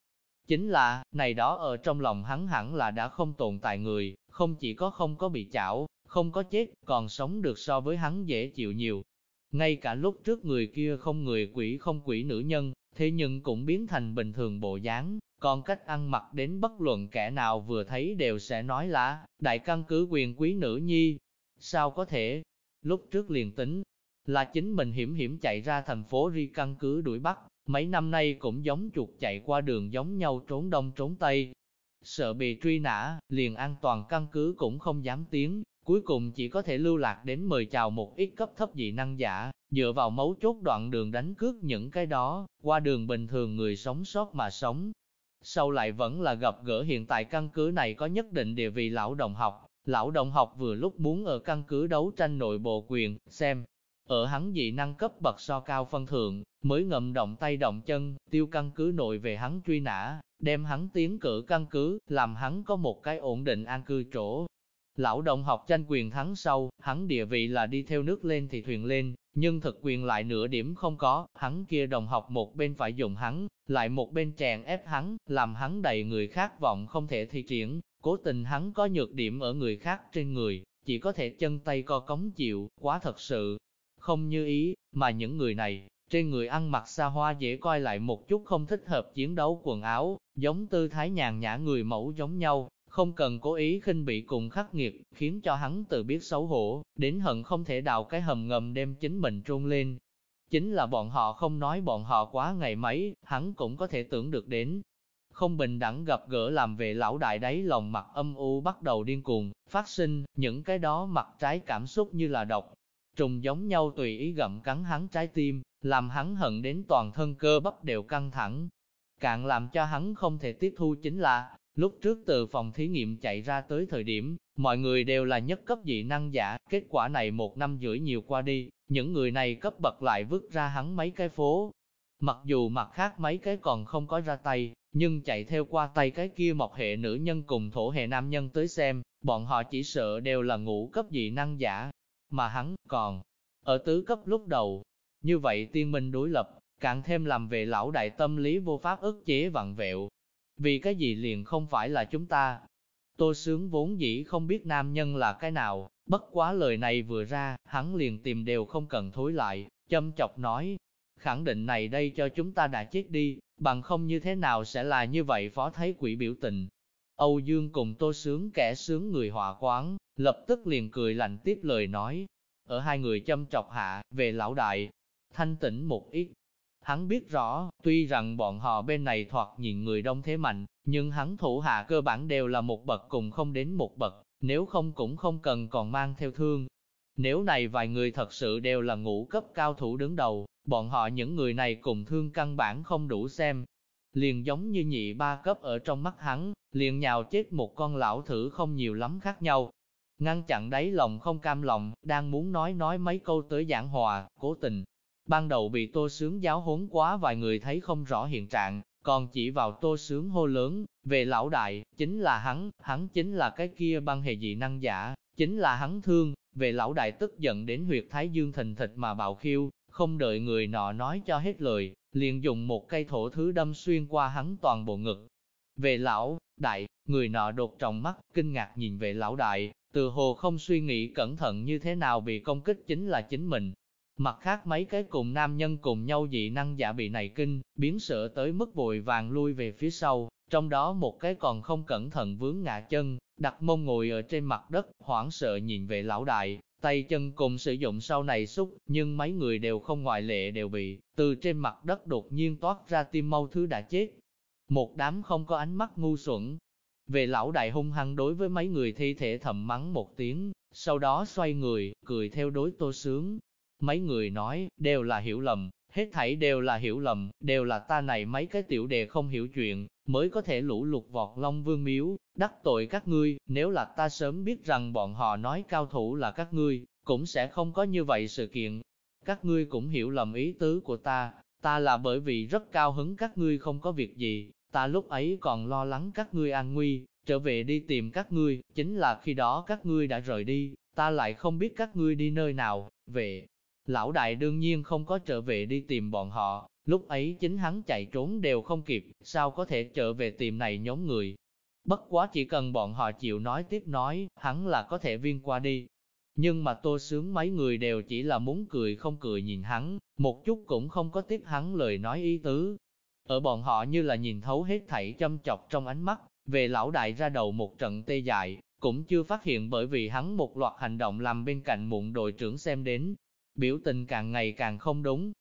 Chính là, này đó ở trong lòng hắn hẳn là đã không tồn tại người, không chỉ có không có bị chảo, không có chết, còn sống được so với hắn dễ chịu nhiều. Ngay cả lúc trước người kia không người quỷ không quỷ nữ nhân, thế nhưng cũng biến thành bình thường bộ dáng, còn cách ăn mặc đến bất luận kẻ nào vừa thấy đều sẽ nói là, đại căn cứ quyền quý nữ nhi. Sao có thể, lúc trước liền tính, là chính mình hiểm hiểm chạy ra thành phố Ri căn cứ đuổi bắt, mấy năm nay cũng giống chuột chạy qua đường giống nhau trốn đông trốn tây. Sợ bị truy nã, liền an toàn căn cứ cũng không dám tiến, cuối cùng chỉ có thể lưu lạc đến mời chào một ít cấp thấp dị năng giả, dựa vào mấu chốt đoạn đường đánh cướp những cái đó, qua đường bình thường người sống sót mà sống. Sau lại vẫn là gặp gỡ hiện tại căn cứ này có nhất định địa vị lão đồng học, Lão đồng học vừa lúc muốn ở căn cứ đấu tranh nội bộ quyền, xem, ở hắn dị năng cấp bậc so cao phân thượng, mới ngậm động tay động chân, tiêu căn cứ nội về hắn truy nã, đem hắn tiến cử căn cứ, làm hắn có một cái ổn định an cư chỗ. Lão đồng học tranh quyền thắng sau, hắn địa vị là đi theo nước lên thì thuyền lên, nhưng thực quyền lại nửa điểm không có, hắn kia đồng học một bên phải dùng hắn, lại một bên chèn ép hắn, làm hắn đầy người khác vọng không thể thi triển, Cố tình hắn có nhược điểm ở người khác trên người, chỉ có thể chân tay co cống chịu, quá thật sự. Không như ý, mà những người này, trên người ăn mặc xa hoa dễ coi lại một chút không thích hợp chiến đấu quần áo, giống tư thái nhàn nhã người mẫu giống nhau, không cần cố ý khinh bị cùng khắc nghiệt, khiến cho hắn tự biết xấu hổ, đến hận không thể đào cái hầm ngầm đem chính mình trôn lên. Chính là bọn họ không nói bọn họ quá ngày mấy, hắn cũng có thể tưởng được đến, không bình đẳng gặp gỡ làm về lão đại đáy lòng mặt âm u bắt đầu điên cuồng, phát sinh, những cái đó mặt trái cảm xúc như là độc trùng giống nhau tùy ý gặm cắn hắn trái tim, làm hắn hận đến toàn thân cơ bắp đều căng thẳng. Cạn làm cho hắn không thể tiếp thu chính là, lúc trước từ phòng thí nghiệm chạy ra tới thời điểm, mọi người đều là nhất cấp dị năng giả, kết quả này một năm rưỡi nhiều qua đi, những người này cấp bậc lại vứt ra hắn mấy cái phố. Mặc dù mặt khác mấy cái còn không có ra tay, nhưng chạy theo qua tay cái kia mọc hệ nữ nhân cùng thổ hệ nam nhân tới xem, bọn họ chỉ sợ đều là ngũ cấp dị năng giả, mà hắn còn ở tứ cấp lúc đầu. Như vậy tiên minh đối lập, càng thêm làm về lão đại tâm lý vô pháp ức chế vặn vẹo. Vì cái gì liền không phải là chúng ta. Tô sướng vốn dĩ không biết nam nhân là cái nào, bất quá lời này vừa ra, hắn liền tìm đều không cần thối lại, châm chọc nói. Khẳng định này đây cho chúng ta đã chết đi, bằng không như thế nào sẽ là như vậy phó thấy quỷ biểu tình. Âu Dương cùng tô sướng kẻ sướng người hòa quán, lập tức liền cười lạnh tiếp lời nói. Ở hai người châm chọc hạ, về lão đại, thanh tĩnh một ít. Hắn biết rõ, tuy rằng bọn họ bên này thoạt nhìn người đông thế mạnh, nhưng hắn thủ hạ cơ bản đều là một bậc cùng không đến một bậc, nếu không cũng không cần còn mang theo thương. Nếu này vài người thật sự đều là ngũ cấp cao thủ đứng đầu, bọn họ những người này cùng thương căn bản không đủ xem. Liền giống như nhị ba cấp ở trong mắt hắn, liền nhào chết một con lão thử không nhiều lắm khác nhau. Ngăn chặn đáy lòng không cam lòng, đang muốn nói nói mấy câu tới giảng hòa, cố tình. Ban đầu bị tô sướng giáo huấn quá vài người thấy không rõ hiện trạng, còn chỉ vào tô sướng hô lớn, về lão đại, chính là hắn, hắn chính là cái kia băng hề dị năng giả, chính là hắn thương, về lão đại tức giận đến huyệt thái dương thình thịch mà bạo khiêu, không đợi người nọ nói cho hết lời, liền dùng một cây thổ thứ đâm xuyên qua hắn toàn bộ ngực. Về lão, đại, người nọ đột trọng mắt, kinh ngạc nhìn về lão đại, từ hồ không suy nghĩ cẩn thận như thế nào bị công kích chính là chính mình. Mặt khác mấy cái cùng nam nhân cùng nhau dị năng giả bị này kinh, biến sợ tới mức vội vàng lui về phía sau, trong đó một cái còn không cẩn thận vướng ngã chân, đặt mông ngồi ở trên mặt đất, hoảng sợ nhìn về lão đại, tay chân cùng sử dụng sau này xúc, nhưng mấy người đều không ngoại lệ đều bị, từ trên mặt đất đột nhiên toát ra tim mau thứ đã chết. Một đám không có ánh mắt ngu xuẩn. Về lão đại hung hăng đối với mấy người thi thể thầm mắng một tiếng, sau đó xoay người, cười theo đối tô sướng. Mấy người nói, đều là hiểu lầm, hết thảy đều là hiểu lầm, đều là ta này mấy cái tiểu đề không hiểu chuyện, mới có thể lũ lụt vọt Long Vương Miếu, đắc tội các ngươi, nếu là ta sớm biết rằng bọn họ nói cao thủ là các ngươi, cũng sẽ không có như vậy sự kiện. Các ngươi cũng hiểu lầm ý tứ của ta, ta là bởi vì rất cao hứng các ngươi không có việc gì, ta lúc ấy còn lo lắng các ngươi an nguy, trở về đi tìm các ngươi, chính là khi đó các ngươi đã rời đi, ta lại không biết các ngươi đi nơi nào, về. Lão đại đương nhiên không có trở về đi tìm bọn họ, lúc ấy chính hắn chạy trốn đều không kịp, sao có thể trở về tìm này nhóm người. Bất quá chỉ cần bọn họ chịu nói tiếp nói, hắn là có thể viên qua đi. Nhưng mà tô sướng mấy người đều chỉ là muốn cười không cười nhìn hắn, một chút cũng không có tiếp hắn lời nói ý tứ. Ở bọn họ như là nhìn thấu hết thảy châm chọc trong ánh mắt, về lão đại ra đầu một trận tê dại, cũng chưa phát hiện bởi vì hắn một loạt hành động làm bên cạnh muộn đội trưởng xem đến, biểu tình càng ngày càng không đúng.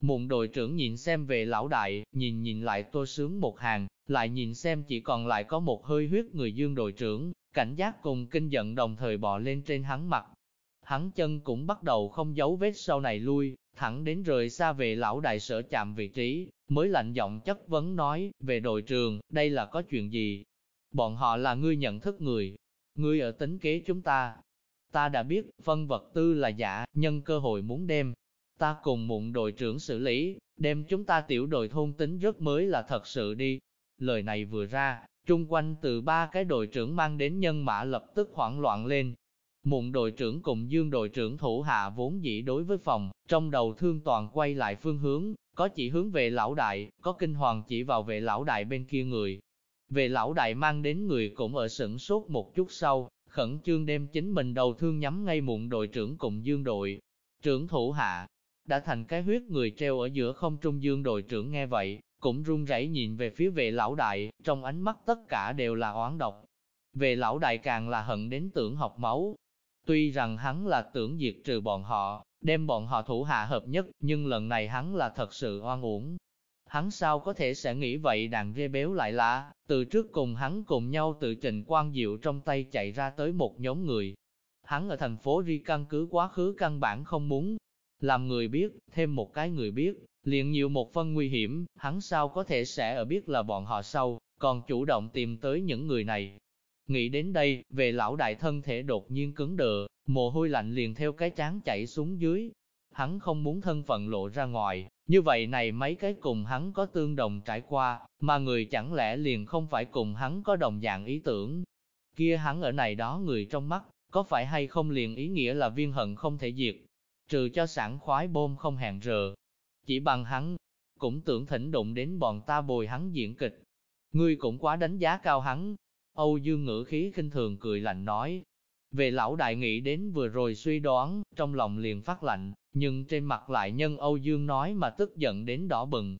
Muộn đội trưởng nhìn xem về lão đại, nhìn nhìn lại tô sướng một hàng, lại nhìn xem chỉ còn lại có một hơi huyết người dương đội trưởng, cảnh giác cùng kinh giận đồng thời bò lên trên hắn mặt. Hắn chân cũng bắt đầu không giấu vết sau này lui, thẳng đến rời xa về lão đại sở chạm vị trí, mới lạnh giọng chất vấn nói, về đội trường, đây là có chuyện gì? Bọn họ là ngươi nhận thức người, ngươi ở tính kế chúng ta, Ta đã biết, phân vật tư là giả, nhân cơ hội muốn đem. Ta cùng mụn đội trưởng xử lý, đem chúng ta tiểu đội thôn tính rất mới là thật sự đi. Lời này vừa ra, trung quanh từ ba cái đội trưởng mang đến nhân mã lập tức hoảng loạn lên. Mụn đội trưởng cùng dương đội trưởng thủ hạ vốn dĩ đối với phòng, trong đầu thương toàn quay lại phương hướng, có chỉ hướng về lão đại, có kinh hoàng chỉ vào về lão đại bên kia người. Về lão đại mang đến người cũng ở sửng sốt một chút sau, khẩn trương đem chính mình đầu thương nhắm ngay muộn đội trưởng cùng dương đội. Trưởng thủ hạ, đã thành cái huyết người treo ở giữa không trung dương đội trưởng nghe vậy, cũng run rẩy nhìn về phía vệ lão đại, trong ánh mắt tất cả đều là oán độc. Về lão đại càng là hận đến tưởng học máu. Tuy rằng hắn là tưởng diệt trừ bọn họ, đem bọn họ thủ hạ hợp nhất, nhưng lần này hắn là thật sự oan uổng, Hắn sao có thể sẽ nghĩ vậy đàn rê béo lại là, từ trước cùng hắn cùng nhau tự trình quan diệu trong tay chạy ra tới một nhóm người. Hắn ở thành phố Ri căn cứ quá khứ căn bản không muốn làm người biết, thêm một cái người biết, liền nhiều một phân nguy hiểm, hắn sao có thể sẽ ở biết là bọn họ sau, còn chủ động tìm tới những người này. Nghĩ đến đây, về lão đại thân thể đột nhiên cứng đờ, mồ hôi lạnh liền theo cái chán chảy xuống dưới. Hắn không muốn thân phận lộ ra ngoài, như vậy này mấy cái cùng hắn có tương đồng trải qua, mà người chẳng lẽ liền không phải cùng hắn có đồng dạng ý tưởng. Kia hắn ở này đó người trong mắt, có phải hay không liền ý nghĩa là viên hận không thể diệt, trừ cho sản khoái bom không hẹn rờ. Chỉ bằng hắn, cũng tưởng thỉnh đụng đến bọn ta bồi hắn diễn kịch. Ngươi cũng quá đánh giá cao hắn. Âu Dương ngữ khí khinh thường cười lạnh nói. Về lão đại nghĩ đến vừa rồi suy đoán, trong lòng liền phát lạnh, nhưng trên mặt lại nhân Âu Dương nói mà tức giận đến đỏ bừng.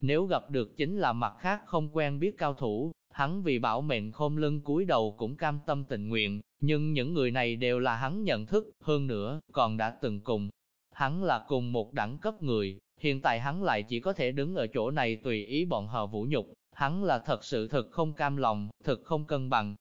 Nếu gặp được chính là mặt khác không quen biết cao thủ, hắn vì bảo mệnh khôn lưng cúi đầu cũng cam tâm tình nguyện, nhưng những người này đều là hắn nhận thức, hơn nữa, còn đã từng cùng. Hắn là cùng một đẳng cấp người, hiện tại hắn lại chỉ có thể đứng ở chỗ này tùy ý bọn họ vũ nhục, hắn là thật sự thật không cam lòng, thật không cân bằng.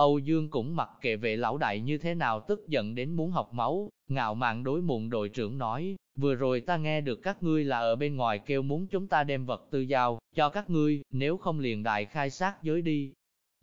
Âu Dương cũng mặc kệ vệ lão đại như thế nào tức giận đến muốn học máu, ngạo mạn đối muộn đội trưởng nói, vừa rồi ta nghe được các ngươi là ở bên ngoài kêu muốn chúng ta đem vật tư giao, cho các ngươi, nếu không liền đại khai sát giới đi.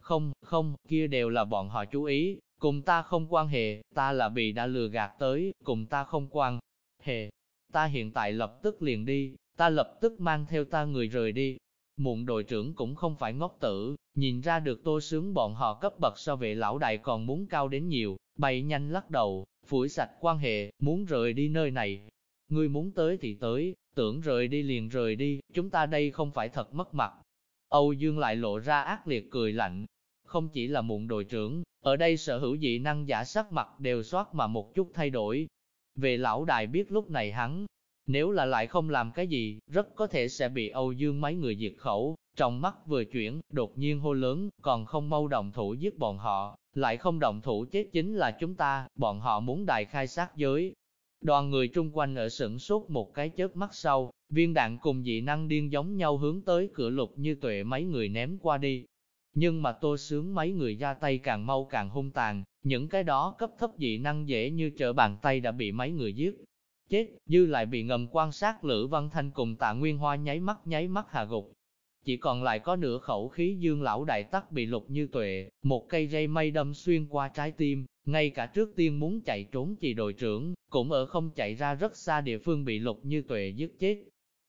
Không, không, kia đều là bọn họ chú ý, cùng ta không quan hệ, ta là bị đã lừa gạt tới, cùng ta không quan hệ. Ta hiện tại lập tức liền đi, ta lập tức mang theo ta người rời đi. Muộn đội trưởng cũng không phải ngốc tử, nhìn ra được tô sướng bọn họ cấp bậc so vệ lão đại còn muốn cao đến nhiều, bay nhanh lắc đầu, phủi sạch quan hệ, muốn rời đi nơi này. Ngươi muốn tới thì tới, tưởng rời đi liền rời đi, chúng ta đây không phải thật mất mặt. Âu Dương lại lộ ra ác liệt cười lạnh. Không chỉ là muộn đội trưởng, ở đây sở hữu dị năng giả sắc mặt đều soát mà một chút thay đổi. Về lão đại biết lúc này hắn, nếu là lại không làm cái gì, rất có thể sẽ bị Âu Dương mấy người diệt khẩu, trong mắt vừa chuyển, đột nhiên hô lớn, còn không mau động thủ giết bọn họ, lại không động thủ chết chính là chúng ta, bọn họ muốn đại khai sát giới. Đoàn người trung quanh ở sửng sốt một cái chớp mắt sau, viên đạn cùng dị năng điên giống nhau hướng tới cửa lục như tuệ mấy người ném qua đi. Nhưng mà tô sướng mấy người ra tay càng mau càng hung tàn, những cái đó cấp thấp dị năng dễ như trở bàn tay đã bị mấy người giết. Chết, dư lại bị ngầm quan sát Lữ Văn Thanh cùng tạ Nguyên Hoa nháy mắt nháy mắt hạ gục, chỉ còn lại có nửa khẩu khí dương lão đại tắc bị lục như tuệ, một cây dây mây đâm xuyên qua trái tim, ngay cả trước tiên muốn chạy trốn chỉ đội trưởng, cũng ở không chạy ra rất xa địa phương bị lục như tuệ giết chết.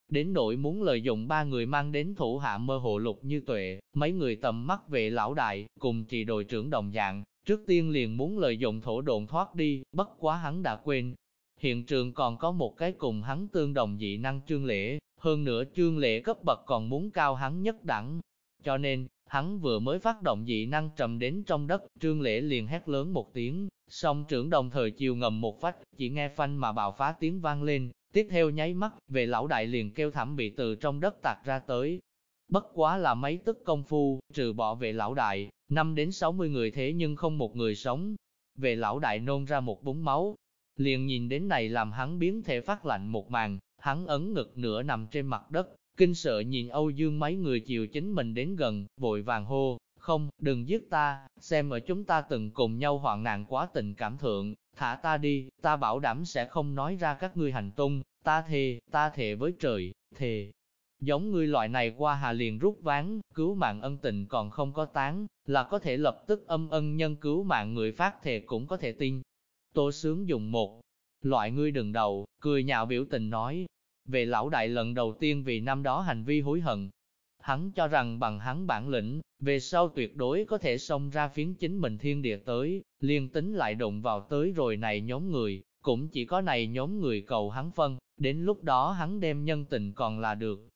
Đến nỗi muốn lợi dụng ba người mang đến thủ hạ mơ hồ lục như tuệ, mấy người tầm mắt về lão đại, cùng chỉ đội trưởng đồng dạng, trước tiên liền muốn lợi dụng thổ độn thoát đi, bất quá hắn đã quên. Hiện trường còn có một cái cùng hắn tương đồng dị năng trương lễ, hơn nữa trương lễ cấp bậc còn muốn cao hắn nhất đẳng. Cho nên, hắn vừa mới phát động dị năng trầm đến trong đất, trương lễ liền hét lớn một tiếng, song trưởng đồng thời chiều ngầm một phách, chỉ nghe phanh mà bạo phá tiếng vang lên, tiếp theo nháy mắt, về lão đại liền kêu thảm bị từ trong đất tạc ra tới. Bất quá là mấy tức công phu, trừ bỏ về lão đại, 5 đến 60 người thế nhưng không một người sống. Về lão đại nôn ra một búng máu, liền nhìn đến này làm hắn biến thể phát lạnh một màn, Hắn ấn ngực nửa nằm trên mặt đất, kinh sợ nhìn Âu Dương mấy người chiều chính mình đến gần, vội vàng hô, không, đừng giết ta, xem ở chúng ta từng cùng nhau hoạn nạn quá tình cảm thượng, thả ta đi, ta bảo đảm sẽ không nói ra các ngươi hành tung, ta thề, ta thề với trời, thề. Giống ngươi loại này qua hà liền rút ván, cứu mạng ân tình còn không có tán, là có thể lập tức âm ân nhân cứu mạng người phát thề cũng có thể tin. Tô Sướng dùng một Loại ngươi đừng đầu, cười nhạo biểu tình nói, về lão đại lần đầu tiên vì năm đó hành vi hối hận. Hắn cho rằng bằng hắn bản lĩnh, về sau tuyệt đối có thể xông ra phiến chính mình thiên địa tới, liên tính lại đụng vào tới rồi này nhóm người, cũng chỉ có này nhóm người cầu hắn phân, đến lúc đó hắn đem nhân tình còn là được.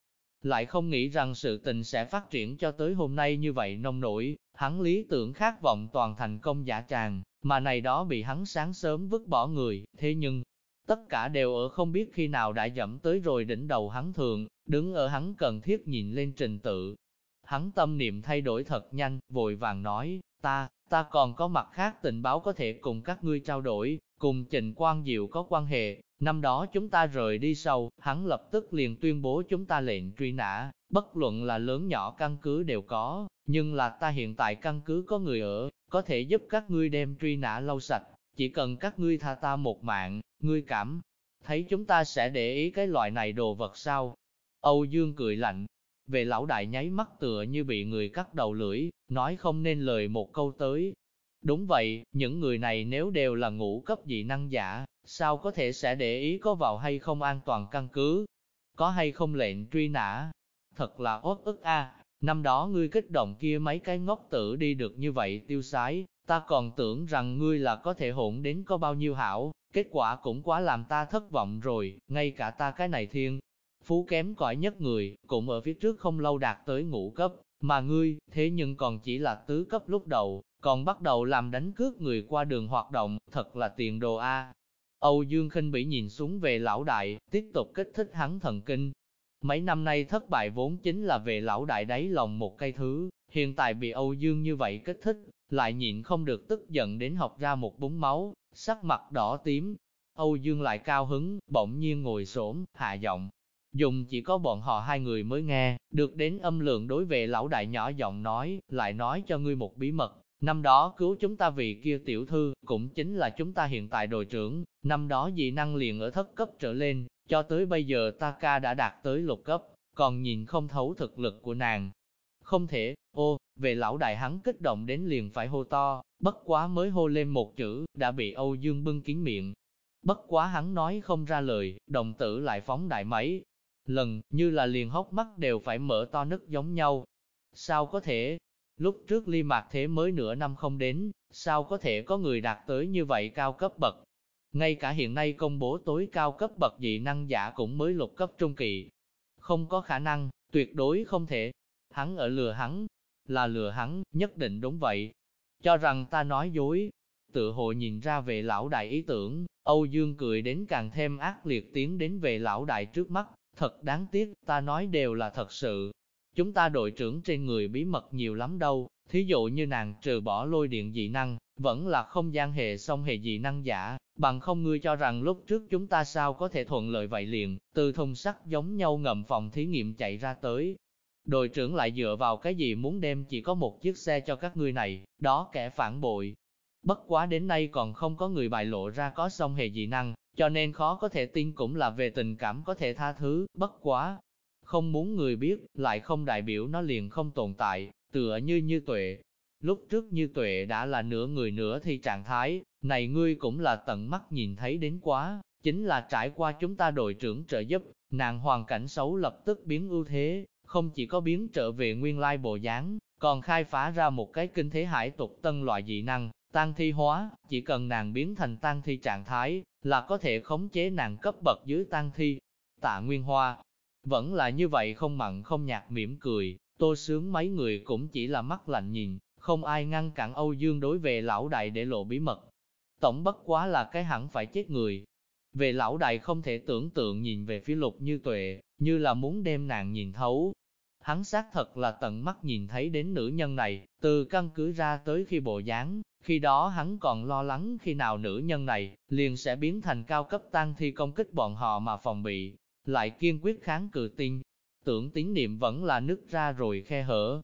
Lại không nghĩ rằng sự tình sẽ phát triển cho tới hôm nay như vậy nông nổi, hắn lý tưởng khát vọng toàn thành công giả tràng, mà này đó bị hắn sáng sớm vứt bỏ người, thế nhưng, tất cả đều ở không biết khi nào đã dẫm tới rồi đỉnh đầu hắn thường, đứng ở hắn cần thiết nhìn lên trình tự. Hắn tâm niệm thay đổi thật nhanh, vội vàng nói, ta, ta còn có mặt khác tình báo có thể cùng các ngươi trao đổi, cùng Trình Quang Diệu có quan hệ, năm đó chúng ta rời đi sau, hắn lập tức liền tuyên bố chúng ta lệnh truy nã, bất luận là lớn nhỏ căn cứ đều có, nhưng là ta hiện tại căn cứ có người ở, có thể giúp các ngươi đem truy nã lâu sạch, chỉ cần các ngươi tha ta một mạng, ngươi cảm thấy chúng ta sẽ để ý cái loại này đồ vật sao? Âu Dương cười lạnh, về lão đại nháy mắt tựa như bị người cắt đầu lưỡi, nói không nên lời một câu tới. Đúng vậy, những người này nếu đều là ngũ cấp dị năng giả, sao có thể sẽ để ý có vào hay không an toàn căn cứ? Có hay không lệnh truy nã? Thật là ốt ức a năm đó ngươi kích động kia mấy cái ngốc tử đi được như vậy tiêu sái, ta còn tưởng rằng ngươi là có thể hỗn đến có bao nhiêu hảo, kết quả cũng quá làm ta thất vọng rồi, ngay cả ta cái này thiên. Phú kém cỏi nhất người, cũng ở phía trước không lâu đạt tới ngũ cấp, mà ngươi, thế nhưng còn chỉ là tứ cấp lúc đầu, còn bắt đầu làm đánh cướp người qua đường hoạt động, thật là tiền đồ A. Âu Dương khinh Bỉ nhìn xuống về lão đại, tiếp tục kích thích hắn thần kinh. Mấy năm nay thất bại vốn chính là về lão đại đáy lòng một cây thứ, hiện tại bị Âu Dương như vậy kích thích, lại nhịn không được tức giận đến học ra một búng máu, sắc mặt đỏ tím. Âu Dương lại cao hứng, bỗng nhiên ngồi xổm, hạ giọng. Dùng chỉ có bọn họ hai người mới nghe, được đến âm lượng đối về lão đại nhỏ giọng nói, lại nói cho ngươi một bí mật. Năm đó cứu chúng ta vì kia tiểu thư, cũng chính là chúng ta hiện tại đội trưởng, năm đó dị năng liền ở thất cấp trở lên, cho tới bây giờ ta ca đã đạt tới lục cấp, còn nhìn không thấu thực lực của nàng. Không thể, ô, về lão đại hắn kích động đến liền phải hô to, bất quá mới hô lên một chữ, đã bị Âu Dương bưng kín miệng. Bất quá hắn nói không ra lời, đồng tử lại phóng đại mấy lần, như là liền hốc mắt đều phải mở to nứt giống nhau. Sao có thể? Lúc trước ly mạc thế mới nửa năm không đến, sao có thể có người đạt tới như vậy cao cấp bậc? Ngay cả hiện nay công bố tối cao cấp bậc dị năng giả cũng mới lục cấp trung kỳ. Không có khả năng, tuyệt đối không thể. Hắn ở lừa hắn, là lừa hắn, nhất định đúng vậy. Cho rằng ta nói dối, tự hồ nhìn ra về lão đại ý tưởng, Âu Dương cười đến càng thêm ác liệt tiến đến về lão đại trước mắt, thật đáng tiếc, ta nói đều là thật sự. Chúng ta đội trưởng trên người bí mật nhiều lắm đâu, thí dụ như nàng trừ bỏ lôi điện dị năng, vẫn là không gian hệ song hệ dị năng giả, bằng không ngươi cho rằng lúc trước chúng ta sao có thể thuận lợi vậy liền, từ thùng sắt giống nhau ngầm phòng thí nghiệm chạy ra tới, Đội trưởng lại dựa vào cái gì muốn đem chỉ có một chiếc xe cho các ngươi này, đó kẻ phản bội. Bất quá đến nay còn không có người bài lộ ra có song hệ dị năng, cho nên khó có thể tin cũng là về tình cảm có thể tha thứ, bất quá. Không muốn người biết, lại không đại biểu nó liền không tồn tại, tựa như như tuệ. Lúc trước như tuệ đã là nửa người nửa thi trạng thái, này ngươi cũng là tận mắt nhìn thấy đến quá, chính là trải qua chúng ta đội trưởng trợ giúp, nàng hoàn cảnh xấu lập tức biến ưu thế, không chỉ có biến trở về nguyên lai bộ dáng, còn khai phá ra một cái kinh thế hải tục tân loại dị năng, tăng thi hóa, chỉ cần nàng biến thành tăng thi trạng thái, là có thể khống chế nàng cấp bậc dưới tăng thi. Tạ Nguyên Hoa, vẫn là như vậy không mặn không nhạt mỉm cười, tô sướng mấy người cũng chỉ là mắt lạnh nhìn, không ai ngăn cản Âu Dương đối về lão đại để lộ bí mật. Tổng bất quá là cái hẳn phải chết người. Về lão đại không thể tưởng tượng nhìn về phía lục như tuệ, như là muốn đem nàng nhìn thấu, Hắn xác thật là tận mắt nhìn thấy đến nữ nhân này, từ căn cứ ra tới khi bộ dáng, khi đó hắn còn lo lắng khi nào nữ nhân này liền sẽ biến thành cao cấp tăng thi công kích bọn họ mà phòng bị, lại kiên quyết kháng cự tin. Tưởng tín niệm vẫn là nứt ra rồi khe hở.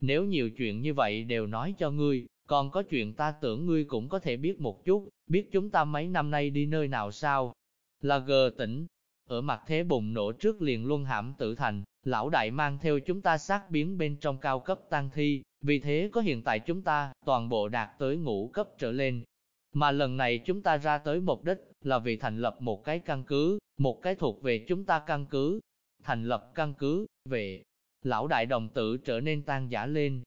Nếu nhiều chuyện như vậy đều nói cho ngươi, còn có chuyện ta tưởng ngươi cũng có thể biết một chút, biết chúng ta mấy năm nay đi nơi nào sao? Là gờ tỉnh, ở mặt thế bùng nổ trước liền luân hãm tử thành, lão đại mang theo chúng ta sát biến bên trong cao cấp tăng thi, vì thế có hiện tại chúng ta, toàn bộ đạt tới ngũ cấp trở lên. Mà lần này chúng ta ra tới mục đích, là vì thành lập một cái căn cứ, một cái thuộc về chúng ta căn cứ. Thành lập căn cứ, về, lão đại đồng tử trở nên tan giả lên.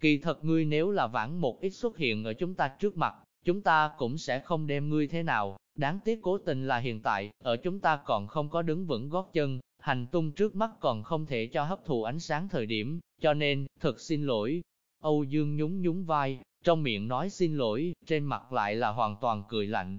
Kỳ thật ngươi nếu là vãn một ít xuất hiện ở chúng ta trước mặt, chúng ta cũng sẽ không đem ngươi thế nào, Đáng tiếc cố tình là hiện tại, ở chúng ta còn không có đứng vững gót chân, hành tung trước mắt còn không thể cho hấp thụ ánh sáng thời điểm, cho nên, thật xin lỗi. Âu Dương nhún nhún vai, trong miệng nói xin lỗi, trên mặt lại là hoàn toàn cười lạnh.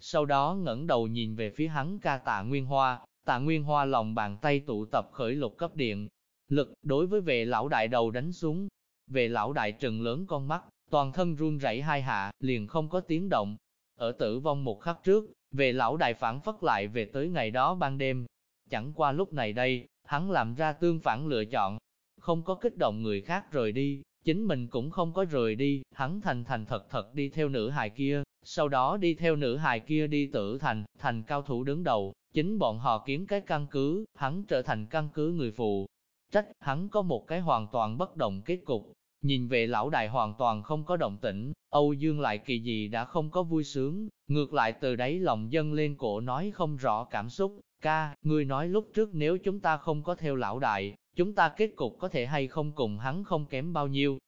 Sau đó ngẩng đầu nhìn về phía hắn ca tạ Nguyên Hoa, tạ Nguyên Hoa lòng bàn tay tụ tập khởi lục cấp điện. Lực đối với vệ lão đại đầu đánh xuống, về lão đại trừng lớn con mắt, toàn thân run rẩy hai hạ, liền không có tiếng động, ở tử vong một khắc trước, về lão đại phản phất lại về tới ngày đó ban đêm. Chẳng qua lúc này đây, hắn làm ra tương phản lựa chọn, không có kích động người khác rời đi, chính mình cũng không có rời đi, hắn thành thành thật thật đi theo nữ hài kia, sau đó đi theo nữ hài kia đi tử thành, thành cao thủ đứng đầu, chính bọn họ kiếm cái căn cứ, hắn trở thành căn cứ người phụ. Trách, hắn có một cái hoàn toàn bất động kết cục. Nhìn về lão đại hoàn toàn không có động tĩnh, Âu Dương lại kỳ gì đã không có vui sướng, ngược lại từ đấy lòng dân lên cổ nói không rõ cảm xúc, ca, ngươi nói lúc trước nếu chúng ta không có theo lão đại, chúng ta kết cục có thể hay không cùng hắn không kém bao nhiêu.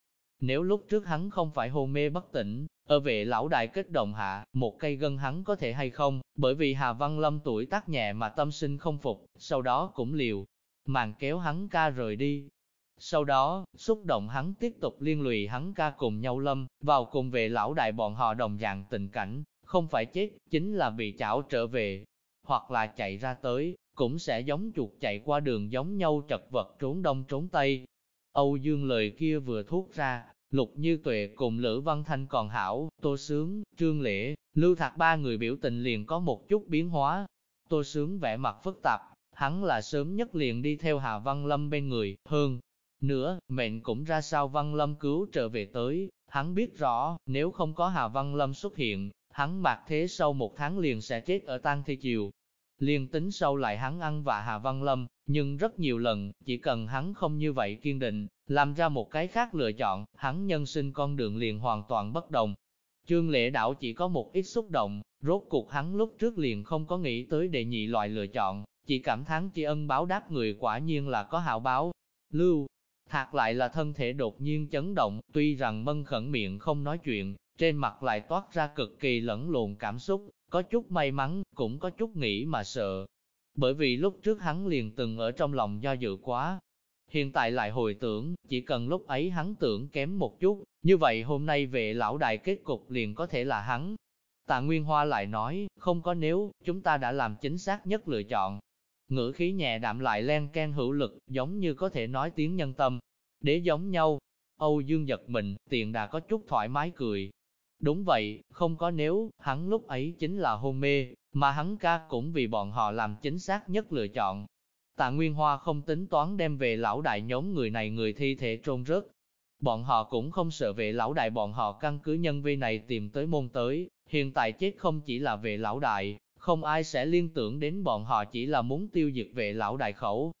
Nếu lúc trước hắn không phải hôn mê bất tỉnh, ở vệ lão đại kết động hạ, một cây gân hắn có thể hay không, bởi vì Hà Văn Lâm tuổi tác nhẹ mà tâm sinh không phục, sau đó cũng liều, màn kéo hắn ca rời đi. Sau đó, xúc động hắn tiếp tục liên lụy hắn ca cùng nhau lâm, vào cùng vệ lão đại bọn họ đồng dạng tình cảnh, không phải chết, chính là bị chảo trở về, hoặc là chạy ra tới, cũng sẽ giống chuột chạy qua đường giống nhau chật vật trốn đông trốn tây. Âu Dương lời kia vừa thốt ra, Lục Như Tuệ cùng Lữ Văn Thanh còn hảo, Tô Sướng, Trương Lễ, Lưu Thạc ba người biểu tình liền có một chút biến hóa. Tô Sướng vẻ mặt phức tạp, hắn là sớm nhất liền đi theo Hà Văn Lâm bên người, hơn. Nữa, mệnh cũng ra sao Văn Lâm cứu trở về tới, hắn biết rõ, nếu không có Hà Văn Lâm xuất hiện, hắn bạc thế sau một tháng liền sẽ chết ở tang thi chiều. liền tính sau lại hắn ăn và Hà Văn Lâm, nhưng rất nhiều lần, chỉ cần hắn không như vậy kiên định, làm ra một cái khác lựa chọn, hắn nhân sinh con đường liền hoàn toàn bất đồng. Trương Lễ đạo chỉ có một ít xúc động, rốt cuộc hắn lúc trước liền không có nghĩ tới đệ nhị loại lựa chọn, chỉ cảm thán tri ân báo đáp người quả nhiên là có hảo báo. Lưu, thạc lại là thân thể đột nhiên chấn động, tuy rằng mân khẩn miệng không nói chuyện, trên mặt lại toát ra cực kỳ lẫn lộn cảm xúc, có chút may mắn, cũng có chút nghĩ mà sợ. Bởi vì lúc trước hắn liền từng ở trong lòng do dự quá, Hiện tại lại hồi tưởng, chỉ cần lúc ấy hắn tưởng kém một chút, như vậy hôm nay về lão đại kết cục liền có thể là hắn. Tạ Nguyên Hoa lại nói, không có nếu, chúng ta đã làm chính xác nhất lựa chọn. Ngữ khí nhẹ đạm lại len can hữu lực, giống như có thể nói tiếng nhân tâm. Để giống nhau, Âu Dương giật mình, tiện đã có chút thoải mái cười. Đúng vậy, không có nếu, hắn lúc ấy chính là hôn mê, mà hắn ca cũng vì bọn họ làm chính xác nhất lựa chọn. Tạ Nguyên Hoa không tính toán đem về lão đại nhóm người này người thi thể trôn rớt. Bọn họ cũng không sợ về lão đại bọn họ căn cứ nhân vi này tìm tới môn tới, hiện tại chết không chỉ là về lão đại, không ai sẽ liên tưởng đến bọn họ chỉ là muốn tiêu diệt về lão đại khẩu.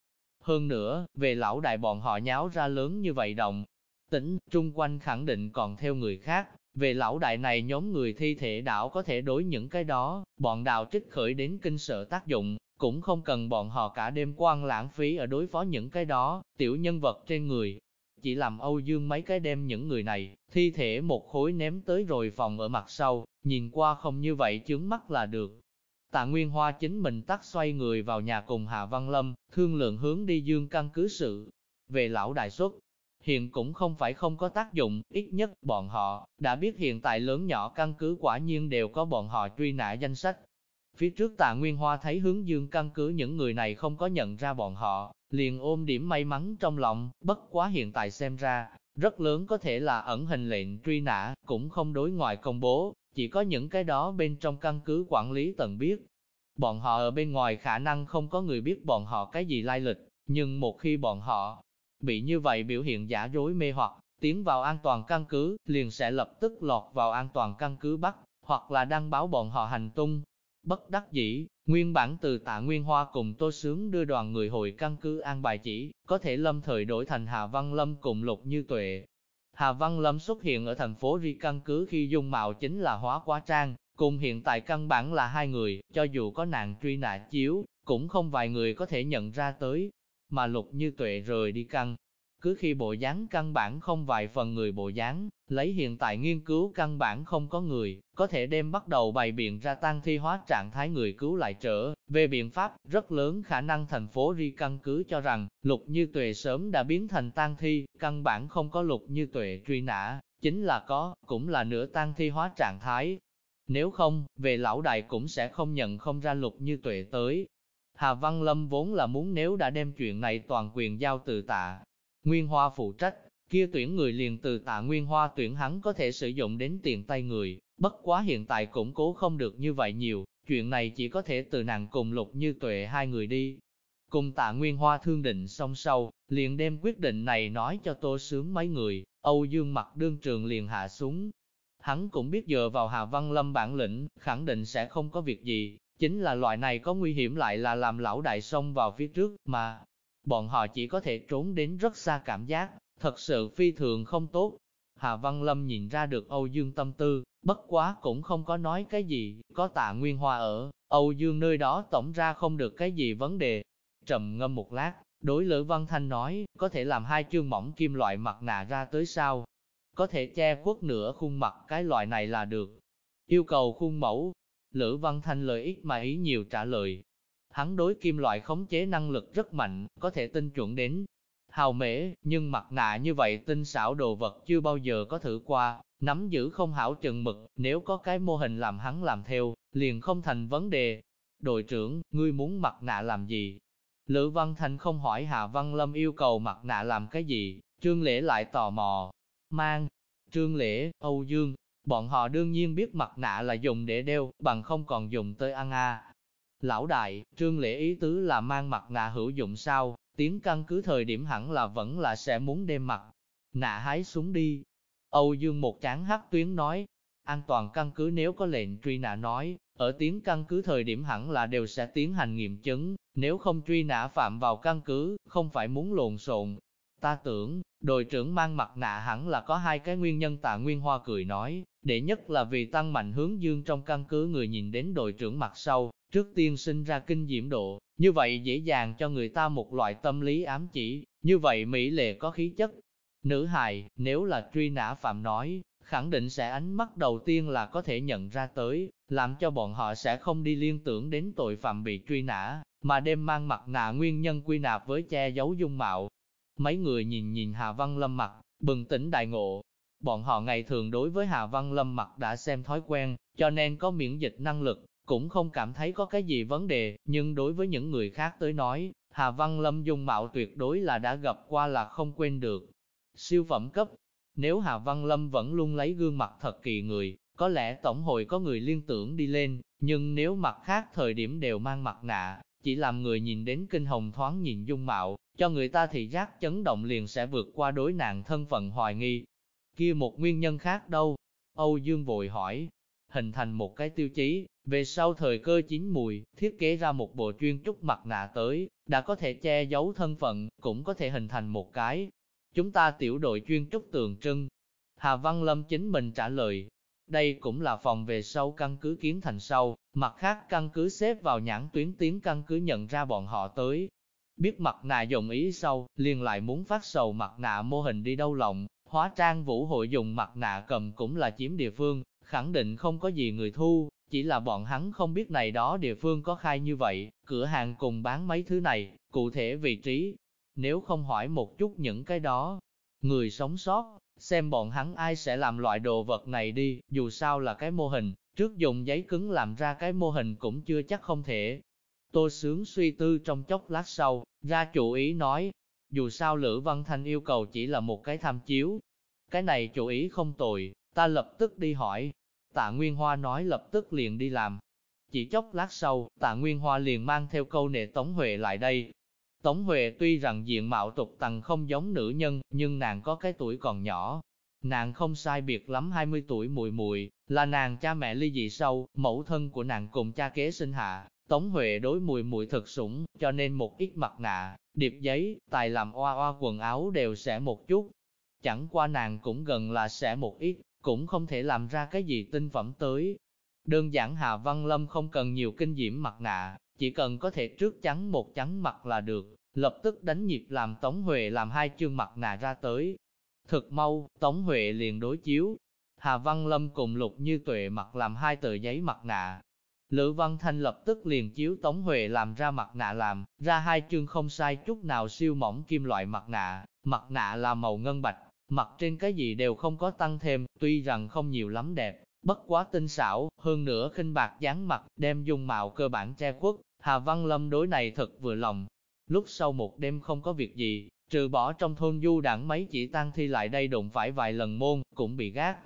Hơn nữa, về lão đại bọn họ nháo ra lớn như vậy động, tỉnh, trung quanh khẳng định còn theo người khác, về lão đại này nhóm người thi thể đảo có thể đối những cái đó, bọn đạo trích khởi đến kinh sợ tác dụng, cũng không cần bọn họ cả đêm quan lãng phí ở đối phó những cái đó, tiểu nhân vật trên người. Chỉ làm Âu Dương mấy cái đem những người này, thi thể một khối ném tới rồi phòng ở mặt sau, nhìn qua không như vậy chướng mắt là được. Tạ Nguyên Hoa chính mình tắt xoay người vào nhà cùng Hạ Văn Lâm, thương lượng hướng đi dương căn cứ sự. Về lão đại xuất, hiện cũng không phải không có tác dụng, ít nhất bọn họ đã biết hiện tại lớn nhỏ căn cứ quả nhiên đều có bọn họ truy nã danh sách, Phía trước tạ Nguyên Hoa thấy hướng dương căn cứ những người này không có nhận ra bọn họ, liền ôm điểm may mắn trong lòng, bất quá hiện tại xem ra, rất lớn có thể là ẩn hình lệnh truy nã, cũng không đối ngoại công bố, chỉ có những cái đó bên trong căn cứ quản lý tận biết. Bọn họ ở bên ngoài khả năng không có người biết bọn họ cái gì lai lịch, nhưng một khi bọn họ bị như vậy biểu hiện giả dối mê hoặc, tiến vào an toàn căn cứ, liền sẽ lập tức lọt vào an toàn căn cứ bắt, hoặc là đăng báo bọn họ hành tung, Bất đắc dĩ, nguyên bản từ tạ Nguyên Hoa cùng Tô Sướng đưa đoàn người hồi căn cứ an bài chỉ, có thể lâm thời đổi thành Hà Văn Lâm cùng Lục Như Tuệ. Hà Văn Lâm xuất hiện ở thành phố Ri căn cứ khi dung mạo chính là hóa quá trang, cùng hiện tại căn bản là hai người, cho dù có nạn truy nã chiếu, cũng không vài người có thể nhận ra tới. Mà Lục Như Tuệ rời đi căn cứ khi bộ dáng căn bản không vài phần người bộ dáng, lấy hiện tại nghiên cứu căn bản không có người, có thể đem bắt đầu bày biện ra tăng thi hóa trạng thái người cứu lại trở. Về biện pháp, rất lớn khả năng thành phố Ri căn cứ cho rằng, lục như tuệ sớm đã biến thành tăng thi, căn bản không có lục như tuệ truy nã, chính là có, cũng là nửa tăng thi hóa trạng thái. Nếu không, về lão đại cũng sẽ không nhận không ra lục như tuệ tới. Hà Văn Lâm vốn là muốn nếu đã đem chuyện này toàn quyền giao từ tạ, Nguyên Hoa phụ trách, kia tuyển người liền từ tạ Nguyên Hoa tuyển hắn có thể sử dụng đến tiền tay người, bất quá hiện tại cũng cố không được như vậy nhiều, chuyện này chỉ có thể từ nàng cùng lục như tuệ hai người đi. Cùng tạ Nguyên Hoa thương định xong sau, liền đem quyết định này nói cho tô sướng mấy người, Âu Dương mặt đương trường liền hạ xuống. Hắn cũng biết dựa vào Hà Văn Lâm bản lĩnh, khẳng định sẽ không có việc gì, chính là loại này có nguy hiểm lại là làm lão đại xông vào phía trước, mà bọn họ chỉ có thể trốn đến rất xa cảm giác, thật sự phi thường không tốt. Hà Văn Lâm nhìn ra được Âu Dương tâm tư, bất quá cũng không có nói cái gì, có tạ Nguyên Hoa ở, Âu Dương nơi đó tổng ra không được cái gì vấn đề. Trầm ngâm một lát, đối Lữ Văn Thanh nói, có thể làm hai chương mỏng kim loại mặt nạ ra tới sao? Có thể che khuất nửa khuôn mặt cái loại này là được. Yêu cầu khuôn mẫu, Lữ Văn Thanh lời ít mà ý nhiều trả lời. Hắn đối kim loại khống chế năng lực rất mạnh, có thể tinh chuẩn đến hào mễ, nhưng mặt nạ như vậy tinh xảo đồ vật chưa bao giờ có thử qua, nắm giữ không hảo chừng mực, nếu có cái mô hình làm hắn làm theo, liền không thành vấn đề. Đội trưởng, ngươi muốn mặt nạ làm gì? Lữ Văn Thanh không hỏi Hà Văn Lâm yêu cầu mặt nạ làm cái gì, Trương Lễ lại tò mò. Mang, Trương Lễ, Âu Dương, bọn họ đương nhiên biết mặt nạ là dùng để đeo, bằng không còn dùng tới ăn a. Lão đại, Trương Lễ ý tứ là mang mặt nạ hữu dụng sao, tiếng căn cứ thời điểm hẳn là vẫn là sẽ muốn đem mặt nạ hái xuống đi. Âu Dương một chán hắc tuyến nói, an toàn căn cứ nếu có lệnh truy nã nói, ở tiếng căn cứ thời điểm hẳn là đều sẽ tiến hành nghiệm chứng, nếu không truy nã phạm vào căn cứ, không phải muốn lộn xộn. Ta tưởng, đội trưởng mang mặt nạ hẳn là có hai cái nguyên nhân tạ Nguyên Hoa cười nói, để nhất là vì tăng mạnh hướng dương trong căn cứ người nhìn đến đội trưởng mặt sau, trước tiên sinh ra kinh diễm độ, như vậy dễ dàng cho người ta một loại tâm lý ám chỉ, như vậy Mỹ lệ có khí chất. Nữ hài, nếu là truy nã phạm nói, khẳng định sẽ ánh mắt đầu tiên là có thể nhận ra tới, làm cho bọn họ sẽ không đi liên tưởng đến tội phạm bị truy nã, mà đem mang mặt nạ nguyên nhân quy nạp với che giấu dung mạo. Mấy người nhìn nhìn Hà Văn Lâm mặt, bừng tỉnh đại ngộ. Bọn họ ngày thường đối với Hà Văn Lâm mặt đã xem thói quen, cho nên có miễn dịch năng lực, cũng không cảm thấy có cái gì vấn đề, nhưng đối với những người khác tới nói, Hà Văn Lâm dung mạo tuyệt đối là đã gặp qua là không quên được. Siêu phẩm cấp, nếu Hà Văn Lâm vẫn luôn lấy gương mặt thật kỳ người, có lẽ tổng hội có người liên tưởng đi lên, nhưng nếu mặt khác thời điểm đều mang mặt nạ, chỉ làm người nhìn đến kinh hồng thoáng nhìn dung mạo, cho người ta thì giác chấn động liền sẽ vượt qua đối nạn thân phận hoài nghi. Kia một nguyên nhân khác đâu? Âu Dương vội hỏi, hình thành một cái tiêu chí, về sau thời cơ chín mùi, thiết kế ra một bộ chuyên trúc mặt nạ tới, đã có thể che giấu thân phận, cũng có thể hình thành một cái. Chúng ta tiểu đội chuyên trúc tường trưng. Hà Văn Lâm chính mình trả lời, đây cũng là phòng về sau căn cứ kiến thành sau, mặt khác căn cứ xếp vào nhãn tuyến tiến căn cứ nhận ra bọn họ tới. Biết mặt nạ dùng ý sau, liền lại muốn phát sầu mặt nạ mô hình đi đâu lộng, hóa trang vũ hội dùng mặt nạ cầm cũng là chiếm địa phương, khẳng định không có gì người thu, chỉ là bọn hắn không biết này đó địa phương có khai như vậy, cửa hàng cùng bán mấy thứ này, cụ thể vị trí. Nếu không hỏi một chút những cái đó, người sống sót, xem bọn hắn ai sẽ làm loại đồ vật này đi, dù sao là cái mô hình, trước dùng giấy cứng làm ra cái mô hình cũng chưa chắc không thể. Tô Sướng suy tư trong chốc lát sau, ra chủ ý nói, dù sao Lữ Văn Thanh yêu cầu chỉ là một cái tham chiếu. Cái này chủ ý không tồi, ta lập tức đi hỏi, Tạ Nguyên Hoa nói lập tức liền đi làm. Chỉ chốc lát sau, Tạ Nguyên Hoa liền mang theo câu nệ Tống Huệ lại đây. Tống Huệ tuy rằng diện mạo tục tằng không giống nữ nhân, nhưng nàng có cái tuổi còn nhỏ. Nàng không sai biệt lắm 20 tuổi mùi mùi, là nàng cha mẹ ly dị sau, mẫu thân của nàng cùng cha kế sinh hạ. Tống Huệ đối mùi mùi thực sủng, cho nên một ít mặt nạ, điệp giấy, tài làm oa oa quần áo đều sẽ một chút. Chẳng qua nàng cũng gần là sẽ một ít, cũng không thể làm ra cái gì tinh phẩm tới. Đơn giản Hà Văn Lâm không cần nhiều kinh diễm mặt nạ, chỉ cần có thể trước trắng một trắng mặt là được, lập tức đánh nhịp làm Tống Huệ làm hai chương mặt nạ ra tới. Thực mau, Tống Huệ liền đối chiếu. Hà Văn Lâm cùng Lục Như Tuệ mặt làm hai tờ giấy mặt nạ. Lữ Văn Thanh lập tức liền chiếu Tống Huệ làm ra mặt nạ làm, ra hai chương không sai chút nào siêu mỏng kim loại mặt nạ, mặt nạ là màu ngân bạch, mặt trên cái gì đều không có tăng thêm, tuy rằng không nhiều lắm đẹp, bất quá tinh xảo, hơn nữa khinh bạc dáng mặt, đem dung mạo cơ bản che khuất, Hà Văn Lâm đối này thật vừa lòng. Lúc sau một đêm không có việc gì, trừ bỏ trong thôn du đảng mấy chỉ tăng thi lại đây đụng phải vài lần môn, cũng bị gác.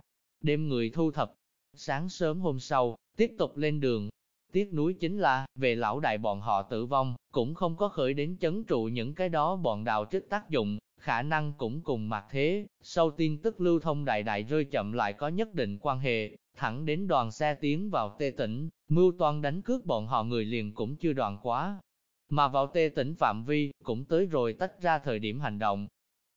Đêm người thu thập, sáng sớm hôm sau, tiếp tục lên đường. Tiếc núi chính là, về lão đại bọn họ tử vong, cũng không có khởi đến chấn trụ những cái đó bọn đào trích tác dụng, khả năng cũng cùng mặt thế, sau tin tức lưu thông đại đại rơi chậm lại có nhất định quan hệ, thẳng đến đoàn xe tiến vào tê tỉnh, mưu toan đánh cướp bọn họ người liền cũng chưa đoàn quá. Mà vào tê tỉnh phạm vi, cũng tới rồi tách ra thời điểm hành động.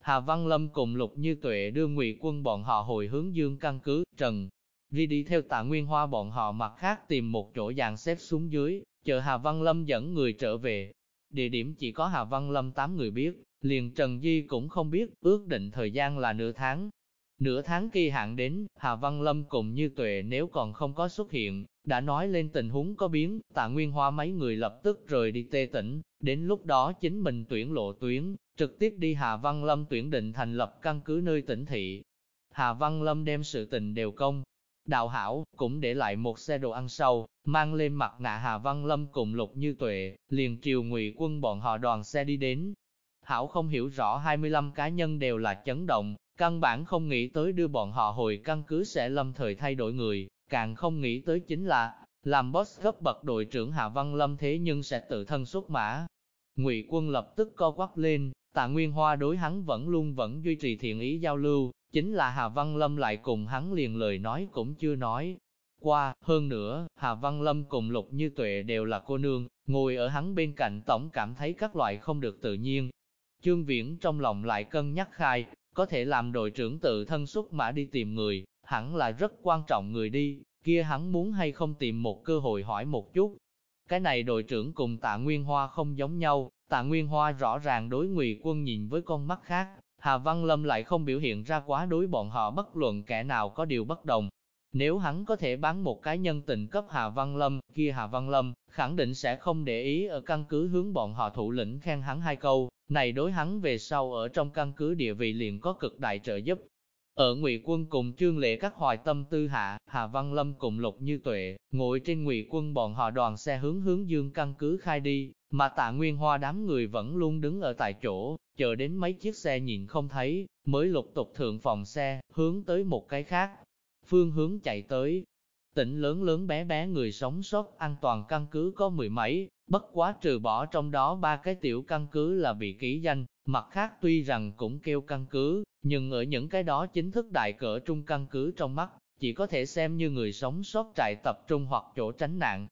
Hà Văn Lâm cùng Lục Như Tuệ đưa ngụy quân bọn họ hồi hướng dương căn cứ, Trần. Ri đi theo tạ Nguyên Hoa bọn họ mặt khác tìm một chỗ dàn xếp xuống dưới, chờ Hà Văn Lâm dẫn người trở về. Địa điểm chỉ có Hà Văn Lâm 8 người biết, liền Trần Di cũng không biết, ước định thời gian là nửa tháng. Nửa tháng kỳ hạn đến, Hà Văn Lâm cùng Như Tuệ nếu còn không có xuất hiện, đã nói lên tình huống có biến, tạ Nguyên Hoa mấy người lập tức rời đi tê tỉnh, đến lúc đó chính mình tuyển lộ tuyến, trực tiếp đi Hà Văn Lâm tuyển định thành lập căn cứ nơi tỉnh thị. Hà Văn Lâm đem sự tình đều công, đạo hảo, cũng để lại một xe đồ ăn sâu, mang lên mặt nạ Hà Văn Lâm cùng Lục Như Tuệ, liền triều ngụy quân bọn họ đoàn xe đi đến. Hảo không hiểu rõ 25 cá nhân đều là chấn động, căn bản không nghĩ tới đưa bọn họ hồi căn cứ sẽ lâm thời thay đổi người, càng không nghĩ tới chính là, làm boss gấp bậc đội trưởng Hà Văn Lâm thế nhưng sẽ tự thân xuất mã. Ngụy quân lập tức co quắp lên, tạ Nguyên Hoa đối hắn vẫn luôn vẫn duy trì thiện ý giao lưu, chính là Hà Văn Lâm lại cùng hắn liền lời nói cũng chưa nói. Qua, hơn nữa, Hà Văn Lâm cùng Lục Như Tuệ đều là cô nương, ngồi ở hắn bên cạnh tổng cảm thấy các loại không được tự nhiên. Trương Viễn trong lòng lại cân nhắc khai, có thể làm đội trưởng tự thân xuất mã đi tìm người, hẳn là rất quan trọng người đi, kia hắn muốn hay không tìm một cơ hội hỏi một chút. Cái này đội trưởng cùng tạ Nguyên Hoa không giống nhau, tạ Nguyên Hoa rõ ràng đối ngụy quân nhìn với con mắt khác, Hà Văn Lâm lại không biểu hiện ra quá đối bọn họ bất luận kẻ nào có điều bất đồng. Nếu hắn có thể bán một cái nhân tình cấp Hà Văn Lâm, kia Hà Văn Lâm, khẳng định sẽ không để ý ở căn cứ hướng bọn họ thủ lĩnh khen hắn hai câu, này đối hắn về sau ở trong căn cứ địa vị liền có cực đại trợ giúp. Ở Ngụy Quân cùng Trương Lệ các hoài tâm tư hạ, Hà Văn Lâm cùng Lục Như Tuệ, ngồi trên Ngụy Quân bọn họ đoàn xe hướng hướng dương căn cứ khai đi, mà tạ Nguyên Hoa đám người vẫn luôn đứng ở tại chỗ, chờ đến mấy chiếc xe nhìn không thấy, mới lục tục thượng phòng xe, hướng tới một cái khác. Phương hướng chạy tới, tỉnh lớn lớn bé bé người sống sót an toàn căn cứ có mười mấy, bất quá trừ bỏ trong đó ba cái tiểu căn cứ là bị ký danh, mặt khác tuy rằng cũng kêu căn cứ, nhưng ở những cái đó chính thức đại cỡ trung căn cứ trong mắt, chỉ có thể xem như người sống sót trại tập trung hoặc chỗ tránh nạn.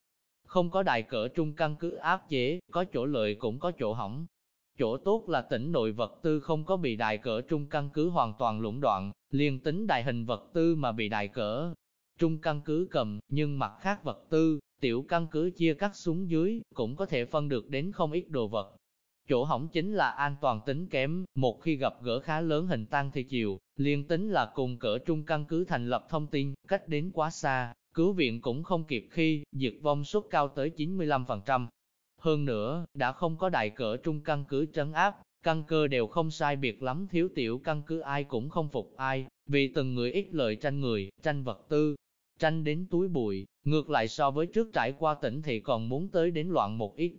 Không có đại cỡ trung căn cứ áp chế, có chỗ lợi cũng có chỗ hỏng. Chỗ tốt là tỉnh nội vật tư không có bị đại cỡ trung căn cứ hoàn toàn lũng đoạn, liền tính đại hình vật tư mà bị đại cỡ trung căn cứ cầm, nhưng mặt khác vật tư, tiểu căn cứ chia cắt xuống dưới, cũng có thể phân được đến không ít đồ vật. Chỗ hỏng chính là an toàn tính kém, một khi gặp gỡ khá lớn hình tăng thì chiều, liên tính là cùng cỡ trung căn cứ thành lập thông tin, cách đến quá xa, cứu viện cũng không kịp khi, diệt vong suất cao tới 95%. Hơn nữa, đã không có đại cỡ trung căn cứ trấn áp, căn cơ đều không sai biệt lắm thiếu tiểu căn cứ ai cũng không phục ai, vì từng người ít lợi tranh người, tranh vật tư, tranh đến túi bụi, ngược lại so với trước trải qua tỉnh thì còn muốn tới đến loạn một ít.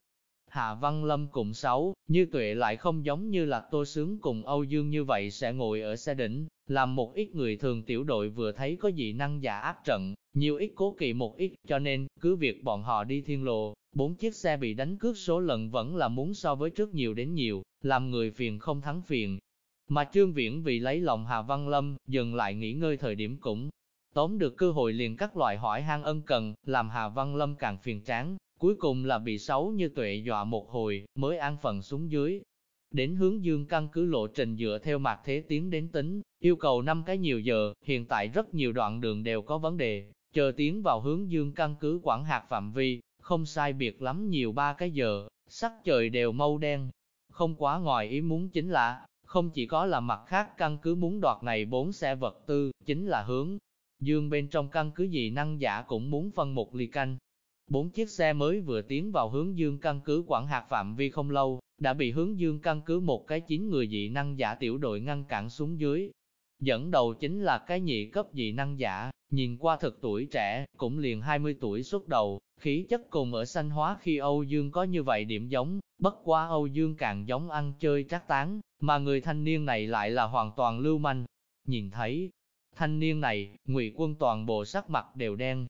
Hạ Văn Lâm cùng xấu, như tuệ lại không giống như là Tô Sướng cùng Âu Dương như vậy sẽ ngồi ở xe đỉnh, làm một ít người thường tiểu đội vừa thấy có dị năng giả áp trận, nhiều ít cố kỵ một ít, cho nên, cứ việc bọn họ đi thiên lộ, bốn chiếc xe bị đánh cướp số lần vẫn là muốn so với trước nhiều đến nhiều, làm người phiền không thắng phiền. Mà Trương Viễn vì lấy lòng Hà Văn Lâm, dừng lại nghỉ ngơi thời điểm cũng tóm được cơ hội liền các loại hỏi han ân cần, làm Hà Văn Lâm càng phiền tráng, cuối cùng là bị xấu như tuệ dọa một hồi, mới an phận xuống dưới. Đến hướng dương căn cứ lộ trình dựa theo mặt thế tiến đến tính, yêu cầu 5 cái nhiều giờ, hiện tại rất nhiều đoạn đường đều có vấn đề, chờ tiến vào hướng dương căn cứ quản hạt phạm vi, không sai biệt lắm nhiều ba cái giờ, sắc trời đều mâu đen. Không quá ngoài ý muốn chính là, không chỉ có là mặt khác căn cứ muốn đoạt này bốn xe vật tư, chính là hướng Dương bên trong căn cứ gì năng giả cũng muốn phân một ly canh. Bốn chiếc xe mới vừa tiến vào hướng dương căn cứ quản hạt phạm vi không lâu, đã bị hướng dương căn cứ một cái chín người dị năng giả tiểu đội ngăn cản xuống dưới. Dẫn đầu chính là cái nhị cấp dị năng giả, nhìn qua thực tuổi trẻ, cũng liền 20 tuổi xuất đầu, khí chất cùng ở sanh hóa khi Âu Dương có như vậy điểm giống, bất quá Âu Dương càng giống ăn chơi trác tán, mà người thanh niên này lại là hoàn toàn lưu manh. Nhìn thấy, Thanh niên này, ngụy quân toàn bộ sắc mặt đều đen.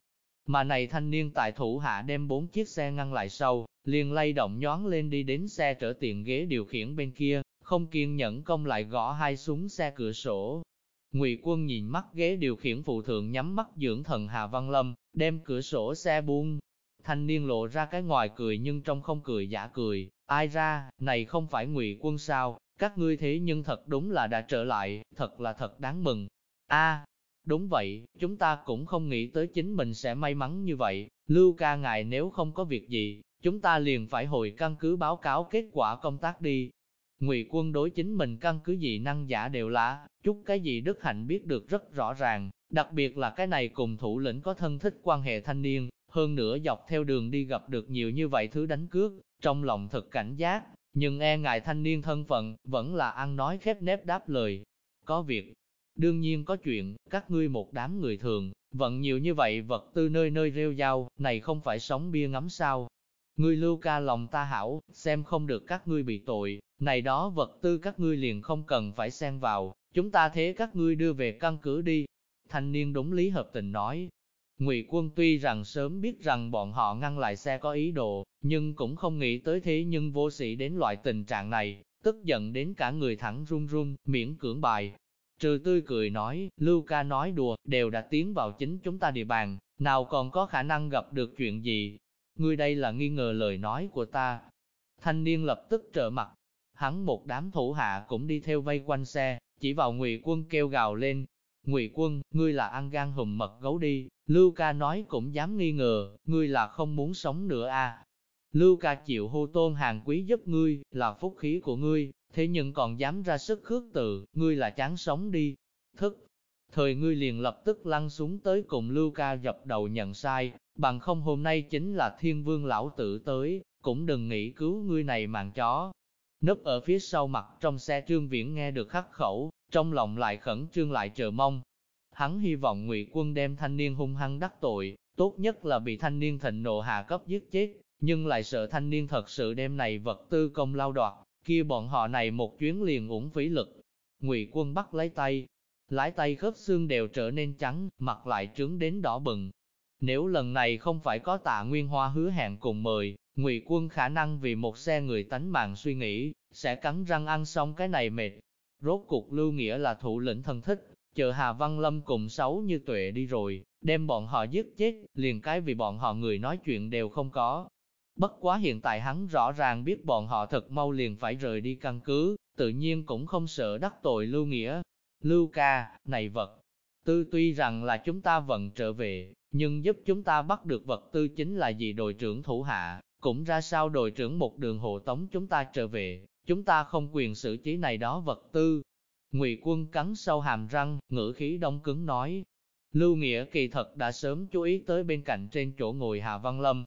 Mà này thanh niên tại thủ hạ đem bốn chiếc xe ngăn lại sau, liền lay động nhón lên đi đến xe trở tiền ghế điều khiển bên kia, không kiên nhẫn công lại gõ hai súng xe cửa sổ. Ngụy Quân nhìn mắt ghế điều khiển phụ thượng nhắm mắt dưỡng thần Hà Văn Lâm, đem cửa sổ xe buông. Thanh niên lộ ra cái ngoài cười nhưng trong không cười giả cười, ai ra, này không phải Ngụy Quân sao, các ngươi thế nhưng thật đúng là đã trở lại, thật là thật đáng mừng. A, đúng vậy, chúng ta cũng không nghĩ tới chính mình sẽ may mắn như vậy, Lưu ca ngài nếu không có việc gì, chúng ta liền phải hồi căn cứ báo cáo kết quả công tác đi. Ngụy quân đối chính mình căn cứ dị năng giả đều là, chút cái gì Đức Hạnh biết được rất rõ ràng, đặc biệt là cái này cùng thủ lĩnh có thân thích quan hệ thanh niên, hơn nữa dọc theo đường đi gặp được nhiều như vậy thứ đánh cướp, trong lòng thật cảnh giác, nhưng e ngại thanh niên thân phận, vẫn là ăn nói khép nép đáp lời. Có việc, đương nhiên có chuyện, các ngươi một đám người thường, vận nhiều như vậy vật tư nơi nơi rêu dao, này không phải sống bia ngắm sao. Ngươi lưu ca lòng ta hảo, xem không được các ngươi bị tội, này đó vật tư các ngươi liền không cần phải xen vào, chúng ta thế các ngươi đưa về căn cứ đi. Thanh niên đúng lý hợp tình nói, Ngụy quân tuy rằng sớm biết rằng bọn họ ngăn lại xe có ý đồ, nhưng cũng không nghĩ tới thế nhưng vô sĩ đến loại tình trạng này, tức giận đến cả người thẳng run run, miễn cưỡng bài. Trừ tươi cười nói, Lưu ca nói đùa, đều đã tiến vào chính chúng ta địa bàn, nào còn có khả năng gặp được chuyện gì. Ngươi đây là nghi ngờ lời nói của ta. Thanh niên lập tức trợ mặt, hắn một đám thủ hạ cũng đi theo vây quanh xe, chỉ vào ngụy quân kêu gào lên. Ngụy quân, ngươi là ăn gan hùm mật gấu đi, Lưu ca nói cũng dám nghi ngờ, ngươi là không muốn sống nữa à. Lưu ca chịu hô tôn hàng quý giúp ngươi, là phúc khí của ngươi, thế nhưng còn dám ra sức khước từ, ngươi là chán sống đi. Thức, thời ngươi liền lập tức lăn xuống tới cùng Lưu ca dập đầu nhận sai, bằng không hôm nay chính là thiên vương lão tử tới, cũng đừng nghĩ cứu ngươi này mạng chó. Nấp ở phía sau mặt trong xe trương viễn nghe được khắc khẩu, trong lòng lại khẩn trương lại chờ mong, Hắn hy vọng ngụy quân đem thanh niên hung hăng đắc tội, tốt nhất là bị thanh niên thịnh nộ hạ cấp giết chết, nhưng lại sợ thanh niên thật sự đem này vật tư công lao đoạt, kia bọn họ này một chuyến liền uổng phí lực. Ngụy quân bắt lấy tay, lái tay khớp xương đều trở nên trắng, mặt lại trướng đến đỏ bừng. Nếu lần này không phải có tạ Nguyên Hoa hứa hẹn cùng mời, Ngụy quân khả năng vì một xe người tánh mạng suy nghĩ, sẽ cắn răng ăn xong cái này mệt. Rốt cuộc lưu nghĩa là thủ lĩnh thân thích, chờ Hà Văn Lâm cùng xấu như tuệ đi rồi, đem bọn họ giết chết, liền cái vì bọn họ người nói chuyện đều không có. Bất quá hiện tại hắn rõ ràng biết bọn họ thật mau liền phải rời đi căn cứ, tự nhiên cũng không sợ đắc tội Lưu Nghĩa. Lưu ca, này vật, tư tuy rằng là chúng ta vận trở về, nhưng giúp chúng ta bắt được vật tư chính là gì đội trưởng thủ hạ, cũng ra sao đội trưởng một đường hộ tống chúng ta trở về, chúng ta không quyền xử trí này đó vật tư, Ngụy quân cắn sâu hàm răng, ngữ khí đông cứng nói. Lưu Nghĩa kỳ thật đã sớm chú ý tới bên cạnh trên chỗ ngồi Hà Văn Lâm.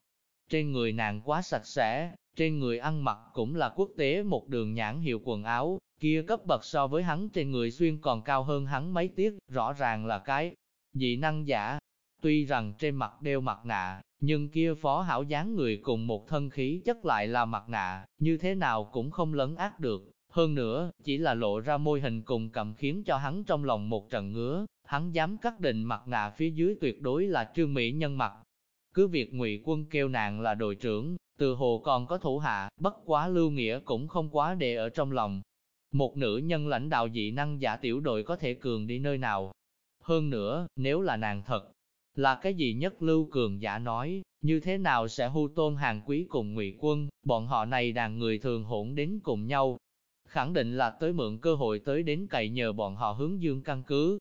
Trên người nàng quá sạch sẽ, trên người ăn mặc cũng là quốc tế một đường nhãn hiệu quần áo, kia cấp bậc so với hắn trên người xuyên còn cao hơn hắn mấy tiết, rõ ràng là cái dị năng giả. Tuy rằng trên mặt đeo mặt nạ, nhưng kia phó hảo dáng người cùng một thân khí chất lại là mặt nạ, như thế nào cũng không lấn ác được. Hơn nữa, chỉ là lộ ra môi hình cùng cầm khiến cho hắn trong lòng một trận ngứa, hắn dám cắt định mặt nạ phía dưới tuyệt đối là trương mỹ nhân mặt. Cứ việc ngụy quân kêu nàng là đội trưởng, từ hồ còn có thủ hạ, bất quá lưu nghĩa cũng không quá để ở trong lòng. Một nữ nhân lãnh đạo dị năng giả tiểu đội có thể cường đi nơi nào. Hơn nữa, nếu là nàng thật, là cái gì nhất lưu cường giả nói, như thế nào sẽ hưu tôn hàng quý cùng ngụy quân, bọn họ này đàn người thường hỗn đến cùng nhau, khẳng định là tới mượn cơ hội tới đến cậy nhờ bọn họ hướng dương căn cứ.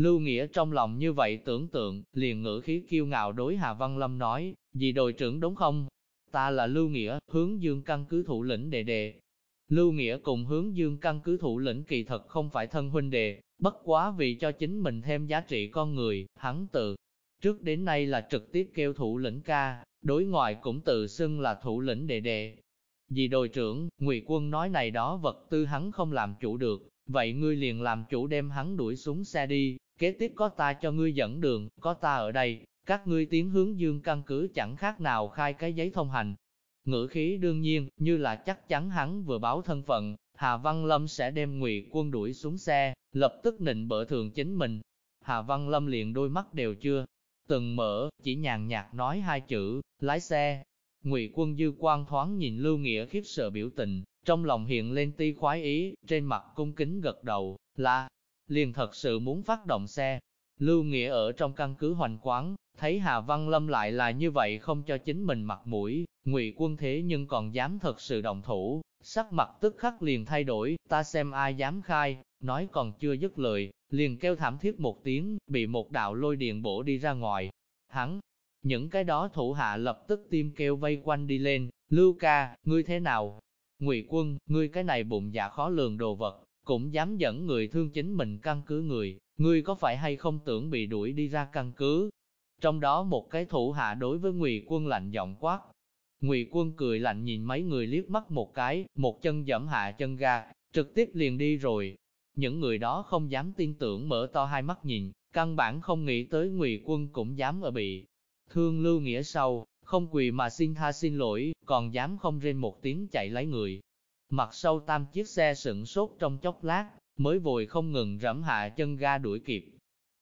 Lưu Nghĩa trong lòng như vậy tưởng tượng, liền ngữ khí kiêu ngạo đối Hà Văn Lâm nói, vì đội trưởng đúng không? Ta là Lưu Nghĩa, hướng dương căn cứ thủ lĩnh đệ đệ. Lưu Nghĩa cùng hướng dương căn cứ thủ lĩnh kỳ thật không phải thân huynh đệ, bất quá vì cho chính mình thêm giá trị con người, hắn tự. Trước đến nay là trực tiếp kêu thủ lĩnh ca, đối ngoại cũng tự xưng là thủ lĩnh đệ đệ, vì đội trưởng, Ngụy Quân nói này đó vật tư hắn không làm chủ được, vậy ngươi liền làm chủ đem hắn đuổi xuống xe đi, kế tiếp có ta cho ngươi dẫn đường, có ta ở đây, các ngươi tiến hướng dương căn cứ chẳng khác nào khai cái giấy thông hành. Ngữ khí đương nhiên, như là chắc chắn hắn vừa báo thân phận, Hà Văn Lâm sẽ đem Ngụy Quân đuổi xuống xe, lập tức nịnh bỡ thường chính mình. Hà Văn Lâm liền đôi mắt đều chưa từng mở, chỉ nhàn nhạt nói hai chữ, lái xe, Ngụy quân dư quan thoáng nhìn Lưu Nghĩa khiếp sợ biểu tình, trong lòng hiện lên ti khoái ý, trên mặt cung kính gật đầu, là, liền thật sự muốn phát động xe. Lưu Nghĩa ở trong căn cứ hoành quán, thấy Hà Văn Lâm lại là như vậy không cho chính mình mặt mũi, ngụy quân thế nhưng còn dám thật sự động thủ, sắc mặt tức khắc liền thay đổi, ta xem ai dám khai, nói còn chưa dứt lời, liền kêu thảm thiết một tiếng, bị một đạo lôi điện bổ đi ra ngoài. Hắn, những cái đó thủ hạ lập tức tim kêu vây quanh đi lên, Lưu ca, ngươi thế nào? Ngụy quân, ngươi cái này bụng dạ khó lường đồ vật, cũng dám dẫn người thương chính mình căn cứ người, ngươi có phải hay không tưởng bị đuổi đi ra căn cứ? Trong đó một cái thủ hạ đối với Ngụy quân lạnh giọng quát. Ngụy quân cười lạnh nhìn mấy người liếc mắt một cái, một chân dẫm hạ chân ga, trực tiếp liền đi rồi. Những người đó không dám tin tưởng mở to hai mắt nhìn, căn bản không nghĩ tới Ngụy quân cũng dám ở bị. Thương lưu nghĩa sau, không quỳ mà xin tha xin lỗi, còn dám không rên một tiếng chạy lấy người. Mặt sau tam chiếc xe sửng sốt trong chốc lát, mới vội không ngừng rẫm hạ chân ga đuổi kịp.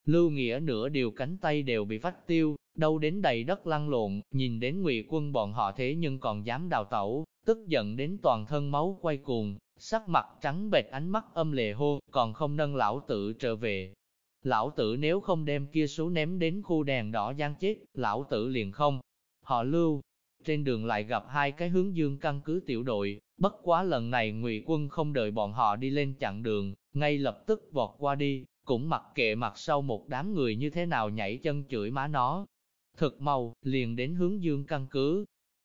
Lưu Nghĩa nửa điều cánh tay đều bị vách tiêu, đâu đến đầy đất lăn lộn, nhìn đến ngụy quân bọn họ thế nhưng còn dám đào tẩu, tức giận đến toàn thân máu quay cuồng, sắc mặt trắng bệch ánh mắt âm lệ hô, còn không nâng lão tử trở về. Lão tử nếu không đem kia số ném đến khu đèn đỏ gian chết, lão tử liền không. Họ lưu, trên đường lại gặp hai cái hướng dương căn cứ tiểu đội, bất quá lần này ngụy quân không đợi bọn họ đi lên chặn đường, ngay lập tức vọt qua đi, cũng mặc kệ mặt sau một đám người như thế nào nhảy chân chửi má nó. Thực mau, liền đến hướng dương căn cứ.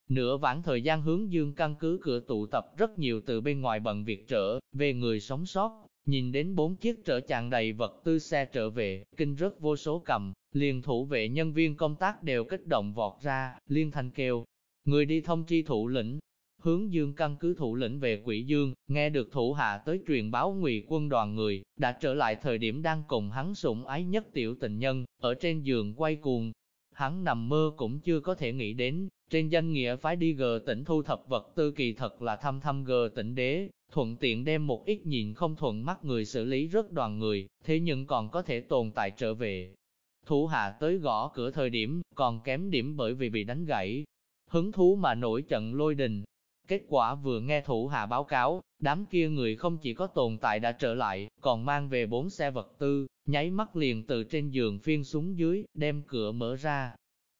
Nửa vãn thời gian hướng dương căn cứ cửa tụ tập rất nhiều từ bên ngoài bận việc trở, về người sống sót, nhìn đến bốn chiếc trở tràn đầy vật tư xe trở về, kinh rất vô số cầm, liền thủ vệ nhân viên công tác đều kích động vọt ra, liên thanh kêu. Người đi thông tri thủ lĩnh, hướng dương căn cứ thủ lĩnh về quỷ dương, nghe được thủ hạ tới truyền báo ngụy quân đoàn người, đã trở lại thời điểm đang cùng hắn sủng ái nhất tiểu tình nhân, ở trên giường quay cuồng. Hắn nằm mơ cũng chưa có thể nghĩ đến, trên danh nghĩa phái đi gờ tỉnh thu thập vật tư kỳ thật là thăm thăm gờ tỉnh đế, thuận tiện đem một ít nhìn không thuận mắt người xử lý rất đoàn người, thế nhưng còn có thể tồn tại trở về. Thủ hạ tới gõ cửa thời điểm, còn kém điểm bởi vì bị đánh gãy. Hứng thú mà nổi trận lôi đình, Kết quả vừa nghe thủ hạ báo cáo, đám kia người không chỉ có tồn tại đã trở lại, còn mang về bốn xe vật tư, nháy mắt liền từ trên giường phiên xuống dưới, đem cửa mở ra.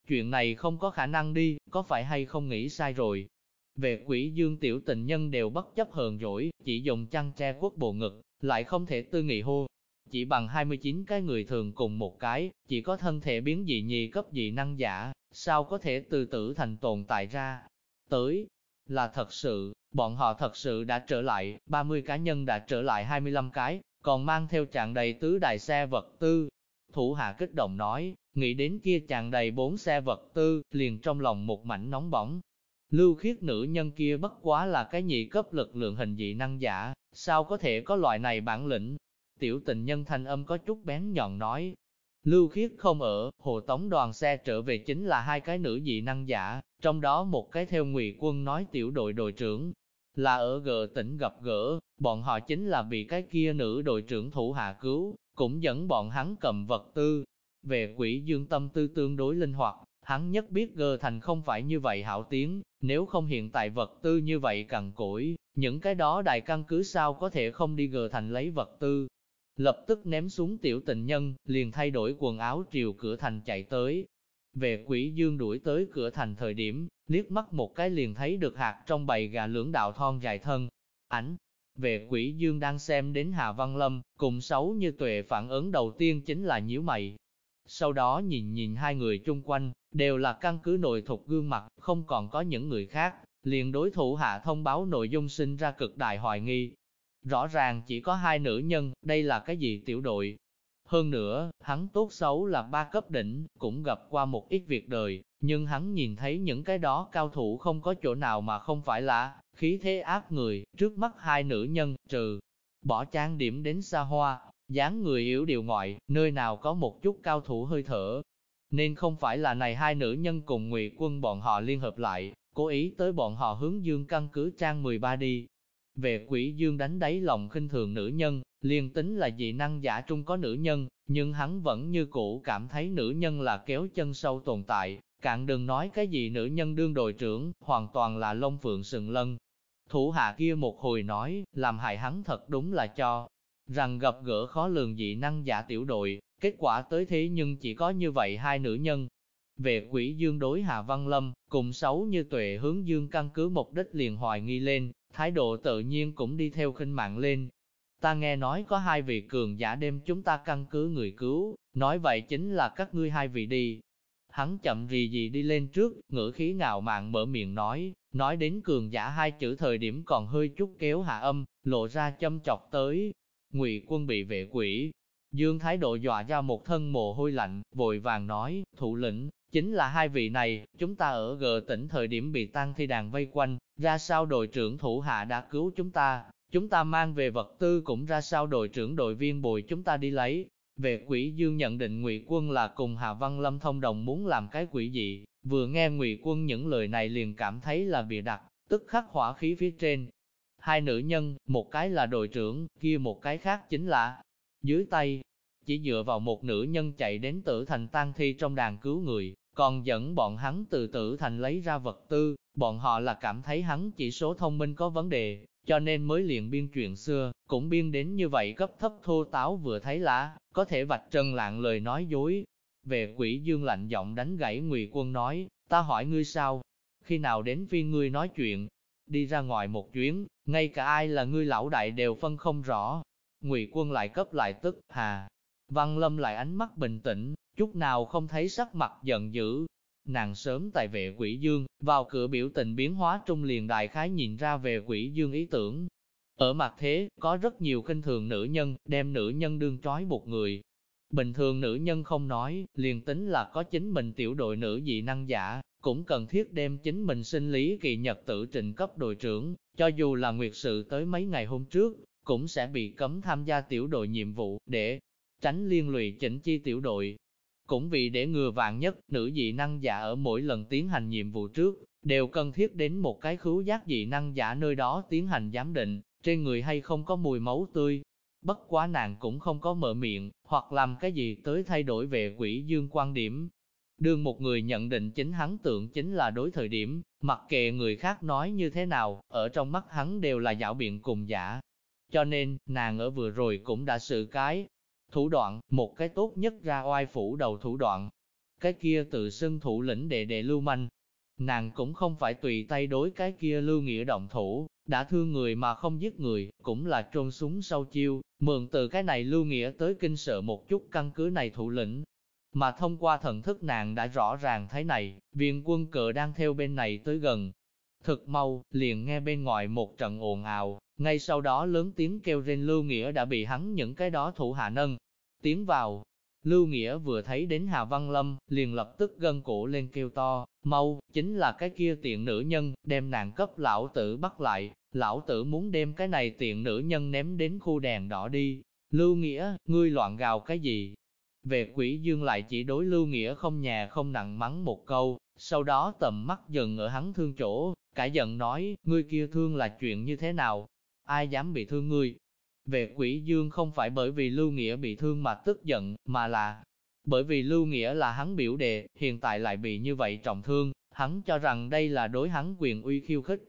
Chuyện này không có khả năng đi, có phải hay không nghĩ sai rồi. Về quỷ dương tiểu tình nhân đều bất chấp hờn dỗi, chỉ dùng chăn tre quất bộ ngực, lại không thể tư nghị hô. Chỉ bằng 29 cái người thường cùng một cái, chỉ có thân thể biến dị nhì cấp dị năng giả, sao có thể từ tử thành tồn tại ra. Tới, là thật sự, bọn họ thật sự đã trở lại, 30 cá nhân đã trở lại 25 cái, còn mang theo chàng đầy tứ đại xe vật tư. Thủ hạ kích động nói, nghĩ đến kia chàng đầy bốn xe vật tư, liền trong lòng một mảnh nóng bỏng. Lưu khiết nữ nhân kia bất quá là cái nhị cấp lực lượng hình dị năng giả, sao có thể có loại này bản lĩnh? Tiểu tình nhân thanh âm có chút bén nhọn nói. Lưu khiết không ở, hồ tống đoàn xe trở về chính là hai cái nữ dị năng giả, trong đó một cái theo ngụy quân nói tiểu đội đội trưởng, là ở gờ tỉnh gặp gỡ, bọn họ chính là bị cái kia nữ đội trưởng thủ hạ cứu, cũng dẫn bọn hắn cầm vật tư. Về quỷ dương tâm tư tương đối linh hoạt, hắn nhất biết gờ thành không phải như vậy hảo tiếng, nếu không hiện tại vật tư như vậy cằn cỗi, những cái đó đại căn cứ sao có thể không đi gờ thành lấy vật tư. Lập tức ném xuống tiểu tình nhân, liền thay đổi quần áo triều cửa thành chạy tới, về quỷ dương đuổi tới cửa thành thời điểm, liếc mắt một cái liền thấy được hạt trong bầy gà lưỡng đạo thon dài thân. Ảnh, về quỷ dương đang xem đến Hà Văn Lâm, cùng xấu như tuệ phản ứng đầu tiên chính là nhíu mày. Sau đó nhìn nhìn hai người chung quanh, đều là căn cứ nội thuộc gương mặt, không còn có những người khác, liền đối thủ hạ thông báo nội dung sinh ra cực đại hoài nghi. Rõ ràng chỉ có hai nữ nhân, đây là cái gì tiểu đội, hơn nữa, hắn tốt xấu là ba cấp đỉnh, cũng gặp qua một ít việc đời, nhưng hắn nhìn thấy những cái đó cao thủ không có chỗ nào mà không phải là khí thế áp người, trước mắt hai nữ nhân, trừ, bỏ trang điểm đến xa hoa, dáng người yếu điều ngoại, nơi nào có một chút cao thủ hơi thở. Nên không phải là này hai nữ nhân cùng ngụy quân bọn họ liên hợp lại, cố ý tới bọn họ hướng dương căn cứ trang 13 đi. Về quỷ dương đánh đáy lòng khinh thường nữ nhân, Liên tính là dị năng giả trung có nữ nhân, nhưng hắn vẫn như cũ cảm thấy nữ nhân là kéo chân sâu tồn tại, cạn đừng nói cái gì nữ nhân đương đội trưởng, hoàn toàn là lông phượng sừng lân. Thủ hạ kia một hồi nói, làm hại hắn thật đúng là cho, rằng gặp gỡ khó lường dị năng giả tiểu đội, kết quả tới thế nhưng chỉ có như vậy hai nữ nhân. Về quỷ dương đối Hà Văn Lâm, cùng xấu như tuệ hướng dương căn cứ mục đích liền hoài nghi lên, thái độ tự nhiên cũng đi theo khinh mạng lên. Ta nghe nói có hai vị cường giả đêm chúng ta căn cứ người cứu, nói vậy chính là các ngươi hai vị đi. Hắn chậm rì gì đi lên trước, ngữ khí ngạo mạn mở miệng nói, nói đến cường giả hai chữ thời điểm còn hơi chút kéo hạ âm, lộ ra châm chọc tới. Ngụy quân bị vệ quỷ, Dương thái độ dọa ra một thân mồ hôi lạnh, vội vàng nói, thủ lĩnh, chính là hai vị này, chúng ta ở G tỉnh thời điểm bị tăng thi đàn vây quanh, ra sao đội trưởng thủ hạ đã cứu chúng ta, chúng ta mang về vật tư cũng ra sao đội trưởng đội viên bồi chúng ta đi lấy. Về quỷ dương nhận định ngụy quân là cùng Hà Văn Lâm thông đồng muốn làm cái quỷ gì, vừa nghe ngụy quân những lời này liền cảm thấy là bị đặt, tức khắc hỏa khí phía trên. Hai nữ nhân, một cái là đội trưởng, kia một cái khác chính là dưới tay, chỉ dựa vào một nữ nhân chạy đến tử thành tang thi trong đàn cứu người, còn dẫn bọn hắn từ tử thành lấy ra vật tư, bọn họ là cảm thấy hắn chỉ số thông minh có vấn đề, cho nên mới liền biên chuyện xưa, cũng biên đến như vậy cấp thấp thô táo vừa thấy lá, có thể vạch trần lạng lời nói dối. Về quỷ dương lạnh giọng đánh gãy ngụy quân nói, ta hỏi ngươi sao, khi nào đến phiên ngươi nói chuyện, đi ra ngoài một chuyến, ngay cả ai là ngươi lão đại đều phân không rõ. Ngụy quân lại cấp lại tức, hà. Văn Lâm lại ánh mắt bình tĩnh, chút nào không thấy sắc mặt giận dữ. Nàng sớm tại vệ quỷ dương, vào cửa biểu tình biến hóa trung liền đại khái nhìn ra về quỷ dương ý tưởng. Ở mặt thế, có rất nhiều kinh thường nữ nhân, đem nữ nhân đương trói một người. Bình thường nữ nhân không nói, liền tính là có chính mình tiểu đội nữ dị năng giả, cũng cần thiết đem chính mình sinh lý kỳ nhật tự trình cấp đội trưởng, cho dù là nguyệt sự tới mấy ngày hôm trước, cũng sẽ bị cấm tham gia tiểu đội nhiệm vụ, để tránh liên lụy chỉnh chi tiểu đội. Cũng vì để ngừa vạn nhất, nữ dị năng giả ở mỗi lần tiến hành nhiệm vụ trước, đều cần thiết đến một cái khứu giác dị năng giả nơi đó tiến hành giám định, trên người hay không có mùi máu tươi. Bất quá nàng cũng không có mở miệng, hoặc làm cái gì tới thay đổi về quỷ dương quan điểm, Đương một người nhận định chính hắn tượng chính là đối thời điểm, mặc kệ người khác nói như thế nào, ở trong mắt hắn đều là dạo biện cùng giả. Cho nên, nàng ở vừa rồi cũng đã sự cái thủ đoạn, một cái tốt nhất ra oai phủ đầu thủ đoạn. Cái kia tự xưng thủ lĩnh đệ đệ lưu manh. Nàng cũng không phải tùy tay đối cái kia lưu nghĩa động thủ, đã thương người mà không giết người, cũng là trôn súng sâu chiêu, mượn từ cái này lưu nghĩa tới kinh sợ một chút căn cứ này thủ lĩnh, mà thông qua thần thức nàng đã rõ ràng thấy này, viện quân cờ đang theo bên này tới gần. Thực mau, liền nghe bên ngoài một trận ồn ào, ngay sau đó lớn tiếng kêu rên Lưu Nghĩa đã bị hắn những cái đó thủ hạ nâng. Tiến vào, Lưu Nghĩa vừa thấy đến Hà Văn Lâm, liền lập tức gân cổ lên kêu to, mau, chính là cái kia tiện nữ nhân, đem nàng cấp lão tử bắt lại, lão tử muốn đem cái này tiện nữ nhân ném đến khu đèn đỏ đi. Lưu Nghĩa, ngươi loạn gào cái gì, về quỷ dương lại chỉ đối lưu nghĩa không nhà không nặng mắng một câu, sau đó tầm mắt dần ở hắn thương chỗ, cả giận nói, ngươi kia thương là chuyện như thế nào? Ai dám bị thương ngươi? Về quỷ dương không phải bởi vì lưu nghĩa bị thương mà tức giận, mà là bởi vì lưu nghĩa là hắn biểu đệ, hiện tại lại bị như vậy trọng thương, hắn cho rằng đây là đối hắn quyền uy khiêu khích.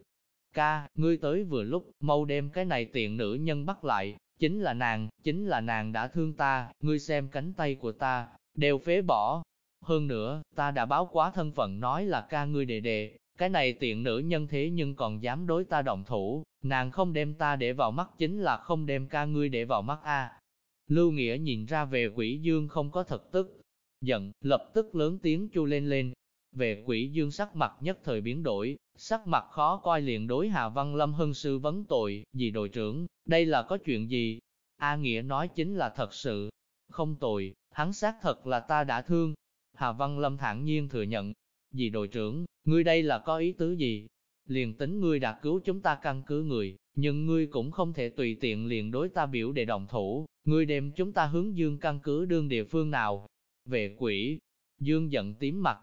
Ca, ngươi tới vừa lúc, mau đem cái này tiện nữ nhân bắt lại, Chính là nàng, chính là nàng đã thương ta, ngươi xem cánh tay của ta, đều phế bỏ. Hơn nữa, ta đã báo quá thân phận nói là ca ngươi đệ đệ, cái này tiện nữ nhân thế nhưng còn dám đối ta động thủ, nàng không đem ta để vào mắt chính là không đem ca ngươi để vào mắt a. Lưu Nghĩa nhìn ra về quỷ dương không có thật tức, giận, lập tức lớn tiếng chu lên lên. Về quỷ dương sắc mặt nhất thời biến đổi, sắc mặt khó coi liền đối Hà Văn Lâm hân sư vấn tội, gì đội trưởng, đây là có chuyện gì? A Nghĩa nói chính là thật sự, không tội, hắn xác thật là ta đã thương. Hà Văn Lâm thản nhiên thừa nhận, dì đội trưởng, ngươi đây là có ý tứ gì? Liền tính ngươi đã cứu chúng ta căn cứ người, nhưng ngươi cũng không thể tùy tiện liền đối ta biểu để đồng thủ, ngươi đem chúng ta hướng dương căn cứ đương địa phương nào? Về quỷ, dương giận tím mặt,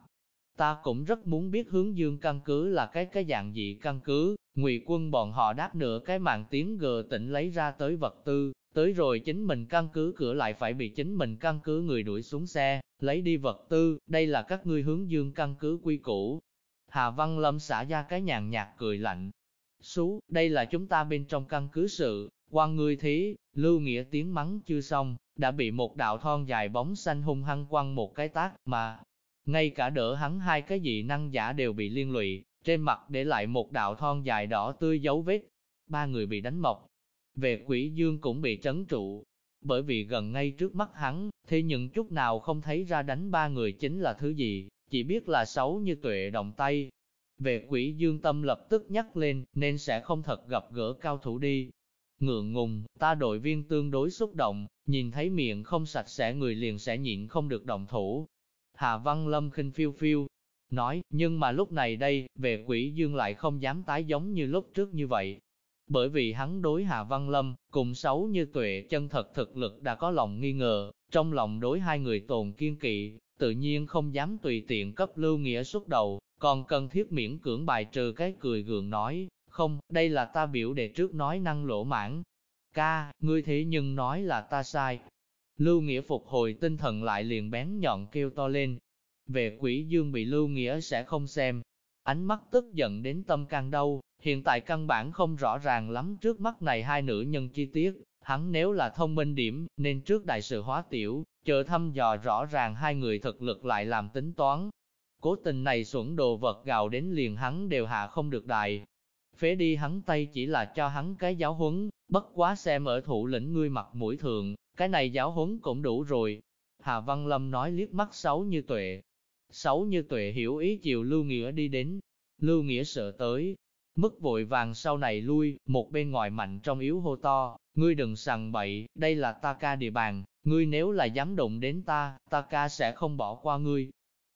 Ta cũng rất muốn biết hướng dương căn cứ là cái cái dạng gì căn cứ, ngụy quân bọn họ đáp nửa cái màn tiếng gờ tỉnh lấy ra tới vật tư, tới rồi chính mình căn cứ cửa lại phải bị chính mình căn cứ người đuổi xuống xe, lấy đi vật tư, đây là các ngươi hướng dương căn cứ quy củ. Hà Văn Lâm xả ra cái nhàn nhạt cười lạnh. Xú, đây là chúng ta bên trong căn cứ sự, quan ngươi thí, lưu nghĩa tiếng mắng chưa xong, đã bị một đạo thon dài bóng xanh hung hăng quăng một cái tác, mà ngay cả đỡ hắn hai cái dị năng giả đều bị liên lụy, trên mặt để lại một đạo thon dài đỏ tươi dấu vết. Ba người bị đánh mọc. Về quỷ dương cũng bị trấn trụ, bởi vì gần ngay trước mắt hắn, thế nhưng chút nào không thấy ra đánh ba người chính là thứ gì, chỉ biết là xấu như tuệ động tay. Về quỷ dương tâm lập tức nhắc lên, nên sẽ không thật gặp gỡ cao thủ đi. Ngượng ngùng, ta đội viên tương đối xúc động, nhìn thấy miệng không sạch sẽ người liền sẽ nhịn không được động thủ. Hà Văn Lâm khinh phiêu phiêu, nói, nhưng mà lúc này đây, về quỷ dương lại không dám tái giống như lúc trước như vậy, bởi vì hắn đối Hạ Văn Lâm, cùng xấu như tuệ chân thật thực lực đã có lòng nghi ngờ, trong lòng đối hai người tồn kiên kỵ, tự nhiên không dám tùy tiện cấp lưu nghĩa xuất đầu, còn cần thiết miễn cưỡng bài trừ cái cười gượng nói, không, đây là ta biểu đệ trước nói năng lỗ mãn. Ca, ngươi thế nhưng nói là ta sai. Lưu Nghĩa phục hồi tinh thần lại liền bén nhọn kêu to lên. Về quỷ dương bị Lưu Nghĩa sẽ không xem. Ánh mắt tức giận đến tâm can đau, Hiện tại căn bản không rõ ràng lắm trước mắt này hai nữ nhân chi tiết, hắn nếu là thông minh điểm, nên trước đại sự hóa tiểu, chờ thăm dò rõ ràng hai người thực lực lại làm tính toán. Cố tình này xuẩn đồ vật gào đến liền hắn đều hạ không được đại. Phế đi hắn tay chỉ là cho hắn cái giáo huấn, bất quá xem ở thủ lĩnh ngươi mặt mũi thường, cái này giáo huấn cũng đủ rồi. Hà Văn Lâm nói liếc mắt xấu như tuệ sáu như tuệ hiểu ý chiều Lưu Nghĩa đi đến. Lưu Nghĩa sợ tới, Mức vội vàng sau này lui, một bên ngoài mạnh trong yếu hô to, ngươi đừng sằng bậy, đây là ta ca địa bàn, ngươi nếu là dám động đến ta, ta ca sẽ không bỏ qua ngươi.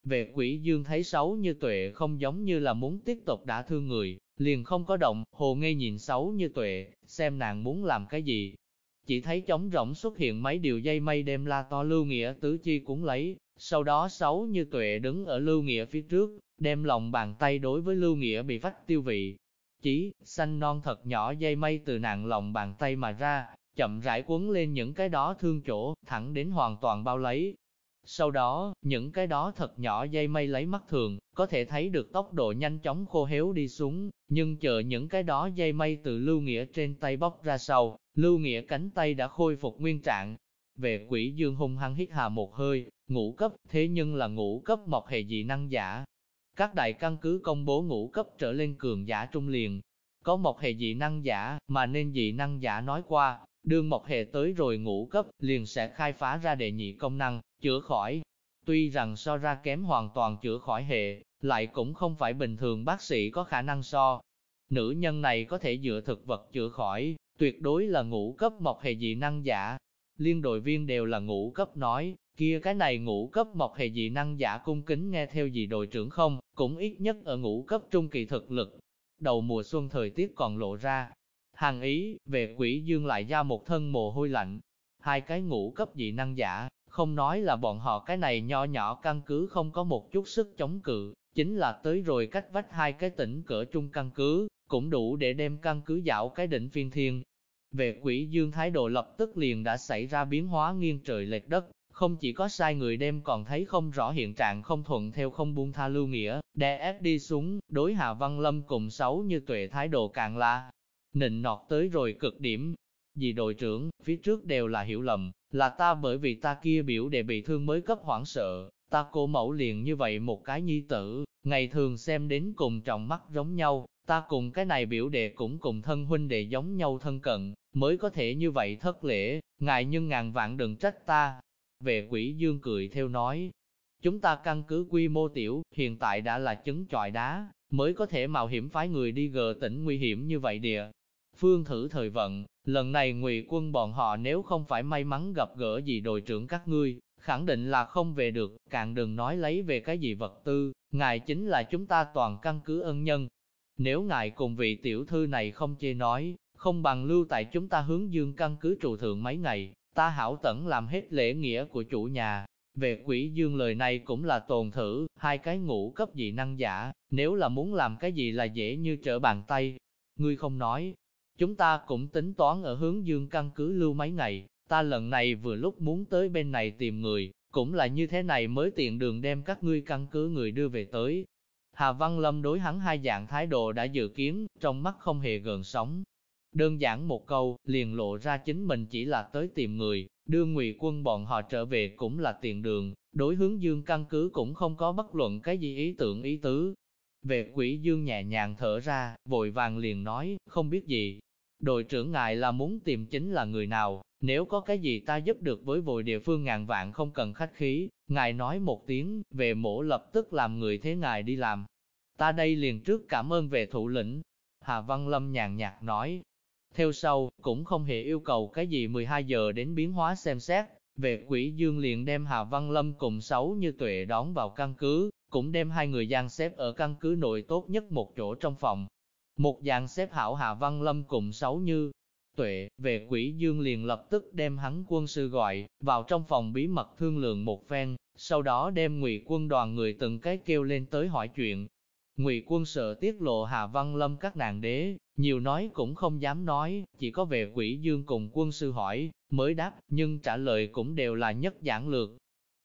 Về quỷ dương thấy xấu như tuệ không giống như là muốn tiếp tục đã thương người, liền không có động, hồ ngây nhìn xấu như tuệ, xem nàng muốn làm cái gì. Chỉ thấy trống rỗng xuất hiện mấy điều dây mây đem la to lưu nghĩa tứ chi cũng lấy, sau đó xấu như tuệ đứng ở lưu nghĩa phía trước, đem lòng bàn tay đối với lưu nghĩa bị vách tiêu vị, chí, xanh non thật nhỏ dây mây từ nạn lòng bàn tay mà ra, chậm rãi quấn lên những cái đó thương chỗ, thẳng đến hoàn toàn bao lấy. Sau đó, những cái đó thật nhỏ dây mây lấy mắt thường, có thể thấy được tốc độ nhanh chóng khô héo đi xuống, nhưng chờ những cái đó dây mây từ Lưu Nghĩa trên tay bóc ra sau, Lưu Nghĩa cánh tay đã khôi phục nguyên trạng. Về quỷ dương hung hăng hít hà một hơi, ngũ cấp, thế nhưng là ngũ cấp mọc hệ dị năng giả, các đại căn cứ công bố ngũ cấp trở lên cường giả trung liền. Có một hệ dị năng giả, mà nên dị năng giả nói qua, đương một hệ tới rồi ngũ cấp, liền sẽ khai phá ra đệ nhị công năng, chữa khỏi. Tuy rằng so ra kém hoàn toàn chữa khỏi hệ, lại cũng không phải bình thường bác sĩ có khả năng so. Nữ nhân này có thể dựa thực vật chữa khỏi, tuyệt đối là ngũ cấp một hệ dị năng giả. Liên đội viên đều là ngũ cấp nói, Kia cái này ngũ cấp mộc hệ dị năng giả cung kính nghe theo gì đội trưởng không, cũng ít nhất ở ngũ cấp trung kỳ thực lực. Đầu mùa xuân thời tiết còn lộ ra. Hàng ý, về quỷ dương lại ra một thân mồ hôi lạnh. Hai cái ngũ cấp dị năng giả, không nói là bọn họ cái này nho nhỏ căn cứ không có một chút sức chống cự, chính là tới rồi cách vách hai cái tỉnh cỡ trung căn cứ, cũng đủ để đem căn cứ dạo cái đỉnh phiên thiên. Về quỷ dương thái độ lập tức liền đã xảy ra biến hóa nghiêng trời lệch đất, không chỉ có sai người đem còn thấy không rõ hiện trạng không thuận theo không buông tha lưu nghĩa, đè ép đi xuống, đối hạ Văn Lâm cùng xấu như tuệ thái độ càng là. Nịnh nọt tới rồi cực điểm. Vì đội trưởng, phía trước đều là hiểu lầm, là ta bởi vì ta kia biểu đệ bị thương mới cấp hoảng sợ, ta cô mẫu liền như vậy một cái nhi tử, ngày thường xem đến cùng trọng mắt giống nhau, ta cùng cái này biểu đệ cũng cùng thân huynh đệ giống nhau thân cận, mới có thể như vậy thất lễ, ngài nhưng ngàn vạn đừng trách ta, về quỷ dương cười theo nói, chúng ta căn cứ quy mô tiểu, hiện tại đã là chứng trọi đá, mới có thể mạo hiểm phái người đi gờ tỉnh nguy hiểm như vậy địa. Phương thử thời vận, lần này ngụy quân bọn họ nếu không phải may mắn gặp gỡ gì đội trưởng các ngươi, khẳng định là không về được, càng đừng nói lấy về cái gì vật tư, ngài chính là chúng ta toàn căn cứ ân nhân. Nếu ngài cùng vị tiểu thư này không chê nói, không bằng lưu tại chúng ta hướng dương căn cứ trụ thượng mấy ngày, ta hảo tẩn làm hết lễ nghĩa của chủ nhà. Về quỷ dương lời này cũng là tồn thử, hai cái ngũ cấp dị năng giả, nếu là muốn làm cái gì là dễ như trở bàn tay. Ngươi không nói, chúng ta cũng tính toán ở hướng dương căn cứ lưu mấy ngày, ta lần này vừa lúc muốn tới bên này tìm người, cũng là như thế này mới tiện đường đem các ngươi căn cứ người đưa về tới. Hà Văn Lâm đối hắn hai dạng thái độ đã dự kiến, trong mắt không hề gần sóng. Đơn giản một câu, liền lộ ra chính mình chỉ là tới tìm người, đưa ngụy quân bọn họ trở về cũng là tiền đường, đối hướng dương căn cứ cũng không có bất luận cái gì ý tưởng ý tứ. Về quỷ dương nhẹ nhàng thở ra, vội vàng liền nói, không biết gì. Đội trưởng ngài là muốn tìm chính là người nào, nếu có cái gì ta giúp được với vội địa phương ngàn vạn không cần khách khí, ngài nói một tiếng, về mổ lập tức làm người thế ngài đi làm. Ta đây liền trước cảm ơn về thủ lĩnh. Hà Văn Lâm nhàn nhạt nói. Theo sau, cũng không hề yêu cầu cái gì 12 giờ đến biến hóa xem xét, về quỷ dương liền đem Hà Văn Lâm cùng sáu như tuệ đón vào căn cứ, cũng đem hai người gian xếp ở căn cứ nội tốt nhất một chỗ trong phòng. Một dàn xếp hảo Hà Văn Lâm cùng sáu như tuệ, về quỷ dương liền lập tức đem hắn quân sư gọi, vào trong phòng bí mật thương lượng một phen, sau đó đem ngụy quân đoàn người từng cái kêu lên tới hỏi chuyện. Ngụy quân sợ tiết lộ Hà Văn Lâm các nàng đế, nhiều nói cũng không dám nói, chỉ có về quỷ dương cùng quân sư hỏi, mới đáp, nhưng trả lời cũng đều là nhất giản lược.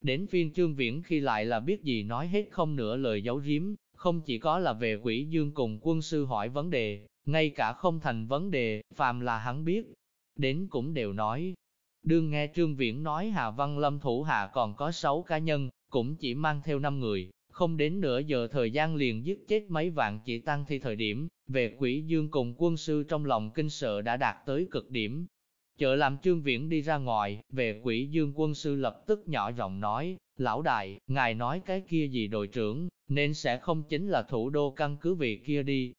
Đến phiên trương viễn khi lại là biết gì nói hết không nửa lời giấu giếm, không chỉ có là về quỷ dương cùng quân sư hỏi vấn đề, ngay cả không thành vấn đề, phàm là hắn biết, đến cũng đều nói. Đương nghe Trương Viễn nói Hà Văn Lâm thủ hạ còn có 6 cá nhân, cũng chỉ mang theo 5 người, không đến nửa giờ thời gian liền giết chết mấy vạn chỉ tăng thi thời điểm, về quỷ dương cùng quân sư trong lòng kinh sợ đã đạt tới cực điểm. Chợ làm Trương Viễn đi ra ngoài, về quỷ dương quân sư lập tức nhỏ giọng nói, lão đại, ngài nói cái kia gì đội trưởng, nên sẽ không chính là thủ đô căn cứ vị kia đi,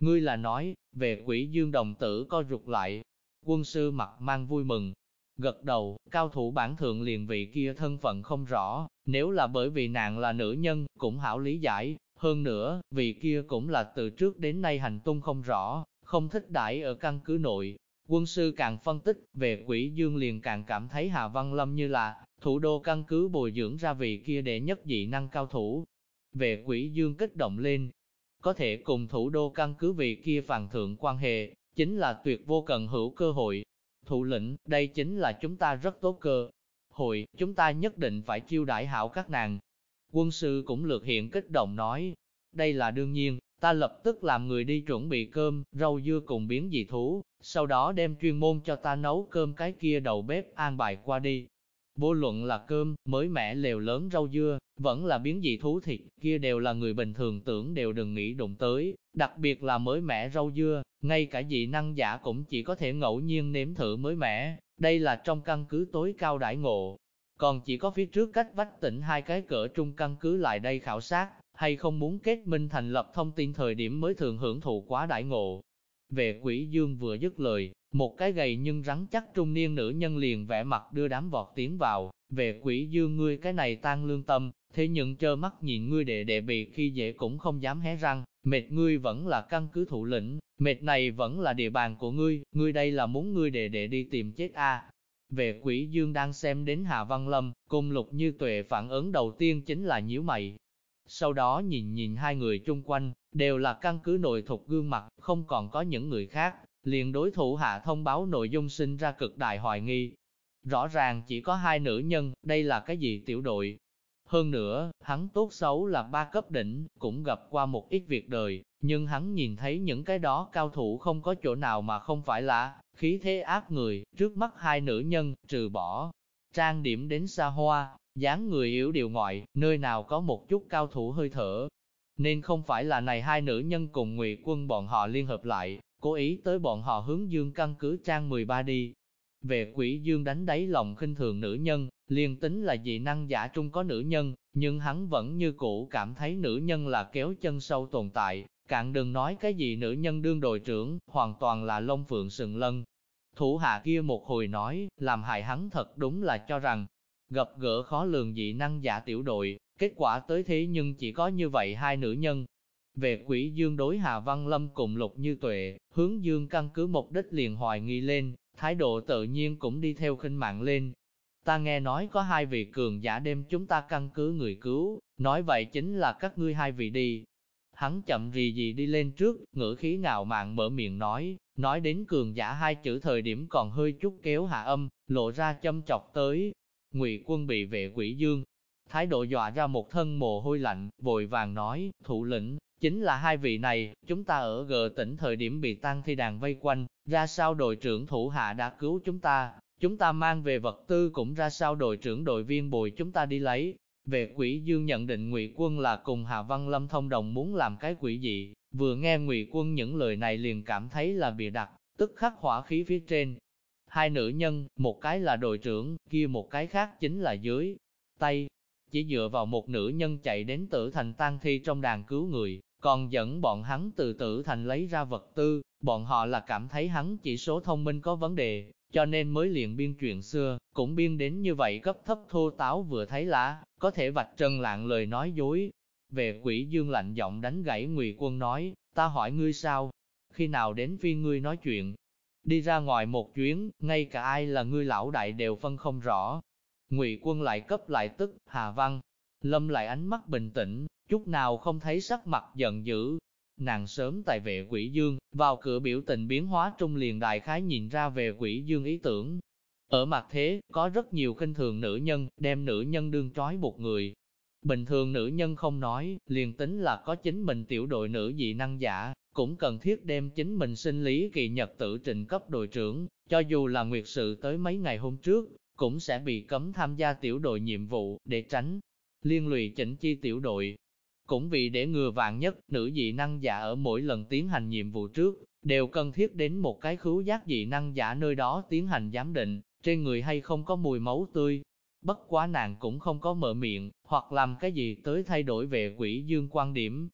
Ngươi là nói, về quỷ dương đồng tử co rụt lại. Quân sư mặt mang vui mừng, gật đầu, cao thủ bản thượng liền vị kia thân phận không rõ, nếu là bởi vì nàng là nữ nhân, cũng hảo lý giải, hơn nữa, vị kia cũng là từ trước đến nay hành tung không rõ, không thích đãi ở căn cứ nội. Quân sư càng phân tích, về quỷ dương liền càng cảm thấy Hà Văn Lâm như là, thủ đô căn cứ bồi dưỡng ra vị kia để nhất dị năng cao thủ. Về quỷ dương kích động lên, có thể cùng thủ đô căn cứ vị kia phàn thượng quan hệ, chính là tuyệt vô cần hữu cơ hội. Thủ lĩnh, đây chính là chúng ta rất tốt cơ hội, chúng ta nhất định phải chiêu đãi hảo các nàng. Quân sư cũng lược hiện kích động nói, đây là đương nhiên, ta lập tức làm người đi chuẩn bị cơm, rau dưa cùng biến dị thú, sau đó đem chuyên môn cho ta nấu cơm cái kia đầu bếp an bài qua đi. Vô luận là cơm, mới mẻ lều lớn rau dưa, vẫn là biến dị thú thịt, kia đều là người bình thường tưởng đều đừng nghĩ đụng tới, đặc biệt là mới mẻ rau dưa, ngay cả dị năng giả cũng chỉ có thể ngẫu nhiên nếm thử mới mẻ, đây là trong căn cứ tối cao đãi ngộ. Còn chỉ có phía trước cách vách tỉnh hai cái cỡ trung căn cứ lại đây khảo sát, hay không muốn kết minh thành lập thông tin thời điểm mới thường hưởng thụ quá đãi ngộ. Về quỷ dương vừa dứt lời, một cái gầy nhưng rắn chắc trung niên nữ nhân liền vẽ mặt đưa đám vọt tiến vào, về quỷ dương ngươi cái này tan lương tâm, thế nhưng trơ mắt nhìn ngươi đệ đệ bị khi dễ cũng không dám hé răng, mệt ngươi vẫn là căn cứ thủ lĩnh, mệt này vẫn là địa bàn của ngươi, ngươi đây là muốn ngươi đệ đệ đi tìm chết a. Về quỷ dương đang xem đến Hà Văn Lâm, cùng lục như tuệ phản ứng đầu tiên chính là nhíu mày. Sau đó nhìn nhìn hai người chung quanh, đều là căn cứ nội thuộc gương mặt, không còn có những người khác, liền đối thủ hạ thông báo nội dung sinh ra cực đại hoài nghi. Rõ ràng chỉ có hai nữ nhân, đây là cái gì tiểu đội. Hơn nữa, hắn tốt xấu là ba cấp đỉnh, cũng gặp qua một ít việc đời, nhưng hắn nhìn thấy những cái đó cao thủ không có chỗ nào mà không phải là khí thế áp người, trước mắt hai nữ nhân, trừ bỏ, trang điểm đến xa hoa, dáng người yếu điều ngoại, nơi nào có một chút cao thủ hơi thở. Nên không phải là này hai nữ nhân cùng ngụy quân bọn họ liên hợp lại, cố ý tới bọn họ hướng dương căn cứ trang 13 đi. Về quỷ dương đánh đáy lòng khinh thường nữ nhân, liền tính là dị năng giả trung có nữ nhân, nhưng hắn vẫn như cũ cảm thấy nữ nhân là kéo chân sâu tồn tại, cạn đừng nói cái gì nữ nhân đương đội trưởng, hoàn toàn là lông phượng sừng lân. Thủ hạ kia một hồi nói, làm hại hắn thật đúng là cho rằng, gặp gỡ khó lường dị năng giả tiểu đội, kết quả tới thế nhưng chỉ có như vậy hai nữ nhân, về quỷ dương đối Hà Văn Lâm cùng Lục Như Tuệ, hướng dương căn cứ mục đích liền hoài nghi lên, thái độ tự nhiên cũng đi theo khinh mạng lên. Ta nghe nói có hai vị cường giả đêm chúng ta căn cứ người cứu, nói vậy chính là các ngươi hai vị đi. Hắn chậm gì gì đi lên trước, ngữ khí ngạo mạn mở miệng nói, nói đến cường giả hai chữ thời điểm còn hơi chút kéo hạ âm, lộ ra châm chọc tới. Ngụy quân bị vệ quỷ dương, thái độ dọa ra một thân mồ hôi lạnh, vội vàng nói, thủ lĩnh, chính là hai vị này, chúng ta ở gờ tỉnh thời điểm bị tăng thi đàn vây quanh, ra sao đội trưởng thủ hạ đã cứu chúng ta, chúng ta mang về vật tư cũng ra sao đội trưởng đội viên bồi chúng ta đi lấy. Về quỷ dương nhận định ngụy quân là cùng Hà Văn Lâm thông đồng muốn làm cái quỷ dị, vừa nghe ngụy quân những lời này liền cảm thấy là bịa đặt, tức khắc hỏa khí phía trên. Hai nữ nhân, một cái là đội trưởng, kia một cái khác chính là dưới tay. Chỉ dựa vào một nữ nhân chạy đến tử thành tang thi trong đàn cứu người, còn dẫn bọn hắn từ tử thành lấy ra vật tư, bọn họ là cảm thấy hắn chỉ số thông minh có vấn đề, cho nên mới liền biên chuyện xưa, cũng biên đến như vậy cấp thấp thô táo vừa thấy lá, có thể vạch trần lạng lời nói dối. Về quỷ dương lạnh giọng đánh gãy ngụy quân nói, ta hỏi ngươi sao? Khi nào đến phi ngươi nói chuyện? Đi ra ngoài một chuyến, ngay cả ai là ngươi lão đại đều phân không rõ. Ngụy quân lại cấp lại tức, Hà Văn. Lâm lại ánh mắt bình tĩnh, chút nào không thấy sắc mặt giận dữ. Nàng sớm tại vệ quỷ dương, vào cửa biểu tình biến hóa trung liền đại khái nhìn ra về quỷ dương ý tưởng. Ở mặt thế, có rất nhiều khinh thường nữ nhân, đem nữ nhân đương trói một người. Bình thường nữ nhân không nói, liền tính là có chính mình tiểu đội nữ dị năng giả, cũng cần thiết đem chính mình sinh lý kỳ nhật tự trình cấp đội trưởng, cho dù là nguyệt sự tới mấy ngày hôm trước, cũng sẽ bị cấm tham gia tiểu đội nhiệm vụ, để tránh liên lụy chỉnh chi tiểu đội. Cũng vì để ngừa vạn nhất, nữ dị năng giả ở mỗi lần tiến hành nhiệm vụ trước, đều cần thiết đến một cái khứu giác dị năng giả nơi đó tiến hành giám định, trên người hay không có mùi máu tươi. Bất quá nàng cũng không có mở miệng, hoặc làm cái gì tới thay đổi về quỷ dương quan điểm.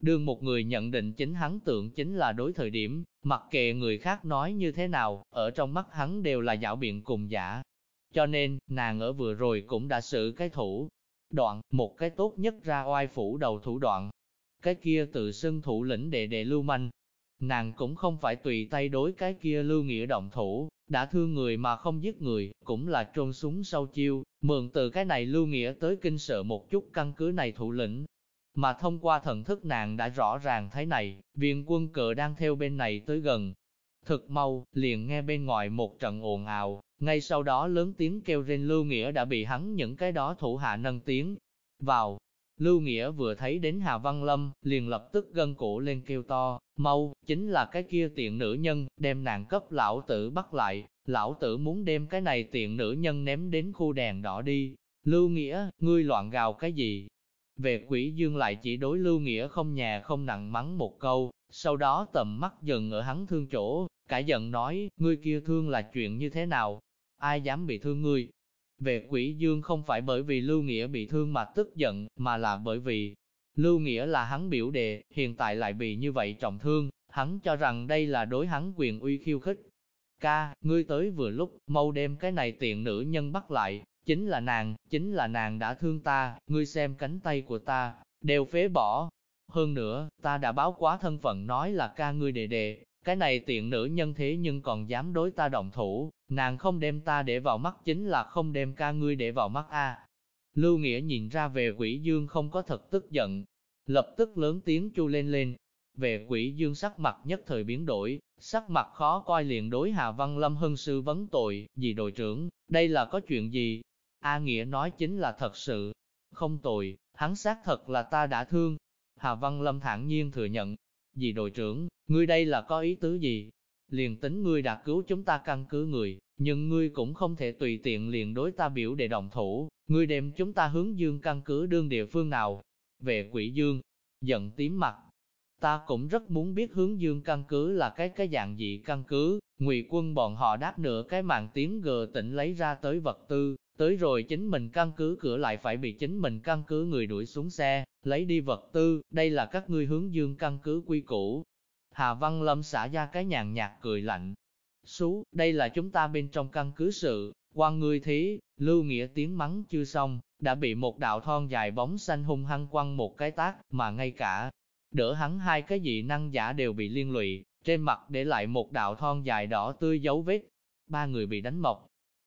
Đương một người nhận định chính hắn tượng chính là đối thời điểm, mặc kệ người khác nói như thế nào, ở trong mắt hắn đều là dạo biện cùng giả. Cho nên, nàng ở vừa rồi cũng đã xử cái thủ, đoạn, một cái tốt nhất ra oai phủ đầu thủ đoạn. Cái kia tự xưng thủ lĩnh đệ đệ lưu manh. Nàng cũng không phải tùy tay đối cái kia lưu nghĩa động thủ, đã thương người mà không giết người, cũng là trôn súng sau chiêu, mượn từ cái này lưu nghĩa tới kinh sợ một chút căn cứ này thủ lĩnh. Mà thông qua thần thức nàng đã rõ ràng thấy này, viên quân cờ đang theo bên này tới gần. Thực mau, liền nghe bên ngoài một trận ồn ào, ngay sau đó lớn tiếng kêu rên Lưu Nghĩa đã bị hắn những cái đó thủ hạ nâng tiếng vào. Lưu Nghĩa vừa thấy đến Hà Văn Lâm, liền lập tức gân cổ lên kêu to, mau, chính là cái kia tiện nữ nhân, đem nàng cấp lão tử bắt lại, lão tử muốn đem cái này tiện nữ nhân ném đến khu đèn đỏ đi. Lưu Nghĩa, ngươi loạn gào cái gì? Về quỷ dương lại chỉ đối Lưu Nghĩa không nhà không nặng mắng một câu, sau đó tầm mắt dần ở hắn thương chỗ, cả giận nói, ngươi kia thương là chuyện như thế nào, ai dám bị thương ngươi. Về quỷ dương không phải bởi vì Lưu Nghĩa bị thương mà tức giận, mà là bởi vì Lưu Nghĩa là hắn biểu đệ, hiện tại lại bị như vậy trọng thương, hắn cho rằng đây là đối hắn quyền uy khiêu khích. Ca, ngươi tới vừa lúc, mau đem cái này tiện nữ nhân bắt lại, chính là nàng, chính là nàng đã thương ta, ngươi xem cánh tay của ta, đều phế bỏ. Hơn nữa, ta đã báo quá thân phận nói là ca ngươi đệ đệ, cái này tiện nữ nhân thế nhưng còn dám đối ta động thủ, nàng không đem ta để vào mắt chính là không đem ca ngươi để vào mắt a. Lưu Nghĩa nhìn ra về quỷ dương không có thật tức giận, lập tức lớn tiếng chu lên lên. Về quỷ dương sắc mặt nhất thời biến đổi, sắc mặt khó coi liền đối Hà Văn Lâm hân sư vấn tội, gì đội trưởng, đây là có chuyện gì? A Nghĩa nói chính là thật sự, không tội, hắn xác thật là ta đã thương. Hà Văn Lâm thản nhiên thừa nhận, dì đội trưởng, ngươi đây là có ý tứ gì? Liền tính ngươi đã cứu chúng ta căn cứ người, nhưng ngươi cũng không thể tùy tiện liền đối ta biểu để đồng thủ, ngươi đem chúng ta hướng dương căn cứ đương địa phương nào? Về quỷ dương, giận tím mặt. Ta cũng rất muốn biết hướng dương căn cứ là cái cái dạng gì căn cứ, ngụy quân bọn họ đáp nửa cái màn tiếng gờ tỉnh lấy ra tới vật tư, tới rồi chính mình căn cứ cửa lại phải bị chính mình căn cứ người đuổi xuống xe, lấy đi vật tư, đây là các ngươi hướng dương căn cứ quy củ. Hà Văn Lâm xả ra cái nhàn nhạt cười lạnh. Sú, đây là chúng ta bên trong căn cứ sự, quan ngươi thí, lưu nghĩa tiếng mắng chưa xong, đã bị một đạo thon dài bóng xanh hung hăng quăng một cái tác, mà ngay cả, đỡ hắn hai cái dị năng giả đều bị liên lụy, trên mặt để lại một đạo thon dài đỏ tươi dấu vết. Ba người bị đánh mọc,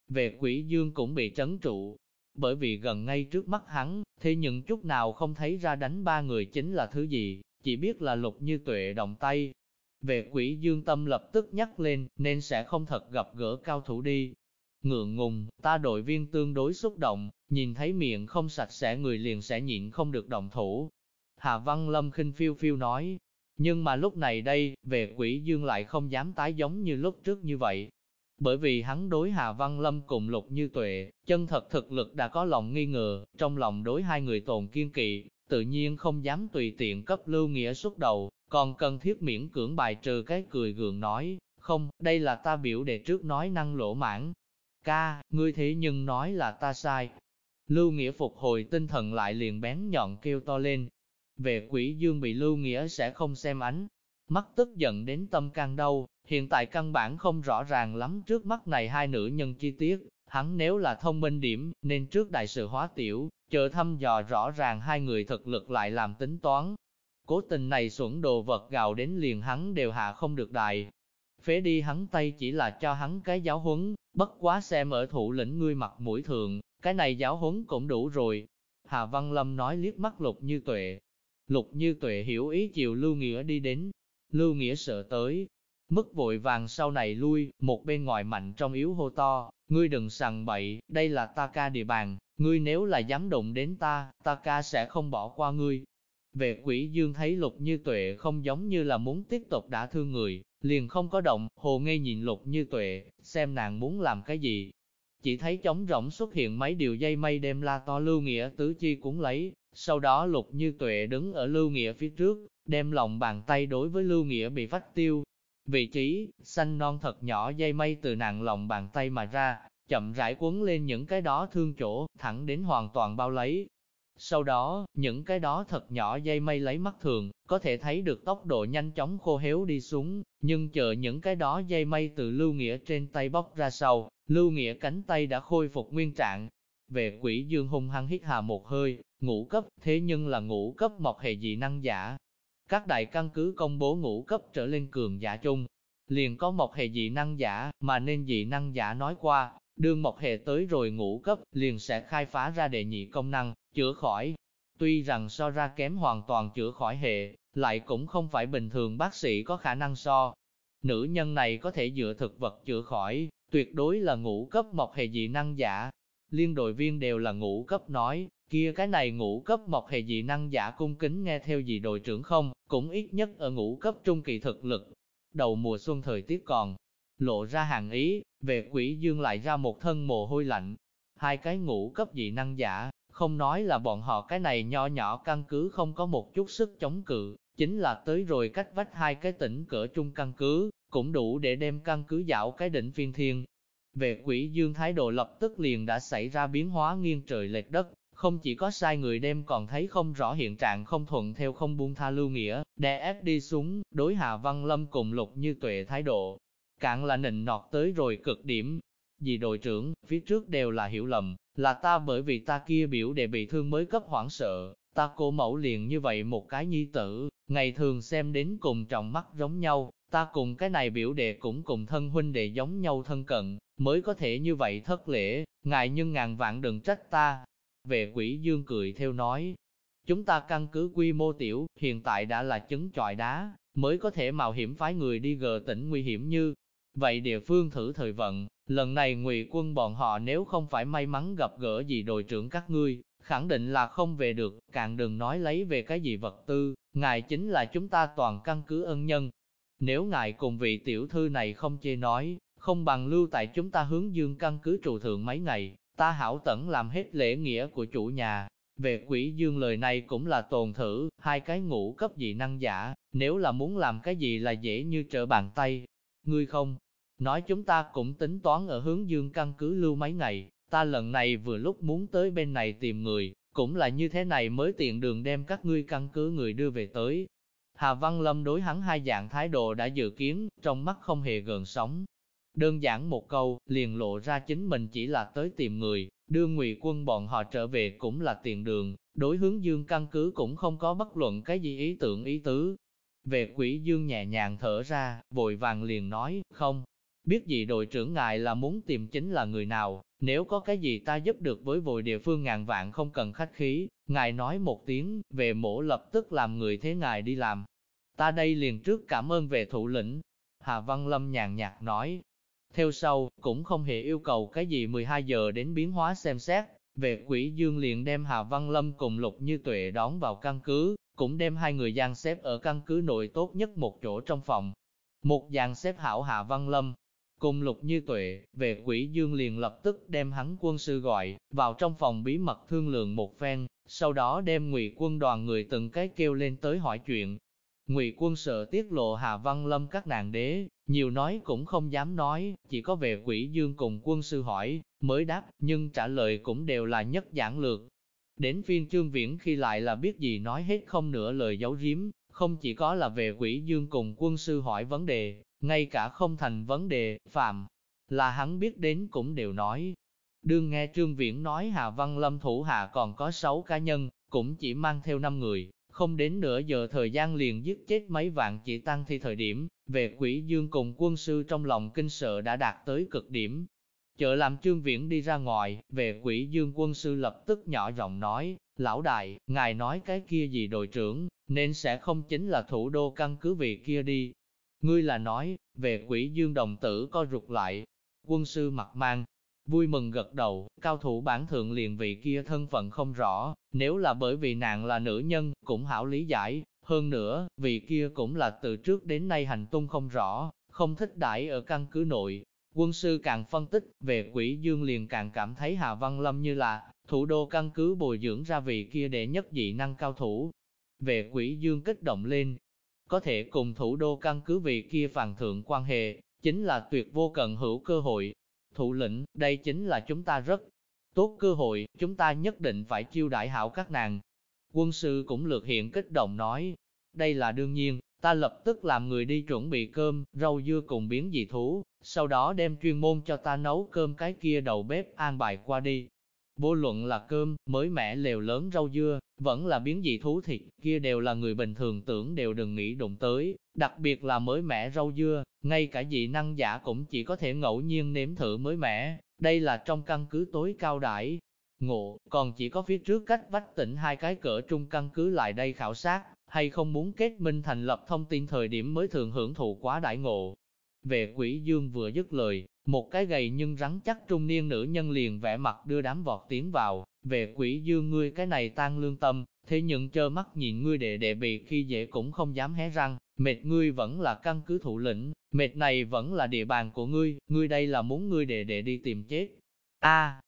về quỷ dương cũng bị chấn trụ, bởi vì gần ngay trước mắt hắn, thì những chút nào không thấy ra đánh ba người chính là thứ gì, chỉ biết là lục như tuệ động tay. Về quỷ dương tâm lập tức nhắc lên, nên sẽ không thật gặp gỡ cao thủ đi. Ngượng ngùng, ta đội viên tương đối xúc động, nhìn thấy miệng không sạch sẽ người liền sẽ nhịn không được động thủ. Hà Văn Lâm khinh phiêu phiêu nói, nhưng mà lúc này đây, về quỷ dương lại không dám tái giống như lúc trước như vậy. Bởi vì hắn đối Hà Văn Lâm cùng Lục Như Tuệ, chân thật thực lực đã có lòng nghi ngờ, trong lòng đối hai người tồn kiên kỵ, tự nhiên không dám tùy tiện cấp lưu nghĩa xuất đầu, còn cần thiết miễn cưỡng bài trừ cái cười gượng nói, không, đây là ta biểu đề trước nói năng lỗ mãn. Ca, ngươi thế nhưng nói là ta sai. Lưu Nghĩa phục hồi tinh thần lại liền bén nhọn kêu to lên. Về quỷ dương bị Lưu Nghĩa sẽ không xem ánh. Mắt tức giận đến tâm can đau, hiện tại căn bản không rõ ràng lắm trước mắt này hai nữ nhân chi tiết. Hắn nếu là thông minh điểm, nên trước đại sự hóa tiểu, chờ thăm dò rõ ràng hai người thực lực lại làm tính toán. Cố tình này xuẩn đồ vật gào đến liền hắn đều hạ không được đại. Phế đi hắn tay chỉ là cho hắn cái giáo huấn, bất quá xem ở thủ lĩnh ngươi mặt mũi thường, cái này giáo huấn cũng đủ rồi. Hà Văn Lâm nói liếc mắt Lục Như Tuệ. Lục Như Tuệ hiểu ý chiều Lưu Nghĩa đi đến. Lưu Nghĩa sợ tới. Mức vội vàng sau này lui, một bên ngoài mạnh trong yếu hô to, ngươi đừng sằng bậy, đây là ta ca địa bàn, ngươi nếu là dám đụng đến ta, ta ca sẽ không bỏ qua ngươi. Về quỷ dương thấy lục như tuệ không giống như là muốn tiếp tục đã thương người, liền không có động, hồ ngây nhìn lục như tuệ, xem nàng muốn làm cái gì. Chỉ thấy trống rỗng xuất hiện mấy điều dây mây đem la to lưu nghĩa tứ chi cũng lấy, sau đó lục như tuệ đứng ở lưu nghĩa phía trước, đem lòng bàn tay đối với lưu nghĩa bị vách tiêu. Vị trí, xanh non thật nhỏ dây mây từ nàng lòng bàn tay mà ra, chậm rãi quấn lên những cái đó thương chỗ, thẳng đến hoàn toàn bao lấy. Sau đó, những cái đó thật nhỏ dây mây lấy mắt thường, có thể thấy được tốc độ nhanh chóng khô héo đi xuống, nhưng chờ những cái đó dây mây từ Lưu Nghĩa trên tay bóc ra sau, Lưu Nghĩa cánh tay đã khôi phục nguyên trạng. Về quỷ dương hung hăng hít hà một hơi, ngũ cấp, thế nhưng là ngũ cấp mọc hệ dị năng giả. Các đại căn cứ công bố ngũ cấp trở lên cường giả chung, liền có một hệ dị năng giả, mà nên dị năng giả nói qua, Đương một hệ tới rồi ngũ cấp, liền sẽ khai phá ra đệ nhị công năng, chữa khỏi. Tuy rằng so ra kém hoàn toàn chữa khỏi hệ, lại cũng không phải bình thường bác sĩ có khả năng so. Nữ nhân này có thể dựa thực vật chữa khỏi, tuyệt đối là ngũ cấp một hệ dị năng giả. Liên đội viên đều là ngũ cấp nói, kia cái này ngũ cấp một hệ dị năng giả cung kính nghe theo gì đội trưởng không, cũng ít nhất ở ngũ cấp trung kỳ thực lực. Đầu mùa xuân thời tiết còn, lộ ra hàng ý, về quỷ dương lại ra một thân mồ hôi lạnh. Hai cái ngũ cấp dị năng giả, không nói là bọn họ cái này nho nhỏ căn cứ không có một chút sức chống cự, chính là tới rồi cách vách hai cái tỉnh cỡ trung căn cứ, cũng đủ để đem căn cứ dạo cái đỉnh phiên thiên. Về quỷ dương thái độ lập tức liền đã xảy ra biến hóa nghiêng trời lệch đất, không chỉ có sai người đem còn thấy không rõ hiện trạng không thuận theo không buông tha lưu nghĩa, đè ép đi xuống, đối hạ văn lâm cùng lục như tuệ thái độ, cạn là nịnh nọt tới rồi cực điểm. Vì đội trưởng, phía trước đều là hiểu lầm, là ta bởi vì ta kia biểu đệ bị thương mới cấp hoảng sợ, ta cô mẫu liền như vậy một cái nhi tử, ngày thường xem đến cùng trọng mắt giống nhau, ta cùng cái này biểu đệ cũng cùng thân huynh đệ giống nhau thân cận, mới có thể như vậy thất lễ, ngài nhưng ngàn vạn đừng trách ta. Về quỷ dương cười theo nói, chúng ta căn cứ quy mô tiểu, hiện tại đã là chứng trọi đá, mới có thể mạo hiểm phái người đi gờ tỉnh nguy hiểm như Vậy địa phương thử thời vận, lần này ngụy quân bọn họ nếu không phải may mắn gặp gỡ gì đội trưởng các ngươi, khẳng định là không về được, càng đừng nói lấy về cái gì vật tư, ngài chính là chúng ta toàn căn cứ ân nhân. Nếu ngài cùng vị tiểu thư này không chê nói, không bằng lưu tại chúng ta hướng dương căn cứ trụ thượng mấy ngày, ta hảo tẩn làm hết lễ nghĩa của chủ nhà. Về quỷ dương lời này cũng là tồn thử, hai cái ngũ cấp dị năng giả, nếu là muốn làm cái gì là dễ như trở bàn tay. Ngươi không, Nói chúng ta cũng tính toán ở hướng dương căn cứ lưu mấy ngày, ta lần này vừa lúc muốn tới bên này tìm người, cũng là như thế này mới tiện đường đem các ngươi căn cứ người đưa về tới. Hà Văn Lâm đối hắn hai dạng thái độ đã dự kiến, trong mắt không hề gần sóng. Đơn giản một câu, liền lộ ra chính mình chỉ là tới tìm người, đưa ngụy quân bọn họ trở về cũng là tiền đường, đối hướng dương căn cứ cũng không có bất luận cái gì ý tưởng ý tứ. Về quỷ dương nhẹ nhàng thở ra, vội vàng liền nói, không, biết gì đội trưởng ngài là muốn tìm chính là người nào, nếu có cái gì ta giúp được với vội địa phương ngàn vạn không cần khách khí, ngài nói một tiếng, về mổ lập tức làm người thế ngài đi làm. Ta đây liền trước cảm ơn về thủ lĩnh. Hà Văn Lâm nhàn nhạt nói, theo sau, cũng không hề yêu cầu cái gì 12 giờ đến biến hóa xem xét, về quỷ dương liền đem Hà Văn Lâm cùng Lục Như Tuệ đón vào căn cứ, cũng đem hai người gian xếp ở căn cứ nội tốt nhất một chỗ trong phòng. Một dàn xếp hảo Hà Văn Lâm, cùng Lục Như Tuệ, về quỷ dương liền lập tức đem hắn quân sư gọi, vào trong phòng bí mật thương lượng một phen, sau đó đem ngụy quân đoàn người từng cái kêu lên tới hỏi chuyện. Ngụy quân sợ tiết lộ Hà Văn Lâm các nàng đế, nhiều nói cũng không dám nói, chỉ có về quỷ dương cùng quân sư hỏi, mới đáp, nhưng trả lời cũng đều là nhất giản lược. Đến phiên trương viễn khi lại là biết gì nói hết không nửa lời giấu giếm, không chỉ có là về quỷ dương cùng quân sư hỏi vấn đề, ngay cả không thành vấn đề, phạm, là hắn biết đến cũng đều nói. Đương nghe Trương Viễn nói Hà Văn Lâm thủ hạ còn có 6 cá nhân, cũng chỉ mang theo 5 người, không đến nửa giờ thời gian liền giết chết mấy vạn chỉ tăng thi thời điểm, về quỷ dương cùng quân sư trong lòng kinh sợ đã đạt tới cực điểm. Chợ làm Trương Viễn đi ra ngoài, về quỷ dương quân sư lập tức nhỏ giọng nói, lão đại, ngài nói cái kia gì đội trưởng, nên sẽ không chính là thủ đô căn cứ vị kia đi, Ngươi là nói, về quỷ dương đồng tử co rụt lại. Quân sư mặt mang, vui mừng gật đầu, cao thủ bản thượng liền vị kia thân phận không rõ, nếu là bởi vì nàng là nữ nhân, cũng hảo lý giải, hơn nữa, vị kia cũng là từ trước đến nay hành tung không rõ, không thích đãi ở căn cứ nội. Quân sư càng phân tích, về quỷ dương liền càng cảm thấy Hà Văn Lâm như là, thủ đô căn cứ bồi dưỡng ra vị kia để nhất dị năng cao thủ. Về quỷ dương kích động lên, có thể cùng thủ đô căn cứ vị kia phàn thượng quan hệ, chính là tuyệt vô cần hữu cơ hội. Thủ lĩnh, đây chính là chúng ta rất tốt cơ hội, chúng ta nhất định phải chiêu đại hảo các nàng. Quân sư cũng lược hiện kích động nói, đây là đương nhiên, ta lập tức làm người đi chuẩn bị cơm, rau dưa cùng biến dị thú, sau đó đem chuyên môn cho ta nấu cơm cái kia đầu bếp an bài qua đi. Vô luận là cơm, mới mẻ lều lớn rau dưa, vẫn là biến dị thú thịt, kia đều là người bình thường tưởng đều đừng nghĩ đụng tới, đặc biệt là mới mẻ rau dưa, ngay cả dị năng giả cũng chỉ có thể ngẫu nhiên nếm thử mới mẻ, đây là trong căn cứ tối cao đãi. Ngộ, còn chỉ có phía trước cách vách tỉnh hai cái cỡ trung căn cứ lại đây khảo sát, hay không muốn kết minh thành lập thông tin thời điểm mới thường hưởng thụ quá đại ngộ. Về quỷ dương vừa dứt lời, một cái gầy nhưng rắn chắc trung niên nữ nhân liền vẽ mặt đưa đám vọt tiến vào, về quỷ dương ngươi cái này tan lương tâm, thế nhưng trơ mắt nhìn ngươi đệ đệ bị khi dễ cũng không dám hé răng, mệt ngươi vẫn là căn cứ thủ lĩnh, mệt này vẫn là địa bàn của ngươi, ngươi đây là muốn ngươi đệ đệ đi tìm chết. A,